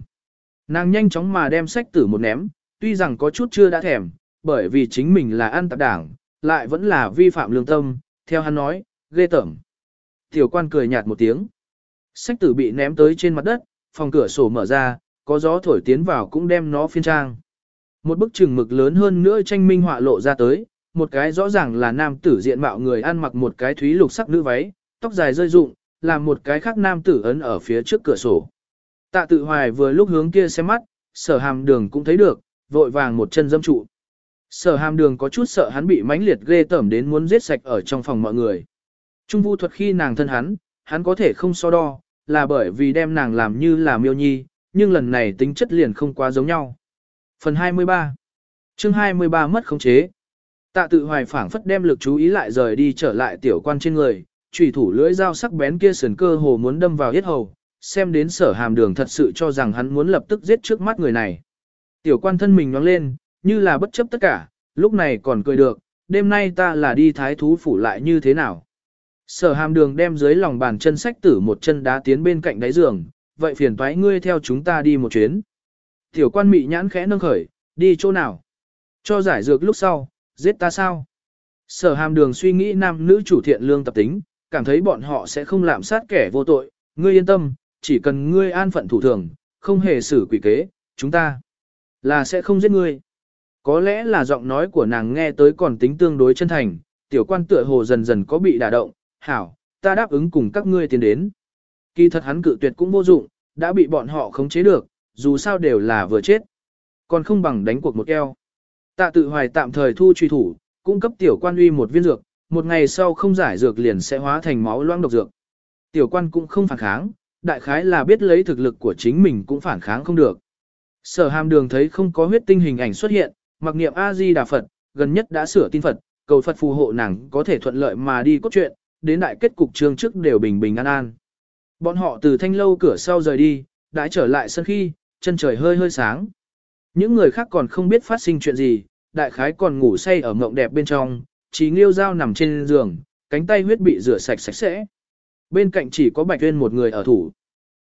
Nàng nhanh chóng mà đem sách tử một ném, tuy rằng có chút chưa đã thèm, bởi vì chính mình là ăn tạp đảng, lại vẫn là vi phạm lương tâm, theo hắn nói, ghê tởm. Tiểu quan cười nhạt một tiếng. Sách tử bị ném tới trên mặt đất, phòng cửa sổ mở ra, có gió thổi tiến vào cũng đem nó phiên trang. Một bức trừng mực lớn hơn nữa tranh minh họa lộ ra tới, một cái rõ ràng là nam tử diện mạo người ăn mặc một cái thúy lục sắc nữ váy, tóc dài rơi rụng, làm một cái khác nam tử ấn ở phía trước cửa sổ. Tạ tự hoài vừa lúc hướng kia xem mắt, sở hàm đường cũng thấy được, vội vàng một chân dâm trụ. Sở hàm đường có chút sợ hắn bị mãnh liệt ghê tởm đến muốn giết sạch ở trong phòng mọi người. Trung vu thuật khi nàng thân hắn, hắn có thể không so đo, là bởi vì đem nàng làm như là miêu nhi, nhưng lần này tính chất liền không quá giống nhau. Phần 23 chương 23 mất khống chế Tạ tự hoài phảng phất đem lực chú ý lại rời đi trở lại tiểu quan trên người, trùy thủ lưỡi dao sắc bén kia sườn cơ hồ muốn đâm vào yết hầu, xem đến sở hàm đường thật sự cho rằng hắn muốn lập tức giết trước mắt người này. Tiểu quan thân mình nhoáng lên, như là bất chấp tất cả, lúc này còn cười được, đêm nay ta là đi thái thú phủ lại như thế nào. Sở hàm đường đem dưới lòng bàn chân sách tử một chân đá tiến bên cạnh đáy giường, vậy phiền toái ngươi theo chúng ta đi một chuyến. Tiểu quan mị nhãn khẽ nâng khởi, đi chỗ nào? Cho giải dược lúc sau, giết ta sao? Sở hàm đường suy nghĩ nam nữ chủ thiện lương tập tính, cảm thấy bọn họ sẽ không lạm sát kẻ vô tội, ngươi yên tâm, chỉ cần ngươi an phận thủ thường, không hề xử quỷ kế, chúng ta là sẽ không giết ngươi. Có lẽ là giọng nói của nàng nghe tới còn tính tương đối chân thành, tiểu quan tựa hồ dần dần có bị đả động, hảo, ta đáp ứng cùng các ngươi tiến đến. Kỳ thật hắn cự tuyệt cũng vô dụng, đã bị bọn họ khống chế được, dù sao đều là vừa chết. Còn không bằng đánh cuộc một eo. Tạ tự hoài tạm thời thu truy thủ, cung cấp tiểu quan uy một viên dược, một ngày sau không giải dược liền sẽ hóa thành máu loãng độc dược. Tiểu quan cũng không phản kháng, đại khái là biết lấy thực lực của chính mình cũng phản kháng không được. Sở hàm đường thấy không có huyết tinh hình ảnh xuất hiện, mặc niệm A-di-đà Phật, gần nhất đã sửa tin Phật, cầu Phật phù hộ nàng có thể thuận lợi mà đi cốt truyện, đến đại kết cục trường trước đều bình bình an an. Bọn họ từ thanh lâu cửa sau rời đi, đã trở lại sân khi, chân trời hơi hơi sáng. Những người khác còn không biết phát sinh chuyện gì, đại khái còn ngủ say ở mộng đẹp bên trong, chỉ nghiêu dao nằm trên giường, cánh tay huyết bị rửa sạch sạch sẽ. Bên cạnh chỉ có Bạch uyên một người ở thủ.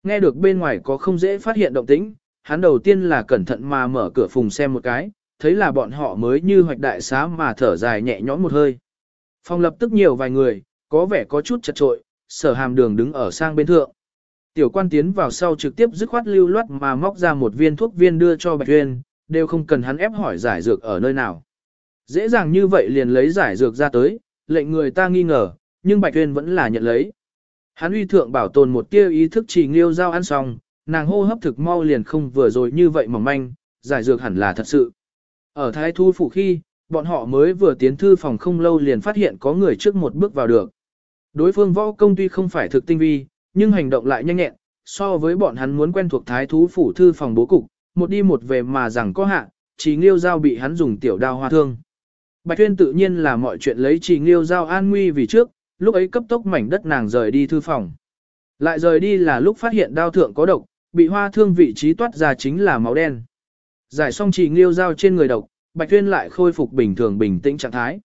Nghe được bên ngoài có không dễ phát hiện động tĩnh, hắn đầu tiên là cẩn thận mà mở cửa phùng xem một cái, thấy là bọn họ mới như hoạch đại xá mà thở dài nhẹ nhõm một hơi. Phòng lập tức nhiều vài người, có vẻ có chút chật trội, sở hàm đường đứng ở sang bên thượng. Tiểu quan tiến vào sau trực tiếp dứt khoát lưu loát mà móc ra một viên thuốc viên đưa cho Bạch uyên, đều không cần hắn ép hỏi giải dược ở nơi nào. Dễ dàng như vậy liền lấy giải dược ra tới, lệnh người ta nghi ngờ, nhưng Bạch uyên vẫn là nhận lấy. Hắn uy thượng bảo tồn một tia ý thức chỉ nghiêu giao ăn xong, nàng hô hấp thực mau liền không vừa rồi như vậy mỏng manh, giải dược hẳn là thật sự. Ở Thái Thu Phủ khi, bọn họ mới vừa tiến thư phòng không lâu liền phát hiện có người trước một bước vào được. Đối phương võ công tuy không phải thực tinh vi, nhưng hành động lại nhanh nhẹn, so với bọn hắn muốn quen thuộc Thái Thú Phủ thư phòng bố cục, một đi một về mà rằng có hạ, chỉ nghiêu giao bị hắn dùng tiểu đao hoa thương. Bạch Tuyên tự nhiên là mọi chuyện lấy chỉ nghiêu giao an nguy vì trước, lúc ấy cấp tốc mảnh đất nàng rời đi thư phòng. Lại rời đi là lúc phát hiện đao thượng có độc, bị hoa thương vị trí toát ra chính là máu đen. Giải xong chỉ nghiêu giao trên người độc, Bạch Tuyên lại khôi phục bình thường bình tĩnh trạng thái.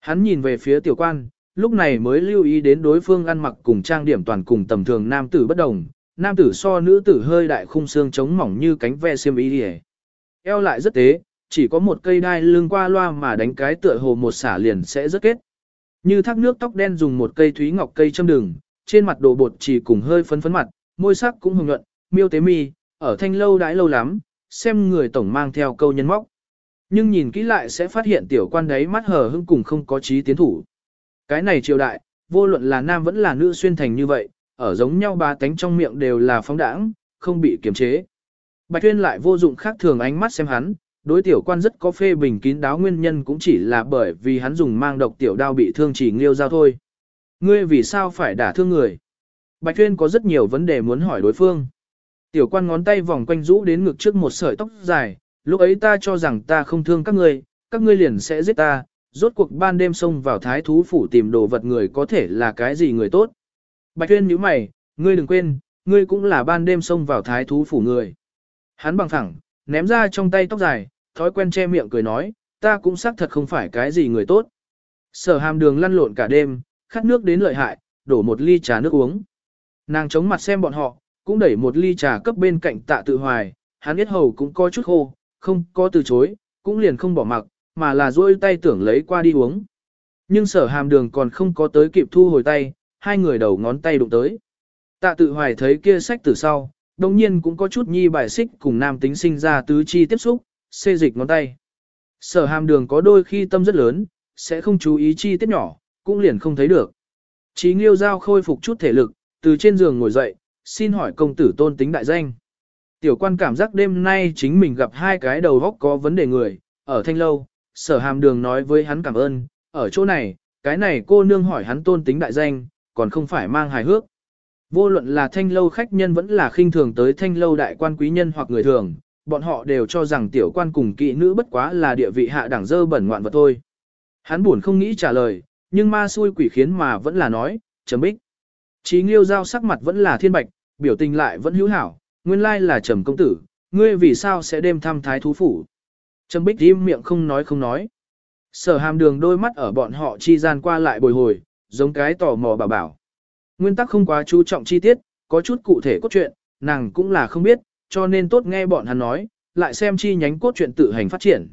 Hắn nhìn về phía tiểu quan, lúc này mới lưu ý đến đối phương ăn mặc cùng trang điểm toàn cùng tầm thường nam tử bất đồng, nam tử so nữ tử hơi đại khung xương trống mỏng như cánh ve xiêm y liễu. Eo lại rất tế, chỉ có một cây đai lưng qua loa mà đánh cái tựa hồ một xả liền sẽ rất kết. Như thác nước tóc đen dùng một cây thúy ngọc cây châm đường, trên mặt đồ bột chỉ cùng hơi phấn phấn mặt, môi sắc cũng hồng nhuận, miêu tế mi, ở thanh lâu đãi lâu lắm, xem người tổng mang theo câu nhân móc. Nhưng nhìn kỹ lại sẽ phát hiện tiểu quan đấy mắt hờ hững cùng không có trí tiến thủ. Cái này triều đại, vô luận là nam vẫn là nữ xuyên thành như vậy, ở giống nhau ba tánh trong miệng đều là phóng đãng, không bị kiềm chế. Bạch Tuyên lại vô dụng khác thường ánh mắt xem hắn, đối tiểu quan rất có phê bình kín đáo nguyên nhân cũng chỉ là bởi vì hắn dùng mang độc tiểu đao bị thương chỉ nghiêu giao thôi. Ngươi vì sao phải đả thương người? Bạch Tuyên có rất nhiều vấn đề muốn hỏi đối phương. Tiểu quan ngón tay vòng quanh rũ đến ngực trước một sợi tóc dài, lúc ấy ta cho rằng ta không thương các ngươi, các ngươi liền sẽ giết ta, rốt cuộc ban đêm xông vào thái thú phủ tìm đồ vật người có thể là cái gì người tốt. Bạch Tuyên nhíu mày, ngươi đừng quên, ngươi cũng là ban đêm xông vào thái thú phủ người. Hắn bằng thẳng, ném ra trong tay tóc dài, thói quen che miệng cười nói, ta cũng xác thật không phải cái gì người tốt. Sở hàm đường lăn lộn cả đêm, khát nước đến lợi hại, đổ một ly trà nước uống. Nàng chống mặt xem bọn họ, cũng đẩy một ly trà cấp bên cạnh tạ tự hoài, hắn biết hầu cũng có chút khô, không có từ chối, cũng liền không bỏ mặc, mà là duỗi tay tưởng lấy qua đi uống. Nhưng sở hàm đường còn không có tới kịp thu hồi tay, hai người đầu ngón tay đụng tới. Tạ tự hoài thấy kia sách từ sau, đồng nhiên cũng có chút nhi bài xích cùng nam tính sinh ra tứ chi tiếp xúc, xê dịch ngón tay. Sở hàm đường có đôi khi tâm rất lớn, sẽ không chú ý chi tiết nhỏ, cũng liền không thấy được. Chí nghiêu giao khôi phục chút thể lực, từ trên giường ngồi dậy, xin hỏi công tử tôn tính đại danh. Tiểu quan cảm giác đêm nay chính mình gặp hai cái đầu góc có vấn đề người, ở thanh lâu, sở hàm đường nói với hắn cảm ơn, ở chỗ này, cái này cô nương hỏi hắn tôn tính đại danh, còn không phải mang hài hước. Vô luận là thanh lâu khách nhân vẫn là khinh thường tới thanh lâu đại quan quý nhân hoặc người thường, bọn họ đều cho rằng tiểu quan cùng kỵ nữ bất quá là địa vị hạ đẳng dơ bẩn ngoạn vật thôi. Hắn buồn không nghĩ trả lời, nhưng ma xui quỷ khiến mà vẫn là nói, chấm bích. Chí nghiêu giao sắc mặt vẫn là thiên bạch, biểu tình lại vẫn hữu hảo, nguyên lai là trầm công tử, ngươi vì sao sẽ đêm thăm thái thú phủ. Trầm bích im miệng không nói không nói. Sở hàm đường đôi mắt ở bọn họ chi gian qua lại bồi hồi, giống cái tò mò bảo bảo. Nguyên tắc không quá chú trọng chi tiết, có chút cụ thể cốt truyện, nàng cũng là không biết, cho nên tốt nghe bọn hắn nói, lại xem chi nhánh cốt truyện tự hành phát triển.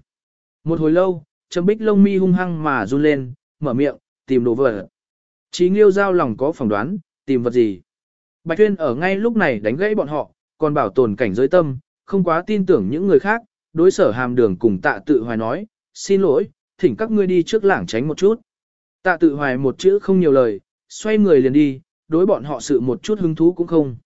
Một hồi lâu, Trầm Bích lông mi hung hăng mà run lên, mở miệng, tìm đồ vật. Chí Nghiêu giao lòng có phỏng đoán, tìm vật gì? Bạch Tuyên ở ngay lúc này đánh gãy bọn họ, còn bảo tồn cảnh giới tâm, không quá tin tưởng những người khác, đối sở hàm đường cùng tạ tự hoài nói, xin lỗi, thỉnh các ngươi đi trước lảng tránh một chút. Tạ tự hoài một chữ không nhiều lời, xoay người liền đi, đối bọn họ sự một chút hứng thú cũng không.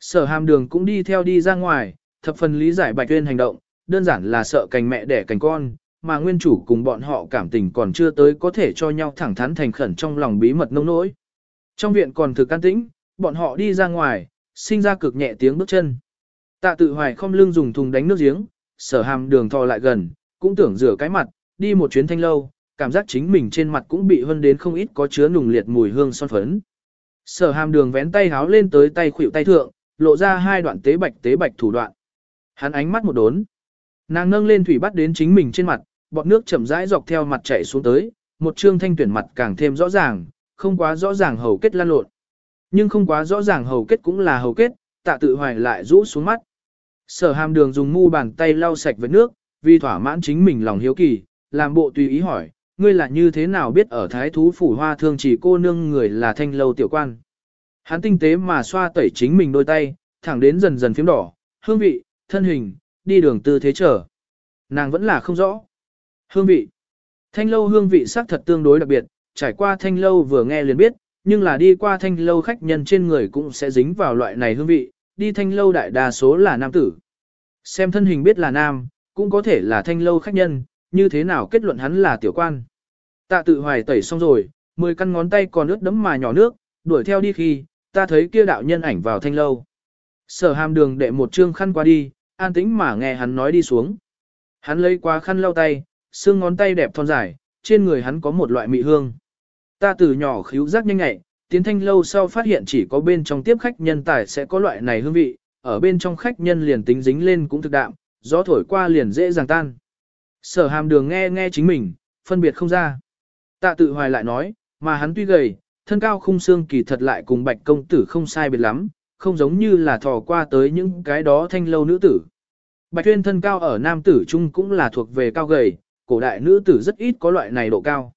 Sở hàm đường cũng đi theo đi ra ngoài, thập phần lý giải bạch tuyên hành động, đơn giản là sợ cành mẹ đẻ cành con, mà nguyên chủ cùng bọn họ cảm tình còn chưa tới có thể cho nhau thẳng thắn thành khẩn trong lòng bí mật nông nỗi. Trong viện còn thực can tĩnh, bọn họ đi ra ngoài, sinh ra cực nhẹ tiếng bước chân. Tạ tự hoài không lưng dùng thùng đánh nước giếng, sở hàm đường thò lại gần, cũng tưởng rửa cái mặt, đi một chuyến thanh lâu, cảm giác chính mình trên mặt cũng bị hơn đến không ít có chứa nùng liệt mùi hương son phấn. Sở hàm đường vén tay háo lên tới tay khuỷu tay thượng, lộ ra hai đoạn tế bạch tế bạch thủ đoạn. Hắn ánh mắt một đốn. Nàng nâng lên thủy bắt đến chính mình trên mặt, bọt nước chậm rãi dọc theo mặt chảy xuống tới, một trương thanh tuyển mặt càng thêm rõ ràng, không quá rõ ràng hầu kết lan lộn. Nhưng không quá rõ ràng hầu kết cũng là hầu kết, tạ tự hoài lại rũ xuống mắt. Sở hàm đường dùng mu bàn tay lau sạch với nước, vì thỏa mãn chính mình lòng hiếu kỳ, làm bộ tùy ý hỏi, ngươi là như thế nào biết ở thái thú phủ hoa thương chỉ cô nương người là thanh lâu tiểu quan. Hắn tinh tế mà xoa tẩy chính mình đôi tay, thẳng đến dần dần phím đỏ, hương vị, thân hình, đi đường tư thế trở. Nàng vẫn là không rõ. Hương vị. Thanh lâu hương vị sắc thật tương đối đặc biệt, trải qua thanh lâu vừa nghe liền biết, nhưng là đi qua thanh lâu khách nhân trên người cũng sẽ dính vào loại này hương vị, đi thanh lâu đại đa số là nam tử. Xem thân hình biết là nam, cũng có thể là thanh lâu khách nhân, như thế nào kết luận hắn là tiểu quan. Tạ tự hoài tẩy xong rồi, mười căn ngón tay còn ướt đấm mà nhỏ nước, đuổi theo đi khi, ta thấy kia đạo nhân ảnh vào thanh lâu. Sở hàm đường đệ một trương khăn qua đi, an tĩnh mà nghe hắn nói đi xuống. Hắn lấy qua khăn lau tay, xương ngón tay đẹp thon dài, trên người hắn có một loại mị hương. Ta từ nhỏ khíu giác nhanh nhẹ, tiến thanh lâu sau phát hiện chỉ có bên trong tiếp khách nhân tài sẽ có loại này hương vị, ở bên trong khách nhân liền tính dính lên cũng thực đạm, gió thổi qua liền dễ dàng tan. Sở hàm đường nghe nghe chính mình, phân biệt không ra. Tạ tự hoài lại nói, mà hắn tuy gầy, thân cao khung xương kỳ thật lại cùng bạch công tử không sai biệt lắm, không giống như là thò qua tới những cái đó thanh lâu nữ tử. Bạch Tuyên thân cao ở nam tử trung cũng là thuộc về cao gầy, cổ đại nữ tử rất ít có loại này độ cao.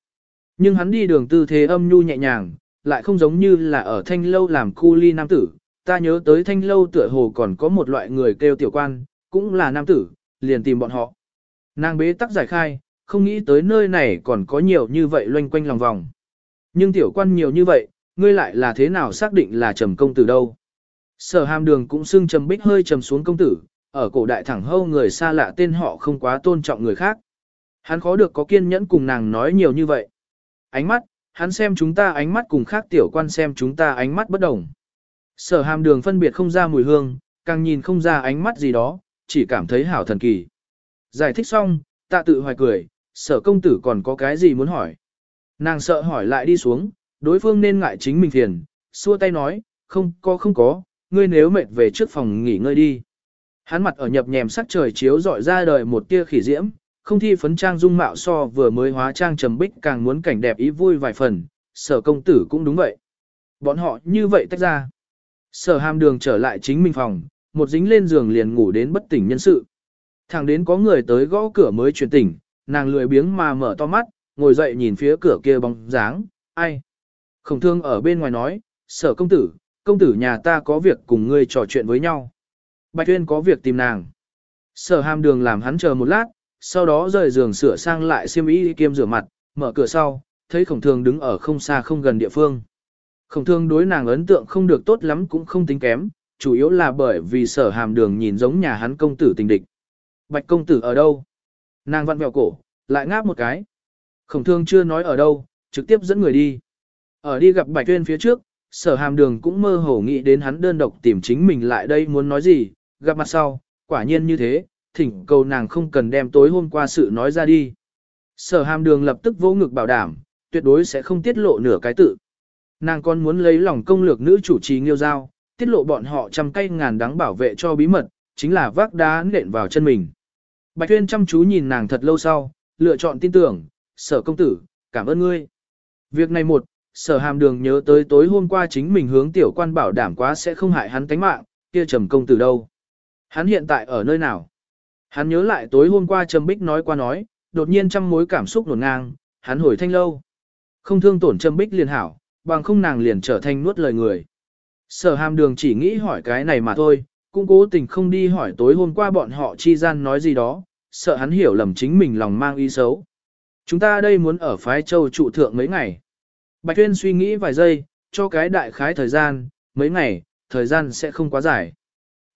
Nhưng hắn đi đường tư thế âm nhu nhẹ nhàng, lại không giống như là ở thanh lâu làm cu ly nam tử. Ta nhớ tới thanh lâu tựa hồ còn có một loại người kêu tiểu quan, cũng là nam tử, liền tìm bọn họ. Nàng bế tắc giải khai, không nghĩ tới nơi này còn có nhiều như vậy loanh quanh lòng vòng. Nhưng tiểu quan nhiều như vậy, ngươi lại là thế nào xác định là trầm công tử đâu? Sở hàm đường cũng xưng trầm bích hơi trầm xuống công tử, ở cổ đại thẳng hâu người xa lạ tên họ không quá tôn trọng người khác. Hắn khó được có kiên nhẫn cùng nàng nói nhiều như vậy. Ánh mắt, hắn xem chúng ta ánh mắt cùng khác tiểu quan xem chúng ta ánh mắt bất đồng. Sở hàm đường phân biệt không ra mùi hương, càng nhìn không ra ánh mắt gì đó, chỉ cảm thấy hảo thần kỳ. Giải thích xong, tạ tự hoài cười, sở công tử còn có cái gì muốn hỏi. Nàng sợ hỏi lại đi xuống, đối phương nên ngại chính mình phiền, xua tay nói, không có không có, ngươi nếu mệt về trước phòng nghỉ ngơi đi. Hắn mặt ở nhập nhèm sắc trời chiếu dọi ra đời một tia khỉ diễm, không thi phấn trang dung mạo so vừa mới hóa trang trầm bích càng muốn cảnh đẹp ý vui vài phần, sở công tử cũng đúng vậy. Bọn họ như vậy tách ra. Sở hàm đường trở lại chính mình phòng, một dính lên giường liền ngủ đến bất tỉnh nhân sự. Thẳng đến có người tới gõ cửa mới chuyển tỉnh, nàng lười biếng mà mở to mắt, ngồi dậy nhìn phía cửa kia bóng dáng, ai. Khổng thương ở bên ngoài nói, sở công tử, công tử nhà ta có việc cùng ngươi trò chuyện với nhau. Bạch Tuyên có việc tìm nàng. Sở hàm đường làm hắn chờ một lát, sau đó rời giường sửa sang lại xiêm y kiêm rửa mặt, mở cửa sau, thấy khổng thương đứng ở không xa không gần địa phương. Khổng thương đối nàng ấn tượng không được tốt lắm cũng không tính kém, chủ yếu là bởi vì sở hàm đường nhìn giống nhà hắn công tử tình địch. Bạch công tử ở đâu? Nàng vặn vẹo cổ, lại ngáp một cái. Khổng thương chưa nói ở đâu, trực tiếp dẫn người đi. Ở đi gặp Bạch Tuyên phía trước, sở hàm đường cũng mơ hồ nghĩ đến hắn đơn độc tìm chính mình lại đây muốn nói gì, gặp mặt sau, quả nhiên như thế, thỉnh cầu nàng không cần đem tối hôm qua sự nói ra đi. Sở hàm đường lập tức vô ngực bảo đảm, tuyệt đối sẽ không tiết lộ nửa cái tự. Nàng còn muốn lấy lòng công lược nữ chủ trì nghiêu giao, tiết lộ bọn họ trăm cây ngàn đắng bảo vệ cho bí mật, chính là vác đá nện vào chân mình. Bạch Tuyên chăm chú nhìn nàng thật lâu sau, lựa chọn tin tưởng, sở công tử, cảm ơn ngươi. Việc này một, sở hàm đường nhớ tới tối hôm qua chính mình hướng tiểu quan bảo đảm quá sẽ không hại hắn tánh mạng, kia trầm công tử đâu. Hắn hiện tại ở nơi nào? Hắn nhớ lại tối hôm qua Trầm Bích nói qua nói, đột nhiên trăm mối cảm xúc nổn ngang, hắn hồi thanh lâu. Không thương tổn Trầm Bích liền hảo, bằng không nàng liền trở thành nuốt lời người. Sở hàm đường chỉ nghĩ hỏi cái này mà thôi, cũng cố tình không đi hỏi tối hôm qua bọn họ chi gian nói gì đó, sợ hắn hiểu lầm chính mình lòng mang ý xấu. Chúng ta đây muốn ở phái châu trụ thượng mấy ngày. Bạch Tuyên suy nghĩ vài giây, cho cái đại khái thời gian, mấy ngày, thời gian sẽ không quá dài.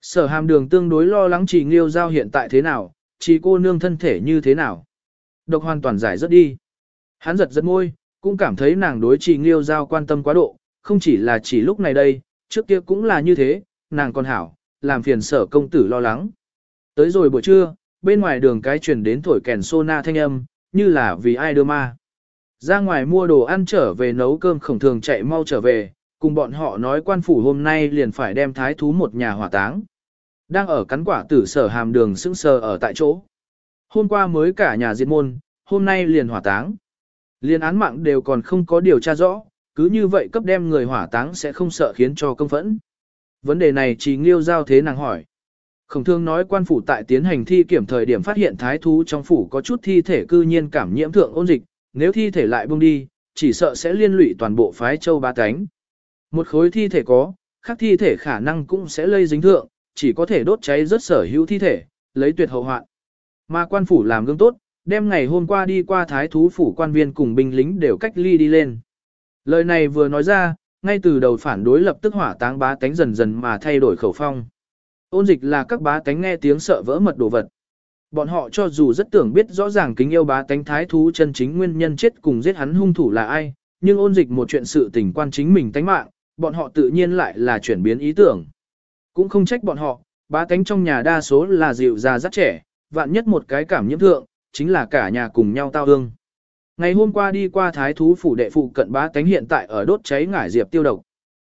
Sở hàm đường tương đối lo lắng chỉ nghiêu giao hiện tại thế nào, chỉ cô nương thân thể như thế nào. Độc hoàn toàn giải rất đi. Hắn giật giật môi, cũng cảm thấy nàng đối chỉ nghiêu giao quan tâm quá độ, không chỉ là chỉ lúc này đây, trước kia cũng là như thế, nàng còn hảo, làm phiền sở công tử lo lắng. Tới rồi buổi trưa, bên ngoài đường cái truyền đến thổi kèn sô na thanh âm, như là vì ai đưa ma. Ra ngoài mua đồ ăn trở về nấu cơm khổng thường chạy mau trở về, cùng bọn họ nói quan phủ hôm nay liền phải đem thái thú một nhà hỏa táng. Đang ở cắn quả tử sở hàm đường sững sờ ở tại chỗ. Hôm qua mới cả nhà diệt môn, hôm nay liền hỏa táng. Liên án mạng đều còn không có điều tra rõ, cứ như vậy cấp đem người hỏa táng sẽ không sợ khiến cho công phẫn. Vấn đề này chỉ nghiêu giao thế nàng hỏi. Khổng thương nói quan phủ tại tiến hành thi kiểm thời điểm phát hiện thái thú trong phủ có chút thi thể cư nhiên cảm nhiễm thượng ôn dịch, nếu thi thể lại bung đi, chỉ sợ sẽ liên lụy toàn bộ phái châu ba cánh. Một khối thi thể có, khác thi thể khả năng cũng sẽ lây dính thượng, chỉ có thể đốt cháy rất sở hữu thi thể, lấy tuyệt hậu hoạn. Mà quan phủ làm gương tốt, đem ngày hôm qua đi qua thái thú phủ quan viên cùng binh lính đều cách ly đi lên. Lời này vừa nói ra, ngay từ đầu phản đối lập tức hỏa táng bá tánh dần dần mà thay đổi khẩu phong. Ôn dịch là các bá tánh nghe tiếng sợ vỡ mật đồ vật. Bọn họ cho dù rất tưởng biết rõ ràng kính yêu bá tánh thái thú chân chính nguyên nhân chết cùng giết hắn hung thủ là ai, nhưng ôn dịch một chuyện sự tình quan chính mình tánh mạng, bọn họ tự nhiên lại là chuyển biến ý tưởng. Cũng không trách bọn họ, bá tánh trong nhà đa số là dịu già rất trẻ, vạn nhất một cái cảm nhiễm thượng, chính là cả nhà cùng nhau tao ương. Ngày hôm qua đi qua thái thú phủ đệ phụ cận bá tánh hiện tại ở đốt cháy ngải diệp tiêu độc.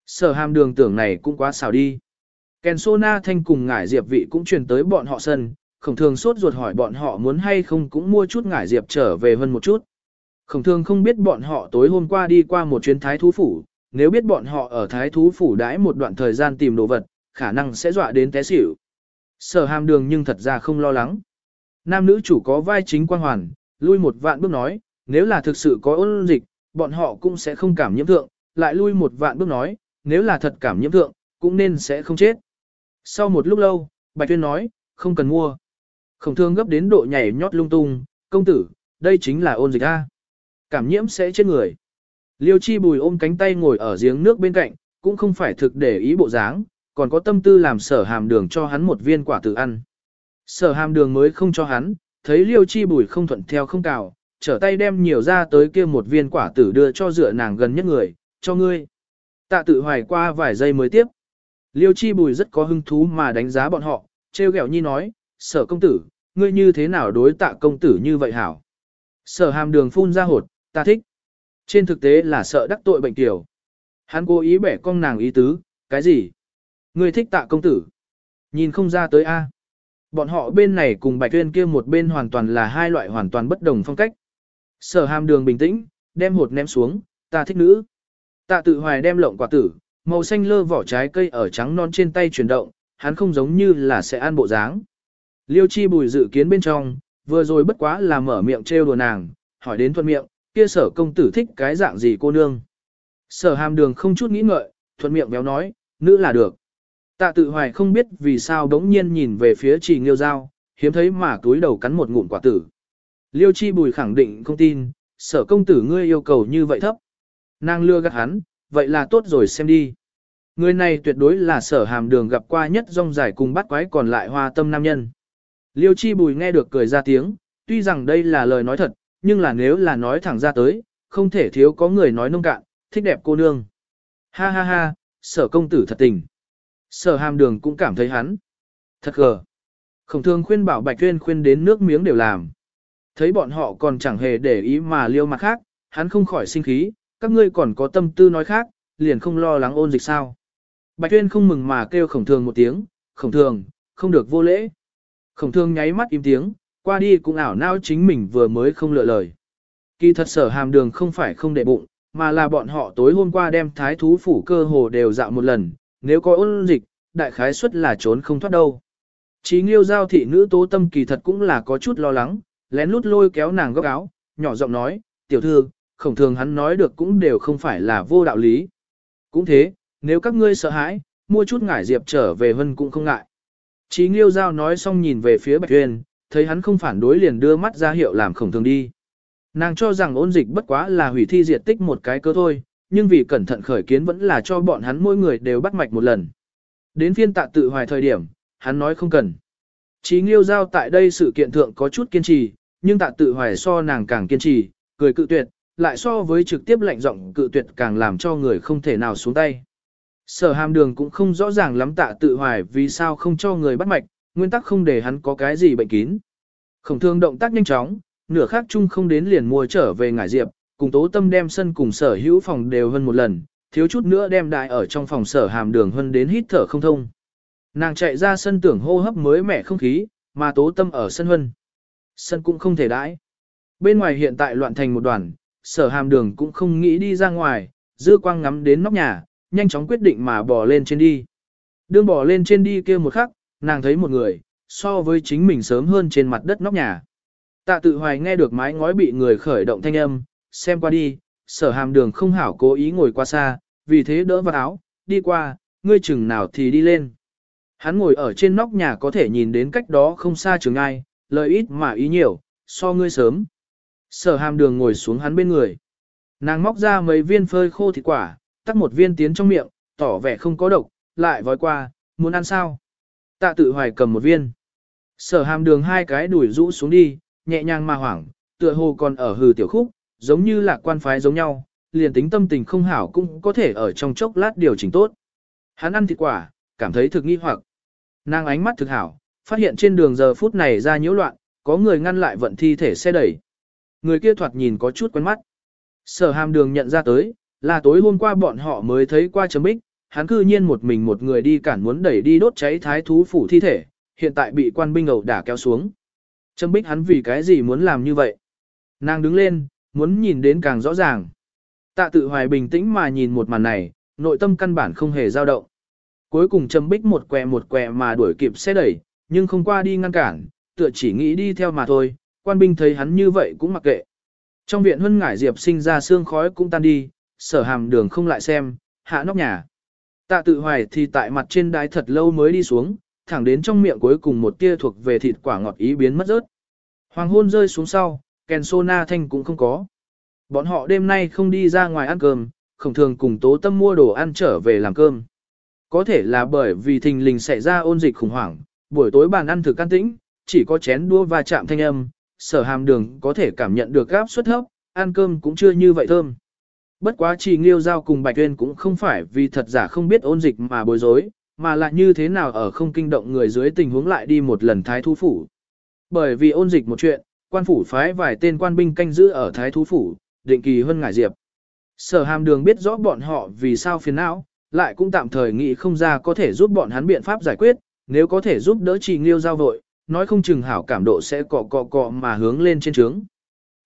Sở hàm đường tưởng này cũng quá xào đi. Kèn sô na thanh cùng ngải diệp vị cũng truyền tới bọn họ sân, khổng thường sốt ruột hỏi bọn họ muốn hay không cũng mua chút ngải diệp trở về hơn một chút. Khổng thường không biết bọn họ tối hôm qua đi qua một chuyến thái thú phủ, nếu biết bọn họ ở thái thú phủ đãi một đoạn thời gian tìm đồ vật, khả năng sẽ dọa đến té xỉu. Sở hàm đường nhưng thật ra không lo lắng. Nam nữ chủ có vai chính quan hoàn, lui một vạn bước nói, nếu là thực sự có ôn dịch, bọn họ cũng sẽ không cảm nhiễm thượng, lại lui một vạn bước nói, nếu là thật cảm nhiễm thượng, cũng nên sẽ không chết. Sau một lúc lâu, Bạch Tuyên nói, không cần mua. Khổng thương gấp đến độ nhảy nhót lung tung, công tử, đây chính là ôn dịch A. Cảm nhiễm sẽ chết người. Liêu chi bùi ôm cánh tay ngồi ở giếng nước bên cạnh, cũng không phải thực để ý bộ dáng, còn có tâm tư làm sở hàm đường cho hắn một viên quả tử ăn. Sở hàm đường mới không cho hắn, thấy liêu chi bùi không thuận theo không cào, trở tay đem nhiều ra tới kia một viên quả tử đưa cho dựa nàng gần nhất người, cho ngươi. Tạ tự hoài qua vài giây mới tiếp. Liêu chi bùi rất có hứng thú mà đánh giá bọn họ, treo gẹo nhi nói, sở công tử, ngươi như thế nào đối tạ công tử như vậy hảo. Sở hàm đường phun ra hột, ta thích. Trên thực tế là sợ đắc tội bệnh tiểu. Hắn cố ý bẻ con nàng ý tứ, cái gì? Ngươi thích tạ công tử. Nhìn không ra tới A. Bọn họ bên này cùng bạch tuyên kia một bên hoàn toàn là hai loại hoàn toàn bất đồng phong cách. Sở hàm đường bình tĩnh, đem hột ném xuống, ta thích nữ. Tạ tự hoài đem lộng quả tử, màu xanh lơ vỏ trái cây ở trắng non trên tay chuyển động, hắn không giống như là sẽ ăn bộ dáng. Liêu chi bùi dự kiến bên trong, vừa rồi bất quá là mở miệng trêu đùa nàng, hỏi đến thuận miệng, kia sở công tử thích cái dạng gì cô nương. Sở hàm đường không chút nghĩ ngợi, thuận miệng béo nói, nữ là được. Tạ tự hoài không biết vì sao đống nhiên nhìn về phía trì nghiêu dao, hiếm thấy mà túi đầu cắn một ngụm quả tử. Liêu chi bùi khẳng định không tin, sở công tử ngươi yêu cầu như vậy thấp. Nàng lừa gạt hắn, vậy là tốt rồi xem đi. Người này tuyệt đối là sở hàm đường gặp qua nhất rong dài cùng bắt quái còn lại hoa tâm nam nhân. Liêu chi bùi nghe được cười ra tiếng, tuy rằng đây là lời nói thật, nhưng là nếu là nói thẳng ra tới, không thể thiếu có người nói nông cạn, thích đẹp cô nương. Ha ha ha, sở công tử thật tình. Sở hàm đường cũng cảm thấy hắn. Thật gờ. Khổng thương khuyên bảo Bạch Tuyên khuyên đến nước miếng đều làm. Thấy bọn họ còn chẳng hề để ý mà liêu mặt khác, hắn không khỏi sinh khí, các ngươi còn có tâm tư nói khác, liền không lo lắng ôn dịch sao. Bạch Tuyên không mừng mà kêu khổng thường một tiếng, khổng thường, không được vô lễ. Khổng thường nháy mắt im tiếng, qua đi cũng ảo não chính mình vừa mới không lựa lời. Kỳ thật sở hàm đường không phải không để bụng, mà là bọn họ tối hôm qua đem thái thú phủ cơ hồ đều dạo một lần, nếu có ôn dịch, đại khái suất là trốn không thoát đâu. Chí nghiêu giao thị nữ tố tâm kỳ thật cũng là có chút lo lắng, lén lút lôi kéo nàng góc áo, nhỏ giọng nói, tiểu thư, khổng thường hắn nói được cũng đều không phải là vô đạo lý. Cũng thế, nếu các ngươi sợ hãi, mua chút ngải diệp trở về hơn cũng không ngại. Chí nghiêu giao nói xong nhìn về phía Bạch Huyền, thấy hắn không phản đối liền đưa mắt ra hiệu làm khổng thường đi. Nàng cho rằng ôn dịch bất quá là hủy thi diệt tích một cái cơ thôi, nhưng vì cẩn thận khởi kiến vẫn là cho bọn hắn mỗi người đều bắt mạch một lần. Đến phiên tạ tự hoài thời điểm, hắn nói không cần. Chí nghiêu giao tại đây sự kiện thượng có chút kiên trì, nhưng tạ tự hoài so nàng càng kiên trì, cười cự tuyệt, lại so với trực tiếp lạnh giọng cự tuyệt càng làm cho người không thể nào xuống tay. Sở hàm đường cũng không rõ ràng lắm tạ tự hoài vì sao không cho người bắt mạch, nguyên tắc không để hắn có cái gì bệnh kín. Khổng thương động tác nhanh chóng, nửa khác chung không đến liền mua trở về ngải diệp, cùng tố tâm đem sân cùng sở hữu phòng đều hơn một lần, thiếu chút nữa đem đại ở trong phòng sở hàm đường hơn đến hít thở không thông. Nàng chạy ra sân tưởng hô hấp mới mẻ không khí, mà tố tâm ở sân hân Sân cũng không thể đãi. Bên ngoài hiện tại loạn thành một đoàn, sở hàm đường cũng không nghĩ đi ra ngoài, dư quang ngắm đến nóc nhà, nhanh chóng quyết định mà bỏ lên trên đi. Đương bỏ lên trên đi kia một khắc, nàng thấy một người, so với chính mình sớm hơn trên mặt đất nóc nhà. Tạ tự hoài nghe được mái ngói bị người khởi động thanh âm, xem qua đi, sở hàm đường không hảo cố ý ngồi qua xa, vì thế đỡ vào áo, đi qua, ngươi chừng nào thì đi lên. Hắn ngồi ở trên nóc nhà có thể nhìn đến cách đó không xa trường ai, lời ít mà ý nhiều, so ngươi sớm. Sở hàm đường ngồi xuống hắn bên người. Nàng móc ra mấy viên phơi khô thịt quả, tắt một viên tiến trong miệng, tỏ vẻ không có độc, lại vói qua, muốn ăn sao? Tạ tự hoài cầm một viên. Sở hàm đường hai cái đuổi rũ xuống đi, nhẹ nhàng mà hoảng, tựa hồ còn ở hừ tiểu khúc, giống như là quan phái giống nhau, liền tính tâm tình không hảo cũng có thể ở trong chốc lát điều chỉnh tốt. Hắn ăn thịt quả, cảm thấy thực nghi hoặc. Nàng ánh mắt thực hảo, phát hiện trên đường giờ phút này ra nhiễu loạn, có người ngăn lại vận thi thể xe đẩy. Người kia thoạt nhìn có chút quen mắt. Sở hàm đường nhận ra tới, là tối hôm qua bọn họ mới thấy qua chấm bích, hắn cư nhiên một mình một người đi cản muốn đẩy đi đốt cháy thái thú phủ thi thể, hiện tại bị quan binh ẩu đả kéo xuống. trâm bích hắn vì cái gì muốn làm như vậy? Nàng đứng lên, muốn nhìn đến càng rõ ràng. Tạ tự hoài bình tĩnh mà nhìn một màn này, nội tâm căn bản không hề dao động. Cuối cùng châm bích một quẹ một quẹ mà đuổi kịp xe đẩy, nhưng không qua đi ngăn cản, tựa chỉ nghĩ đi theo mà thôi, quan binh thấy hắn như vậy cũng mặc kệ. Trong viện huân ngải diệp sinh ra xương khói cũng tan đi, sở hàm đường không lại xem, hạ nóc nhà. Tạ tự hoài thì tại mặt trên đái thật lâu mới đi xuống, thẳng đến trong miệng cuối cùng một tia thuộc về thịt quả ngọt ý biến mất rớt. Hoàng hôn rơi xuống sau, kèn sô na thanh cũng không có. Bọn họ đêm nay không đi ra ngoài ăn cơm, không thường cùng tố tâm mua đồ ăn trở về làm cơm. Có thể là bởi vì thình lình xảy ra ôn dịch khủng hoảng, buổi tối bàn ăn thực can tĩnh, chỉ có chén đua và chạm thanh âm, sở hàm đường có thể cảm nhận được gáp suất thấp, ăn cơm cũng chưa như vậy thơm. Bất quá chỉ nghiêu giao cùng Bạch Tuyên cũng không phải vì thật giả không biết ôn dịch mà bối rối, mà là như thế nào ở không kinh động người dưới tình huống lại đi một lần thái thu phủ. Bởi vì ôn dịch một chuyện, quan phủ phái vài tên quan binh canh giữ ở thái thú phủ, định kỳ hơn ngải diệp. Sở hàm đường biết rõ bọn họ vì sao phiền não, lại cũng tạm thời nghĩ không ra có thể giúp bọn hắn biện pháp giải quyết, nếu có thể giúp đỡ trì nghiêu giao vội, nói không chừng hảo cảm độ sẽ cọ cọ cọ mà hướng lên trên trướng.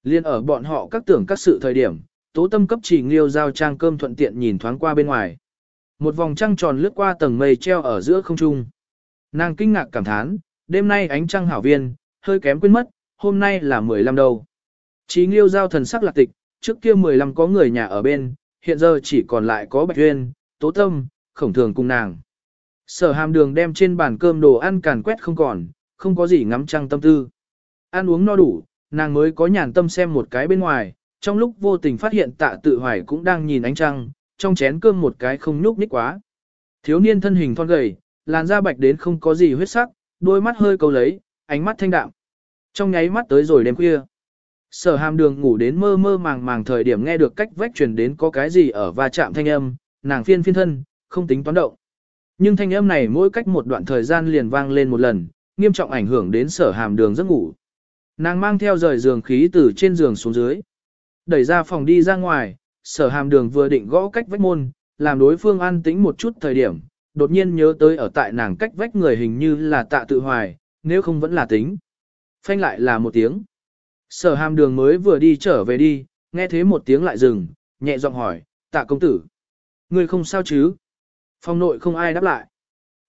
Liên ở bọn họ các tưởng các sự thời điểm, tố tâm cấp trì nghiêu giao trang cơm thuận tiện nhìn thoáng qua bên ngoài. Một vòng trăng tròn lướt qua tầng mây treo ở giữa không trung. Nàng kinh ngạc cảm thán, đêm nay ánh trăng hảo viên, hơi kém quên mất, hôm nay là 15 đâu. Chí nghiêu giao thần sắc lạc tịch, trước kia 15 có người nhà ở bên, hiện giờ chỉ còn lại có Bạch Uyên, Tố Tâm, Khổng Thường cùng nàng. Sở hàm đường đem trên bàn cơm đồ ăn càn quét không còn, không có gì ngắm trăng tâm tư. Ăn uống no đủ, nàng mới có nhàn tâm xem một cái bên ngoài, trong lúc vô tình phát hiện tạ tự hoài cũng đang nhìn ánh trăng, trong chén cơm một cái không nhúc nhích quá. Thiếu niên thân hình thon gầy, làn da bạch đến không có gì huyết sắc, đôi mắt hơi cầu lấy, ánh mắt thanh đạm. Trong nháy mắt tới rồi đêm khuya. Sở hàm đường ngủ đến mơ mơ màng màng thời điểm nghe được cách vách truyền đến có cái gì ở va chạm thanh âm, nàng phiên phiên thân, không tính toán động. Nhưng thanh âm này mỗi cách một đoạn thời gian liền vang lên một lần, nghiêm trọng ảnh hưởng đến sở hàm đường giấc ngủ. Nàng mang theo rời giường khí từ trên giường xuống dưới. Đẩy ra phòng đi ra ngoài, sở hàm đường vừa định gõ cách vách môn, làm đối phương an tĩnh một chút thời điểm, đột nhiên nhớ tới ở tại nàng cách vách người hình như là tạ tự hoài, nếu không vẫn là tính. Phanh lại là một tiếng. Sở hàm đường mới vừa đi trở về đi, nghe thế một tiếng lại dừng, nhẹ giọng hỏi, tạ công tử. Người không sao chứ? Phòng nội không ai đáp lại.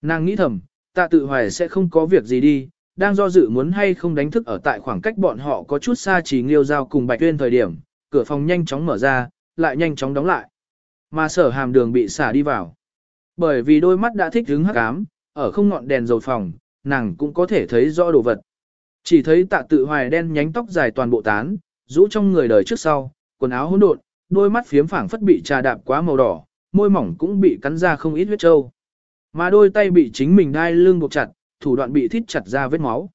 Nàng nghĩ thầm, tạ tự hoài sẽ không có việc gì đi, đang do dự muốn hay không đánh thức ở tại khoảng cách bọn họ có chút xa chỉ nghiêu giao cùng bạch tuyên thời điểm, cửa phòng nhanh chóng mở ra, lại nhanh chóng đóng lại. Mà sở hàm đường bị xả đi vào. Bởi vì đôi mắt đã thích hứng hắc ám, ở không ngọn đèn dầu phòng, nàng cũng có thể thấy rõ đồ vật. Chỉ thấy tạ tự hoài đen nhánh tóc dài toàn bộ tán, rũ trong người đời trước sau, quần áo hỗn độn, đôi mắt phiếm phảng phất bị trà đạp quá màu đỏ, môi mỏng cũng bị cắn ra không ít huyết trâu. Mà đôi tay bị chính mình đai lưng buộc chặt, thủ đoạn bị thít chặt ra vết máu.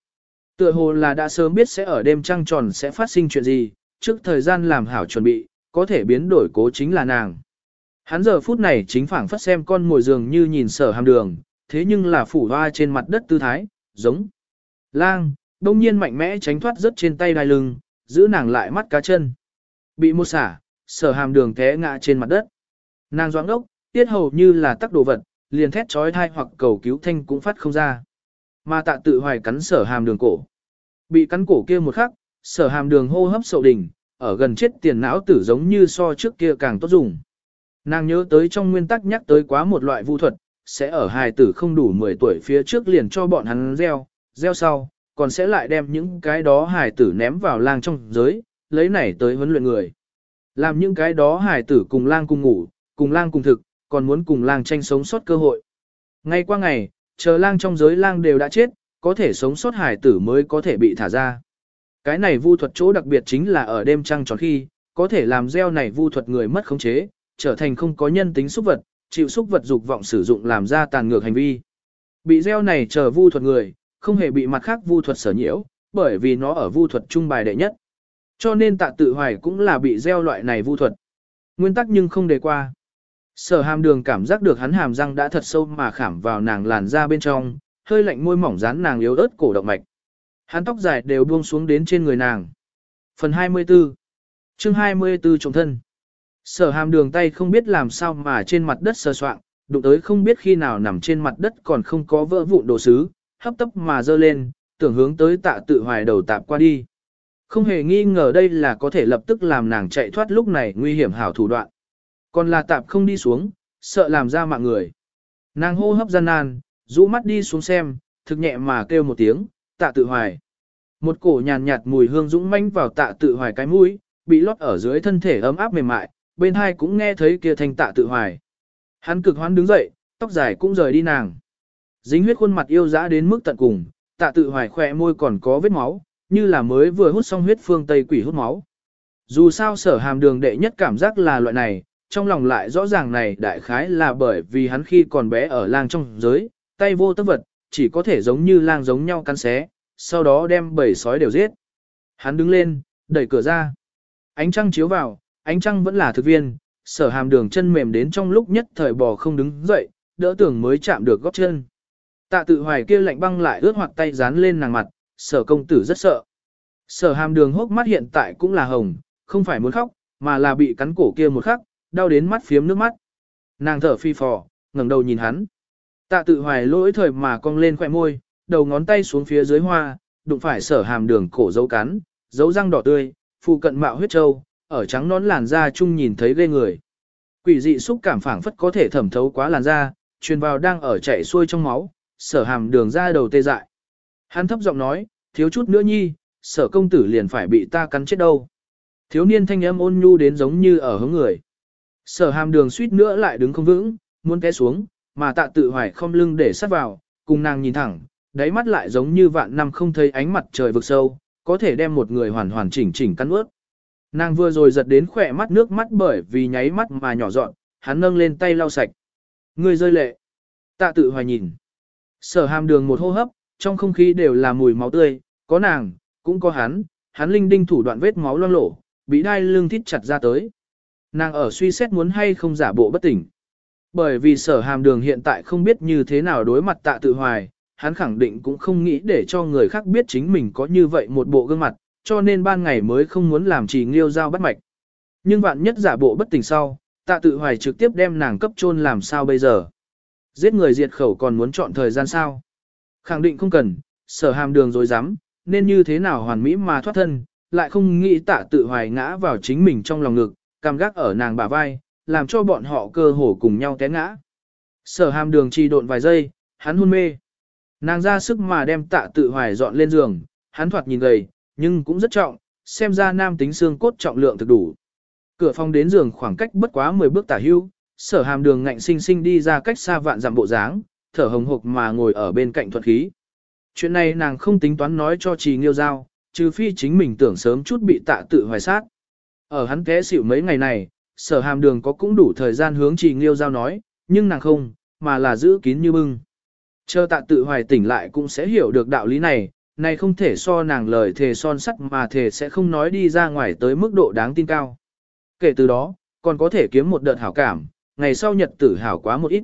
Tựa hồ là đã sớm biết sẽ ở đêm trăng tròn sẽ phát sinh chuyện gì, trước thời gian làm hảo chuẩn bị, có thể biến đổi cố chính là nàng. Hắn giờ phút này chính phảng phất xem con ngồi giường như nhìn sở hàm đường, thế nhưng là phủ hoa trên mặt đất tư thái, giống. Lang, đông nhiên mạnh mẽ tránh thoát rất trên tay đai lưng, giữ nàng lại mắt cá chân. Bị một xả, sở hàm đường té ngã trên mặt đất. Nàng doãn đốc tiết hầu như là tắc đồ vật, liền thét trói thai hoặc cầu cứu thanh cũng phát không ra. Mà tạ tự hoài cắn sở hàm đường cổ. Bị cắn cổ kia một khắc, sở hàm đường hô hấp sậu đỉnh, ở gần chết tiền não tử giống như so trước kia càng tốt dùng. Nàng nhớ tới trong nguyên tắc nhắc tới quá một loại vu thuật, sẽ ở hài tử không đủ 10 tuổi phía trước liền cho bọn hắn gieo, gieo sau, còn sẽ lại đem những cái đó hài tử ném vào lang trong giới, lấy này tới huấn luyện người. Làm những cái đó hài tử cùng lang cùng ngủ, cùng lang cùng thực, còn muốn cùng lang tranh sống sót cơ hội. Ngay qua ngày, chờ lang trong giới lang đều đã chết, có thể sống sót hài tử mới có thể bị thả ra. Cái này vu thuật chỗ đặc biệt chính là ở đêm trăng tròn khi, có thể làm gieo này vu thuật người mất khống chế, trở thành không có nhân tính xúc vật, chịu xúc vật dục vọng sử dụng làm ra tàn ngược hành vi. Bị gieo này chờ vu thuật người, không hề bị mặt khác vu thuật sở nhiễu, bởi vì nó ở vu thuật trung bài đệ nhất. Cho nên tạ tự hoài cũng là bị gieo loại này vu thuật. Nguyên tắc nhưng không đề qua. Sở hàm đường cảm giác được hắn hàm răng đã thật sâu mà khảm vào nàng làn da bên trong, hơi lạnh môi mỏng dán nàng yếu ớt cổ động mạch. Hắn tóc dài đều buông xuống đến trên người nàng. Phần 24 chương 24 trọng thân Sở hàm đường tay không biết làm sao mà trên mặt đất sờ soạn, đụng tới không biết khi nào nằm trên mặt đất còn không có vỡ vụn đồ sứ, hấp tấp mà dơ lên, tưởng hướng tới tạ tự hoài đầu tạp qua đi. Không hề nghi ngờ đây là có thể lập tức làm nàng chạy thoát lúc này nguy hiểm hảo thủ đoạn. Còn là tạp không đi xuống, sợ làm ra mạng người. Nàng hô hấp gian nan, rũ mắt đi xuống xem, thực nhẹ mà kêu một tiếng, tạ tự hoài. Một cổ nhàn nhạt mùi hương dũng manh vào tạ tự hoài cái mũi, bị lót ở dưới thân thể ấm áp mềm mại, bên hai cũng nghe thấy kia thanh tạ tự hoài. Hắn cực hoán đứng dậy, tóc dài cũng rời đi nàng. Dính huyết khuôn mặt yêu dã đến mức tận cùng, tạ tự hoài khỏe môi còn có vết máu, như là mới vừa hút xong huyết phương Tây quỷ hút máu. Dù sao sở hàm đường đệ nhất cảm giác là loại này, trong lòng lại rõ ràng này đại khái là bởi vì hắn khi còn bé ở lang trong giới, tay vô tất vật, chỉ có thể giống như lang giống nhau cắn xé, sau đó đem bầy sói đều giết. Hắn đứng lên, đẩy cửa ra. Ánh trăng chiếu vào, ánh trăng vẫn là thực viên, sở hàm đường chân mềm đến trong lúc nhất thời bò không đứng dậy, đỡ tưởng mới chạm được gót chân. Tạ tự hoài kia lạnh băng lại ướt hoặc tay dán lên nàng mặt, sở công tử rất sợ. Sở hàm đường hốc mắt hiện tại cũng là hồng, không phải muốn khóc, mà là bị cắn cổ kia một khắc, đau đến mắt phiếm nước mắt. Nàng thở phi phò, ngẩng đầu nhìn hắn. Tạ tự hoài lỗi thời mà cong lên khỏe môi, đầu ngón tay xuống phía dưới hoa, đụng phải sở hàm đường cổ dấu cắn, dấu răng đỏ tươi, phụ cận mạo huyết trâu, ở trắng nón làn da chung nhìn thấy ghê người. Quỷ dị xúc cảm phảng phất có thể thẩm thấu quá làn da, truyền vào đang ở chạy xuôi trong máu, sở hàm đường ra đầu tê dại. Hắn thấp giọng nói, thiếu chút nữa nhi, sở công tử liền phải bị ta cắn chết đâu. Thiếu niên thanh âm ôn nhu đến giống như ở hướng người. Sở hàm đường suýt nữa lại đứng không vững, muốn té xuống, mà tạ tự hoài không lưng để sát vào, cùng nàng nhìn thẳng, đáy mắt lại giống như vạn năm không thấy ánh mặt trời vực sâu, có thể đem một người hoàn hoàn chỉnh chỉnh cắn ướt. Nàng vừa rồi giật đến khỏe mắt nước mắt bởi vì nháy mắt mà nhỏ dọn, hắn nâng lên tay lau sạch. Người rơi lệ. Tạ tự hoài nhìn. Sở hàm đường một hô hấp, trong không khí đều là mùi máu tươi, có nàng, cũng có hắn, hắn linh đinh thủ đoạn vết máu loang lổ, bị đai lưng thít chặt ra tới. Nàng ở suy xét muốn hay không giả bộ bất tỉnh. Bởi vì sở hàm đường hiện tại không biết như thế nào đối mặt tạ tự hoài, hắn khẳng định cũng không nghĩ để cho người khác biết chính mình có như vậy một bộ gương mặt, cho nên ban ngày mới không muốn làm trì nghiêu giao bắt mạch. Nhưng vạn nhất giả bộ bất tỉnh sau, tạ tự hoài trực tiếp đem nàng cấp chôn làm sao bây giờ. Giết người diệt khẩu còn muốn chọn thời gian sao? Khẳng định không cần, sở hàm đường dối dám, nên như thế nào hoàn mỹ mà thoát thân, lại không nghĩ tạ tự hoài ngã vào chính mình trong lòng ngực, cam gác ở nàng bả vai, làm cho bọn họ cơ hồ cùng nhau té ngã. Sở hàm đường trì độn vài giây, hắn hôn mê. Nàng ra sức mà đem tạ tự hoài dọn lên giường, hắn thoạt nhìn gầy, nhưng cũng rất trọng, xem ra nam tính xương cốt trọng lượng thực đủ. Cửa phòng đến giường khoảng cách bất quá 10 bước tả hưu, sở hàm đường ngạnh sinh sinh đi ra cách xa vạn dặm bộ dáng, thở hồng hộc mà ngồi ở bên cạnh thuận khí. Chuyện này nàng không tính toán nói cho trì nghiêu giao, trừ phi chính mình tưởng sớm chút bị tạ tự hoài sát. Ở hắn té xỉu mấy ngày này, sở hàm đường có cũng đủ thời gian hướng trì nghiêu giao nói, nhưng nàng không, mà là giữ kín như bưng. Chờ tạ tự hoài tỉnh lại cũng sẽ hiểu được đạo lý này, này không thể so nàng lời thề son sắt mà thề sẽ không nói đi ra ngoài tới mức độ đáng tin cao. Kể từ đó, còn có thể kiếm một đợt hảo cảm, ngày sau nhật tử hảo quá một ít.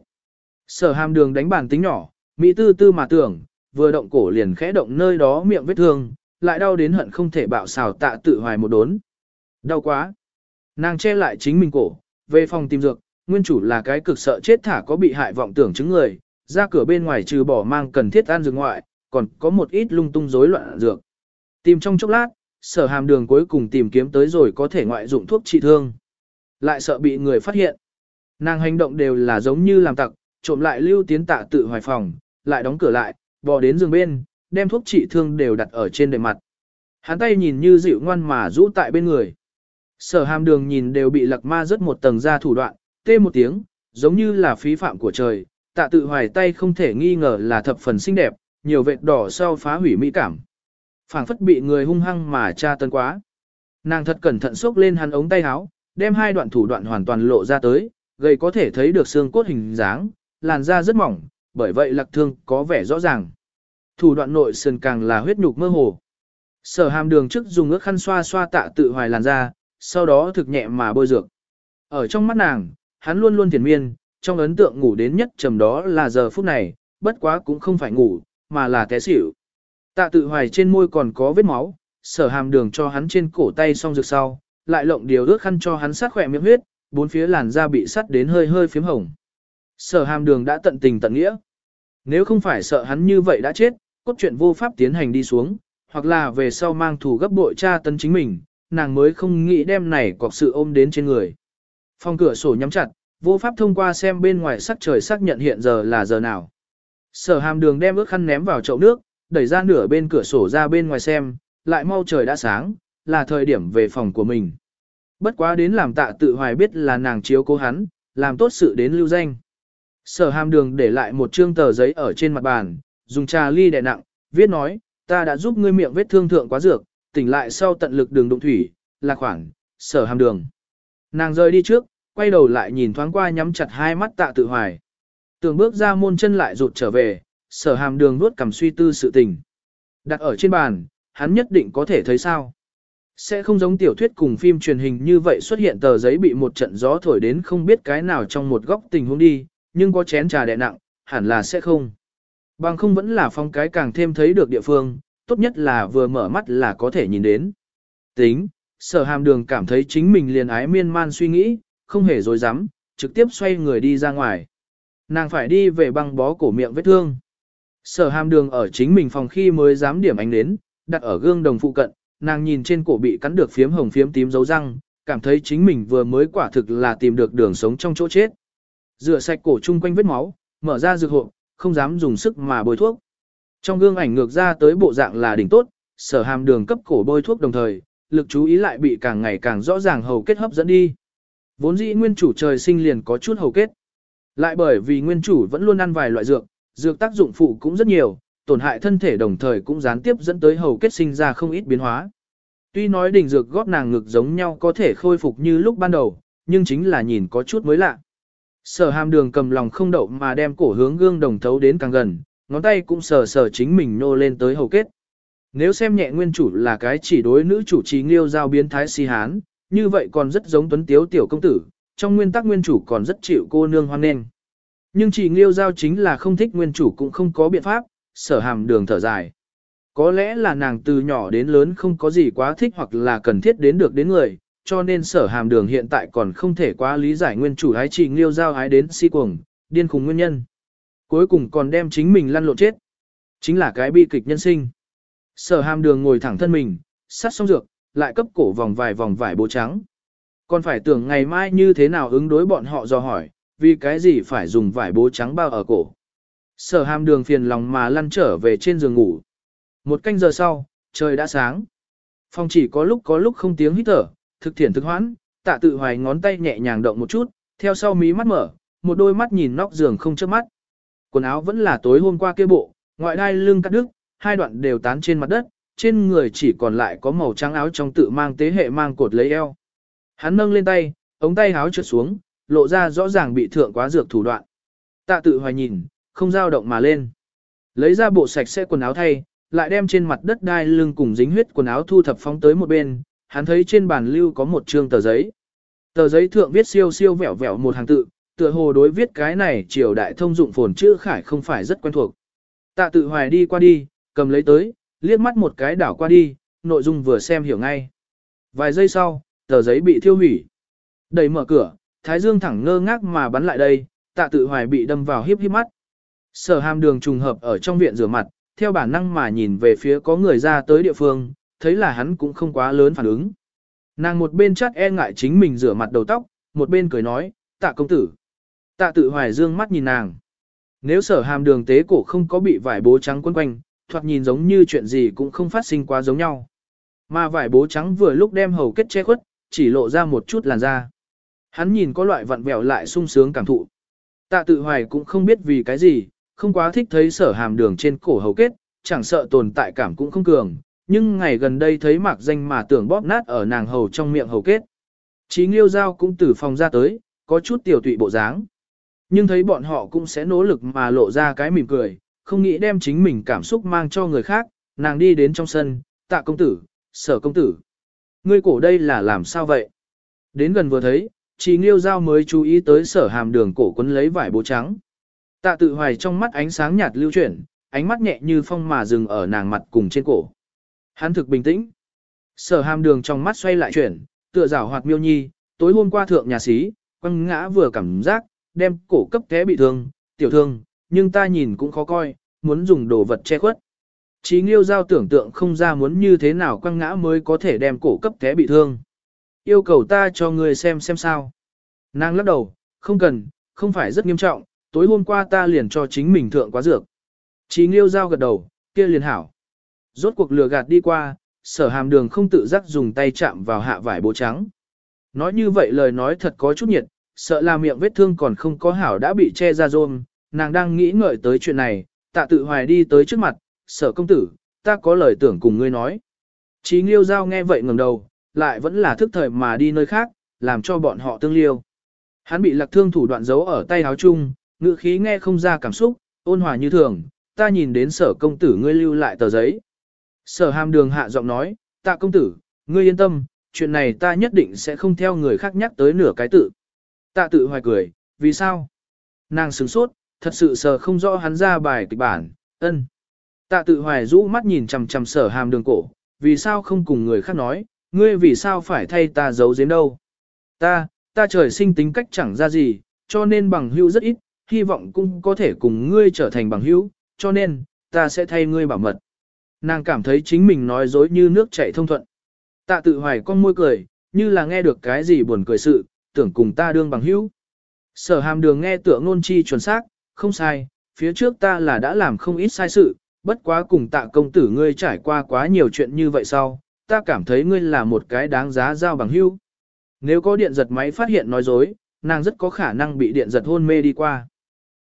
Sở hàm đường đánh bàn tính nhỏ, Mỹ tư tư mà tưởng, vừa động cổ liền khẽ động nơi đó miệng vết thương, lại đau đến hận không thể bạo xào tạ tự hoài một đốn. Đau quá. Nàng che lại chính mình cổ, về phòng tìm dược, nguyên chủ là cái cực sợ chết thả có bị hại vọng tưởng chứng người, ra cửa bên ngoài trừ bỏ mang cần thiết ăn dược ngoại, còn có một ít lung tung rối loạn dược. Tìm trong chốc lát, sở hàm đường cuối cùng tìm kiếm tới rồi có thể ngoại dụng thuốc trị thương. Lại sợ bị người phát hiện. Nàng hành động đều là giống như làm tặc, trộm lại lưu tiến tạ tự hoài phòng, lại đóng cửa lại, bò đến giường bên, đem thuốc trị thương đều đặt ở trên đệm mặt. Hắn tay nhìn như dịu ngoan mà rũ tại bên người. Sở hàm đường nhìn đều bị lạc ma rớt một tầng ra thủ đoạn, tê một tiếng, giống như là phí phạm của trời, tạ tự hoài tay không thể nghi ngờ là thập phần xinh đẹp, nhiều vệt đỏ sau phá hủy mỹ cảm. phảng phất bị người hung hăng mà tra tấn quá. Nàng thật cẩn thận xốc lên hắn ống tay áo, đem hai đoạn thủ đoạn hoàn toàn lộ ra tới, gây có thể thấy được xương cốt hình dáng, làn da rất mỏng, bởi vậy lạc thương có vẻ rõ ràng. Thủ đoạn nội sườn càng là huyết nhục mơ hồ. Sở hàm đường trước dùng ước khăn xoa xoa tạ tự hoài làn da, sau đó thực nhẹ mà bôi dược. Ở trong mắt nàng, hắn luôn luôn thiền miên, trong ấn tượng ngủ đến nhất trầm đó là giờ phút này, bất quá cũng không phải ngủ, mà là té xỉu. Tạ tự hoài trên môi còn có vết máu, sở hàm đường cho hắn trên cổ tay xong dược sau, lại lộng điều ước khăn cho hắn sát khỏe miệng huyết, bốn phía làn da bị sắt đến hơi hơi phím hồng. Sở hàm đường đã tận tình tận nghĩa. Nếu không phải sợ hắn như vậy đã chết, cốt truyện vô pháp tiến hành đi xuống, hoặc là về sau mang thủ gấp bội tra tấn chính mình, nàng mới không nghĩ đem này cọc sự ôm đến trên người. Phòng cửa sổ nhắm chặt, vô pháp thông qua xem bên ngoài sắc trời xác nhận hiện giờ là giờ nào. Sở hàm đường đem ước khăn ném vào chậu nước, đẩy ra nửa bên cửa sổ ra bên ngoài xem, lại mau trời đã sáng, là thời điểm về phòng của mình. Bất quá đến làm tạ tự hoài biết là nàng chiếu cố hắn, làm tốt sự đến lưu danh. Sở hàm đường để lại một trương tờ giấy ở trên mặt bàn, dùng trà ly đè nặng, viết nói, ta đã giúp ngươi miệng vết thương thượng quá dược, tỉnh lại sau tận lực đường đụng thủy, là khoảng, sở hàm đường. Nàng rời đi trước, quay đầu lại nhìn thoáng qua nhắm chặt hai mắt tạ tự hoài. Tưởng bước ra môn chân lại rụt trở về, sở hàm đường nuốt cầm suy tư sự tình. Đặt ở trên bàn, hắn nhất định có thể thấy sao. Sẽ không giống tiểu thuyết cùng phim truyền hình như vậy xuất hiện tờ giấy bị một trận gió thổi đến không biết cái nào trong một góc tình huống đi, nhưng có chén trà đè nặng, hẳn là sẽ không. Bằng không vẫn là phong cái càng thêm thấy được địa phương, tốt nhất là vừa mở mắt là có thể nhìn đến. Tính, sở hàm đường cảm thấy chính mình liền ái miên man suy nghĩ, không hề dối dám, trực tiếp xoay người đi ra ngoài. Nàng phải đi về băng bó cổ miệng vết thương. Sở hàm đường ở chính mình phòng khi mới dám điểm ánh đến, đặt ở gương đồng phụ cận, nàng nhìn trên cổ bị cắn được phiếm hồng phiếm tím dấu răng, cảm thấy chính mình vừa mới quả thực là tìm được đường sống trong chỗ chết. Rửa sạch cổ chung quanh vết máu, mở ra dược hộp, không dám dùng sức mà bôi thuốc. Trong gương ảnh ngược ra tới bộ dạng là đỉnh tốt, sở hàm đường cấp cổ bôi thuốc đồng thời, lực chú ý lại bị càng ngày càng rõ ràng hầu kết hấp dẫn đi. Vốn dĩ nguyên chủ trời sinh liền có chút hầu kết. Lại bởi vì nguyên chủ vẫn luôn ăn vài loại dược, dược tác dụng phụ cũng rất nhiều, tổn hại thân thể đồng thời cũng gián tiếp dẫn tới hầu kết sinh ra không ít biến hóa. Tuy nói đỉnh dược góp nàng ngực giống nhau có thể khôi phục như lúc ban đầu, nhưng chính là nhìn có chút mới lạ. Sở hàm đường cầm lòng không đậu mà đem cổ hướng gương đồng thấu đến càng gần, ngón tay cũng sờ sờ chính mình nô lên tới hầu kết. Nếu xem nhẹ nguyên chủ là cái chỉ đối nữ chủ trí nghiêu giao biến thái si hán, như vậy còn rất giống tuấn tiếu tiểu công tử, trong nguyên tắc nguyên chủ còn rất chịu cô nương hoan nghênh. Nhưng chỉ nghiêu giao chính là không thích nguyên chủ cũng không có biện pháp, sở hàm đường thở dài. Có lẽ là nàng từ nhỏ đến lớn không có gì quá thích hoặc là cần thiết đến được đến người, cho nên sở hàm đường hiện tại còn không thể quá lý giải nguyên chủ ái chỉ nghiêu giao ái đến si cuồng, điên khùng nguyên nhân. Cuối cùng còn đem chính mình lăn lộn chết. Chính là cái bi kịch nhân sinh. Sở hàm đường ngồi thẳng thân mình, sát xong dược, lại cấp cổ vòng vài vòng vải bố trắng. Còn phải tưởng ngày mai như thế nào ứng đối bọn họ do hỏi, vì cái gì phải dùng vải bố trắng bao ở cổ. Sở hàm đường phiền lòng mà lăn trở về trên giường ngủ. Một canh giờ sau, trời đã sáng. Phòng chỉ có lúc có lúc không tiếng hít thở, thực thiển thực hoãn, tạ tự hoài ngón tay nhẹ nhàng động một chút, theo sau mí mắt mở, một đôi mắt nhìn nóc giường không chớp mắt. Quần áo vẫn là tối hôm qua kia bộ, ngoại đai lưng cắt đứt, hai đoạn đều tán trên mặt đất, trên người chỉ còn lại có màu trắng áo trong tự mang tế hệ mang cột lấy eo. Hắn nâng lên tay, ống tay áo trượt xuống, lộ ra rõ ràng bị thượng quá dược thủ đoạn. Tạ tự hoài nhìn, không dao động mà lên. Lấy ra bộ sạch sẽ quần áo thay, lại đem trên mặt đất đai lưng cùng dính huyết quần áo thu thập phóng tới một bên, hắn thấy trên bàn lưu có một trương tờ giấy. Tờ giấy thượng viết siêu siêu vẹo vẹo một hàng tự, tựa hồ đối viết cái này triều đại thông dụng phồn chữ khải không phải rất quen thuộc. Tạ tự hoài đi qua đi, cầm lấy tới, liếc mắt một cái đảo qua đi, nội dung vừa xem hiểu ngay. Vài giây sau, tờ giấy bị thiêu hủy. Đẩy mở cửa, Thái Dương thẳng ngơ ngác mà bắn lại đây, tạ tự hoài bị đâm vào hiếp hiếp mắt. Sở hàm đường trùng hợp ở trong viện rửa mặt, theo bản năng mà nhìn về phía có người ra tới địa phương, thấy là hắn cũng không quá lớn phản ứng. Nàng một bên chát e ngại chính mình rửa mặt đầu tóc, một bên cười nói, tạ công tử. Tạ tự hoài dương mắt nhìn nàng. Nếu sở hàm đường tế cổ không có bị vải bố trắng quấn quanh, thoạt nhìn giống như chuyện gì cũng không phát sinh quá giống nhau. Mà vải bố trắng vừa lúc đem hầu kết che khuất, chỉ lộ ra một chút làn da. Hắn nhìn có loại vặn vẹo lại sung sướng cảm thụ. Tạ tự hoài cũng không biết vì cái gì, không quá thích thấy sở hàm đường trên cổ hầu kết, chẳng sợ tồn tại cảm cũng không cường, nhưng ngày gần đây thấy mạc danh mà tưởng bóp nát ở nàng hầu trong miệng hầu kết. Chí nghiêu giao cũng từ phòng ra tới, có chút tiểu tụy bộ dáng. Nhưng thấy bọn họ cũng sẽ nỗ lực mà lộ ra cái mỉm cười, không nghĩ đem chính mình cảm xúc mang cho người khác, nàng đi đến trong sân, tạ công tử, sở công tử. Ngươi cổ đây là làm sao vậy? Đến gần vừa thấy, chí nghiêu giao mới chú ý tới sở hàm đường cổ quấn lấy vải bố trắng. Tạ tự hoài trong mắt ánh sáng nhạt lưu chuyển, ánh mắt nhẹ như phong mà dừng ở nàng mặt cùng trên cổ. Hắn thực bình tĩnh. Sở hàm đường trong mắt xoay lại chuyển, tựa rảo hoạt miêu nhi, tối hôm qua thượng nhà sĩ, quăng ngã vừa cảm giác, đem cổ cấp té bị thương, tiểu thương, nhưng ta nhìn cũng khó coi, muốn dùng đồ vật che khuất. Chí nghiêu giao tưởng tượng không ra muốn như thế nào quăng ngã mới có thể đem cổ cấp té bị thương. Yêu cầu ta cho người xem xem sao. Nàng lắc đầu, không cần, không phải rất nghiêm trọng, tối hôm qua ta liền cho chính mình thượng quá dược. Chí nghiêu giao gật đầu, kia liền hảo. Rốt cuộc lừa gạt đi qua, sở hàm đường không tự giác dùng tay chạm vào hạ vải bố trắng. Nói như vậy lời nói thật có chút nhiệt, sợ là miệng vết thương còn không có hảo đã bị che ra rôm, nàng đang nghĩ ngợi tới chuyện này, tạ tự hoài đi tới trước mặt, sở công tử, ta có lời tưởng cùng ngươi nói. Chí nghiêu giao nghe vậy ngẩng đầu, lại vẫn là thức thời mà đi nơi khác, làm cho bọn họ tương liêu. Hắn bị lạc thương thủ đoạn giấu ở tay áo chung, ngữ khí nghe không ra cảm xúc, ôn hòa như thường, ta nhìn đến sở công tử ngươi lưu lại tờ giấy. Sở hàm đường hạ giọng nói, tạ công tử, ngươi yên tâm, chuyện này ta nhất định sẽ không theo người khác nhắc tới nửa cái tự. Tạ tự hoài cười, vì sao? Nàng sửng sốt, thật sự sờ không rõ hắn ra bài kịch bản, ân. Tạ tự hoài rũ mắt nhìn chằm chằm sở hàm đường cổ, vì sao không cùng người khác nói, ngươi vì sao phải thay ta giấu giếm đâu. Ta, ta trời sinh tính cách chẳng ra gì, cho nên bằng hữu rất ít, hy vọng cũng có thể cùng ngươi trở thành bằng hữu, cho nên, ta sẽ thay ngươi bảo mật. Nàng cảm thấy chính mình nói dối như nước chảy thông thuận. Tạ tự hoài con môi cười, như là nghe được cái gì buồn cười sự, tưởng cùng ta đương bằng hữu. Sở hàm đường nghe tựa ngôn chi chuẩn xác, không sai, phía trước ta là đã làm không ít sai sự, bất quá cùng tạ công tử ngươi trải qua quá nhiều chuyện như vậy sau, ta cảm thấy ngươi là một cái đáng giá giao bằng hữu. Nếu có điện giật máy phát hiện nói dối, nàng rất có khả năng bị điện giật hôn mê đi qua.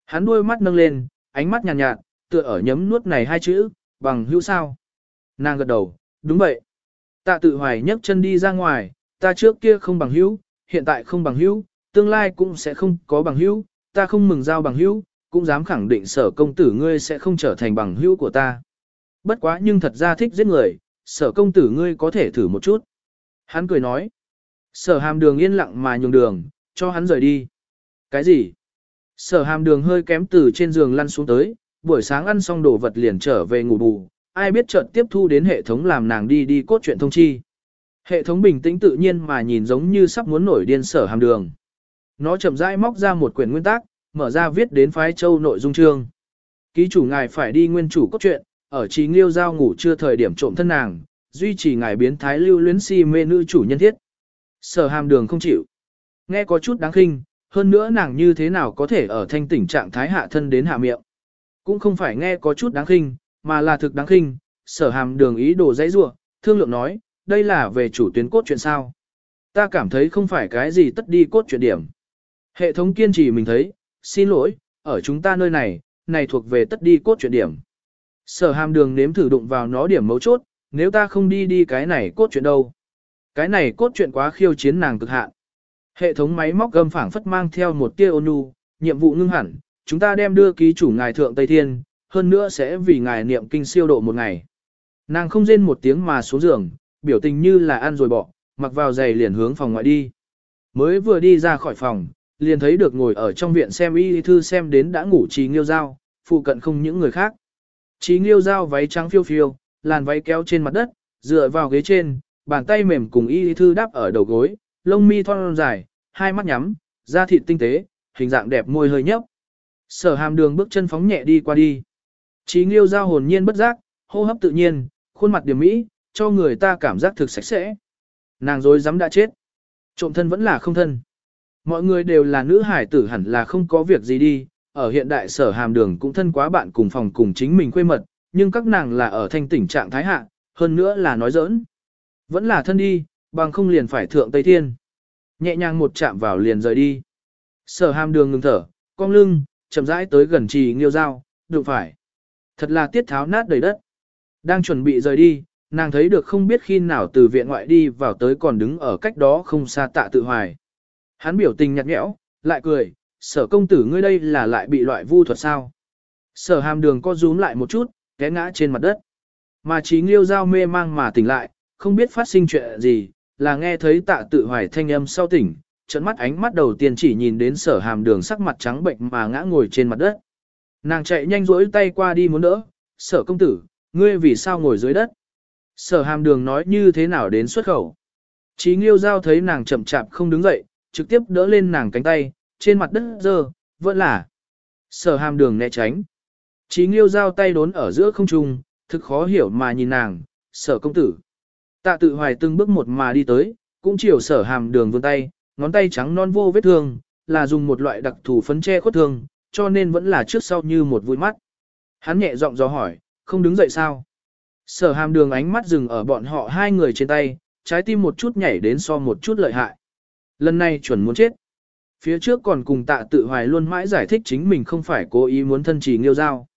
Hắn đuôi mắt nâng lên, ánh mắt nhàn nhạt, nhạt, tựa ở nhấm nuốt này hai chữ, bằng hữu sao. Nàng gật đầu, đúng vậy. Tạ tự hoài nhấc chân đi ra ngoài, ta trước kia không bằng hữu, hiện tại không bằng hữu, tương lai cũng sẽ không có bằng hữu, ta không mừng giao bằng hữu, cũng dám khẳng định sở công tử ngươi sẽ không trở thành bằng hữu của ta. Bất quá nhưng thật ra thích giết người, sở công tử ngươi có thể thử một chút. Hắn cười nói. Sở hàm đường yên lặng mà nhường đường, cho hắn rời đi. Cái gì? Sở hàm đường hơi kém từ trên giường lăn xuống tới, buổi sáng ăn xong đồ vật liền trở về ngủ bù, ai biết chợt tiếp thu đến hệ thống làm nàng đi đi cốt truyện thông chi. Hệ thống bình tĩnh tự nhiên mà nhìn giống như sắp muốn nổi điên sở hàm đường. Nó chậm rãi móc ra một quyển nguyên tác, mở ra viết đến phái châu nội dung chương. Ký chủ ngài phải đi nguyên chủ cốt truyện, ở trí nghiêu giao ngủ chưa thời điểm trộm thân nàng, duy trì ngài biến thái lưu luyến si mê nữ chủ nhân thiết. Sở hàm đường không chịu. Nghe có chút đáng khinh, hơn nữa nàng như thế nào có thể ở thanh tỉnh trạng thái hạ thân đến hạ miệng. Cũng không phải nghe có chút đáng khinh, mà là thực đáng khinh, sở hàm đường ý đồ dãy rua, thương lượng nói, đây là về chủ tuyến cốt chuyện sao. Ta cảm thấy không phải cái gì tất đi cốt chuyện điểm. Hệ thống kiên trì mình thấy, xin lỗi, ở chúng ta nơi này, này thuộc về tất đi cốt chuyện điểm. Sở hàm đường nếm thử đụng vào nó điểm mấu chốt, nếu ta không đi đi cái này cốt chuyện đâu. Cái này cốt chuyện quá khiêu chiến nàng cực hạn. Hệ thống máy móc gầm phảng phất mang theo một tia ônu, nhiệm vụ ngưng hẳn, chúng ta đem đưa ký chủ ngài thượng Tây Thiên, hơn nữa sẽ vì ngài niệm kinh siêu độ một ngày. Nàng không rên một tiếng mà xuống giường, biểu tình như là ăn rồi bỏ, mặc vào giày liền hướng phòng ngoại đi. Mới vừa đi ra khỏi phòng, liền thấy được ngồi ở trong viện xem y thư xem đến đã ngủ trí nghiêu dao, phụ cận không những người khác. Trí nghiêu dao váy trắng phiêu phiêu, làn váy kéo trên mặt đất, dựa vào ghế trên, bàn tay mềm cùng y thư đáp ở đầu gối, lông mi thon dài, hai mắt nhắm, da thịt tinh tế, hình dạng đẹp môi hơi nhấp. Sở hàm đường bước chân phóng nhẹ đi qua đi. Trí nghiêu giao hồn nhiên bất giác, hô hấp tự nhiên, khuôn mặt điểm mỹ, cho người ta cảm giác thực sạch sẽ. Nàng dối dám đã chết. Trộm thân vẫn là không thân. Mọi người đều là nữ hải tử hẳn là không có việc gì đi, ở hiện đại sở hàm đường cũng thân quá bạn cùng phòng cùng chính mình quê mật, nhưng các nàng là ở thanh tỉnh trạng thái hạ, hơn nữa là nói giỡn. Vẫn là thân đi, bằng không liền phải thượng Tây Thiên. Nhẹ nhàng một chạm vào liền rời đi. Sở hàm đường ngừng thở, cong lưng, chậm rãi tới gần trì nghiêu dao, đụng phải. Thật là tiết tháo nát đầy đất. Đang chuẩn bị rời đi, nàng thấy được không biết khi nào từ viện ngoại đi vào tới còn đứng ở cách đó không xa tạ tự hoài. Hắn biểu tình nhạt nhẽo, lại cười, sở công tử ngươi đây là lại bị loại vu thuật sao. Sở hàm đường co rúm lại một chút, té ngã trên mặt đất. Mà trí nghiêu dao mê mang mà tỉnh lại, không biết phát sinh chuyện gì, là nghe thấy tạ tự hoài thanh âm sau tỉnh, trận mắt ánh mắt đầu tiên chỉ nhìn đến sở hàm đường sắc mặt trắng bệnh mà ngã ngồi trên mặt đất. Nàng chạy nhanh rỗi tay qua đi muốn đỡ, sở công tử, ngươi vì sao ngồi dưới đất? Sở hàm đường nói như thế nào đến xuất khẩu? Chí nghiêu giao thấy nàng chậm chạp không đứng dậy, trực tiếp đỡ lên nàng cánh tay, trên mặt đất dơ, vẫn là. Sở hàm đường né tránh. Chí nghiêu giao tay đốn ở giữa không trung, thực khó hiểu mà nhìn nàng, sở công tử. Tạ tự hoài từng bước một mà đi tới, cũng chiều sở hàm đường vươn tay, ngón tay trắng non vô vết thương, là dùng một loại đặc thù phấn che khuất thương, cho nên vẫn là trước sau như một vui mắt. Hắn nhẹ giọng do hỏi, không đứng dậy sao? Sở hàm đường ánh mắt dừng ở bọn họ hai người trên tay, trái tim một chút nhảy đến so một chút lợi hại. Lần này chuẩn muốn chết. Phía trước còn cùng tạ tự hoài luôn mãi giải thích chính mình không phải cố ý muốn thân trì nghiêu giao.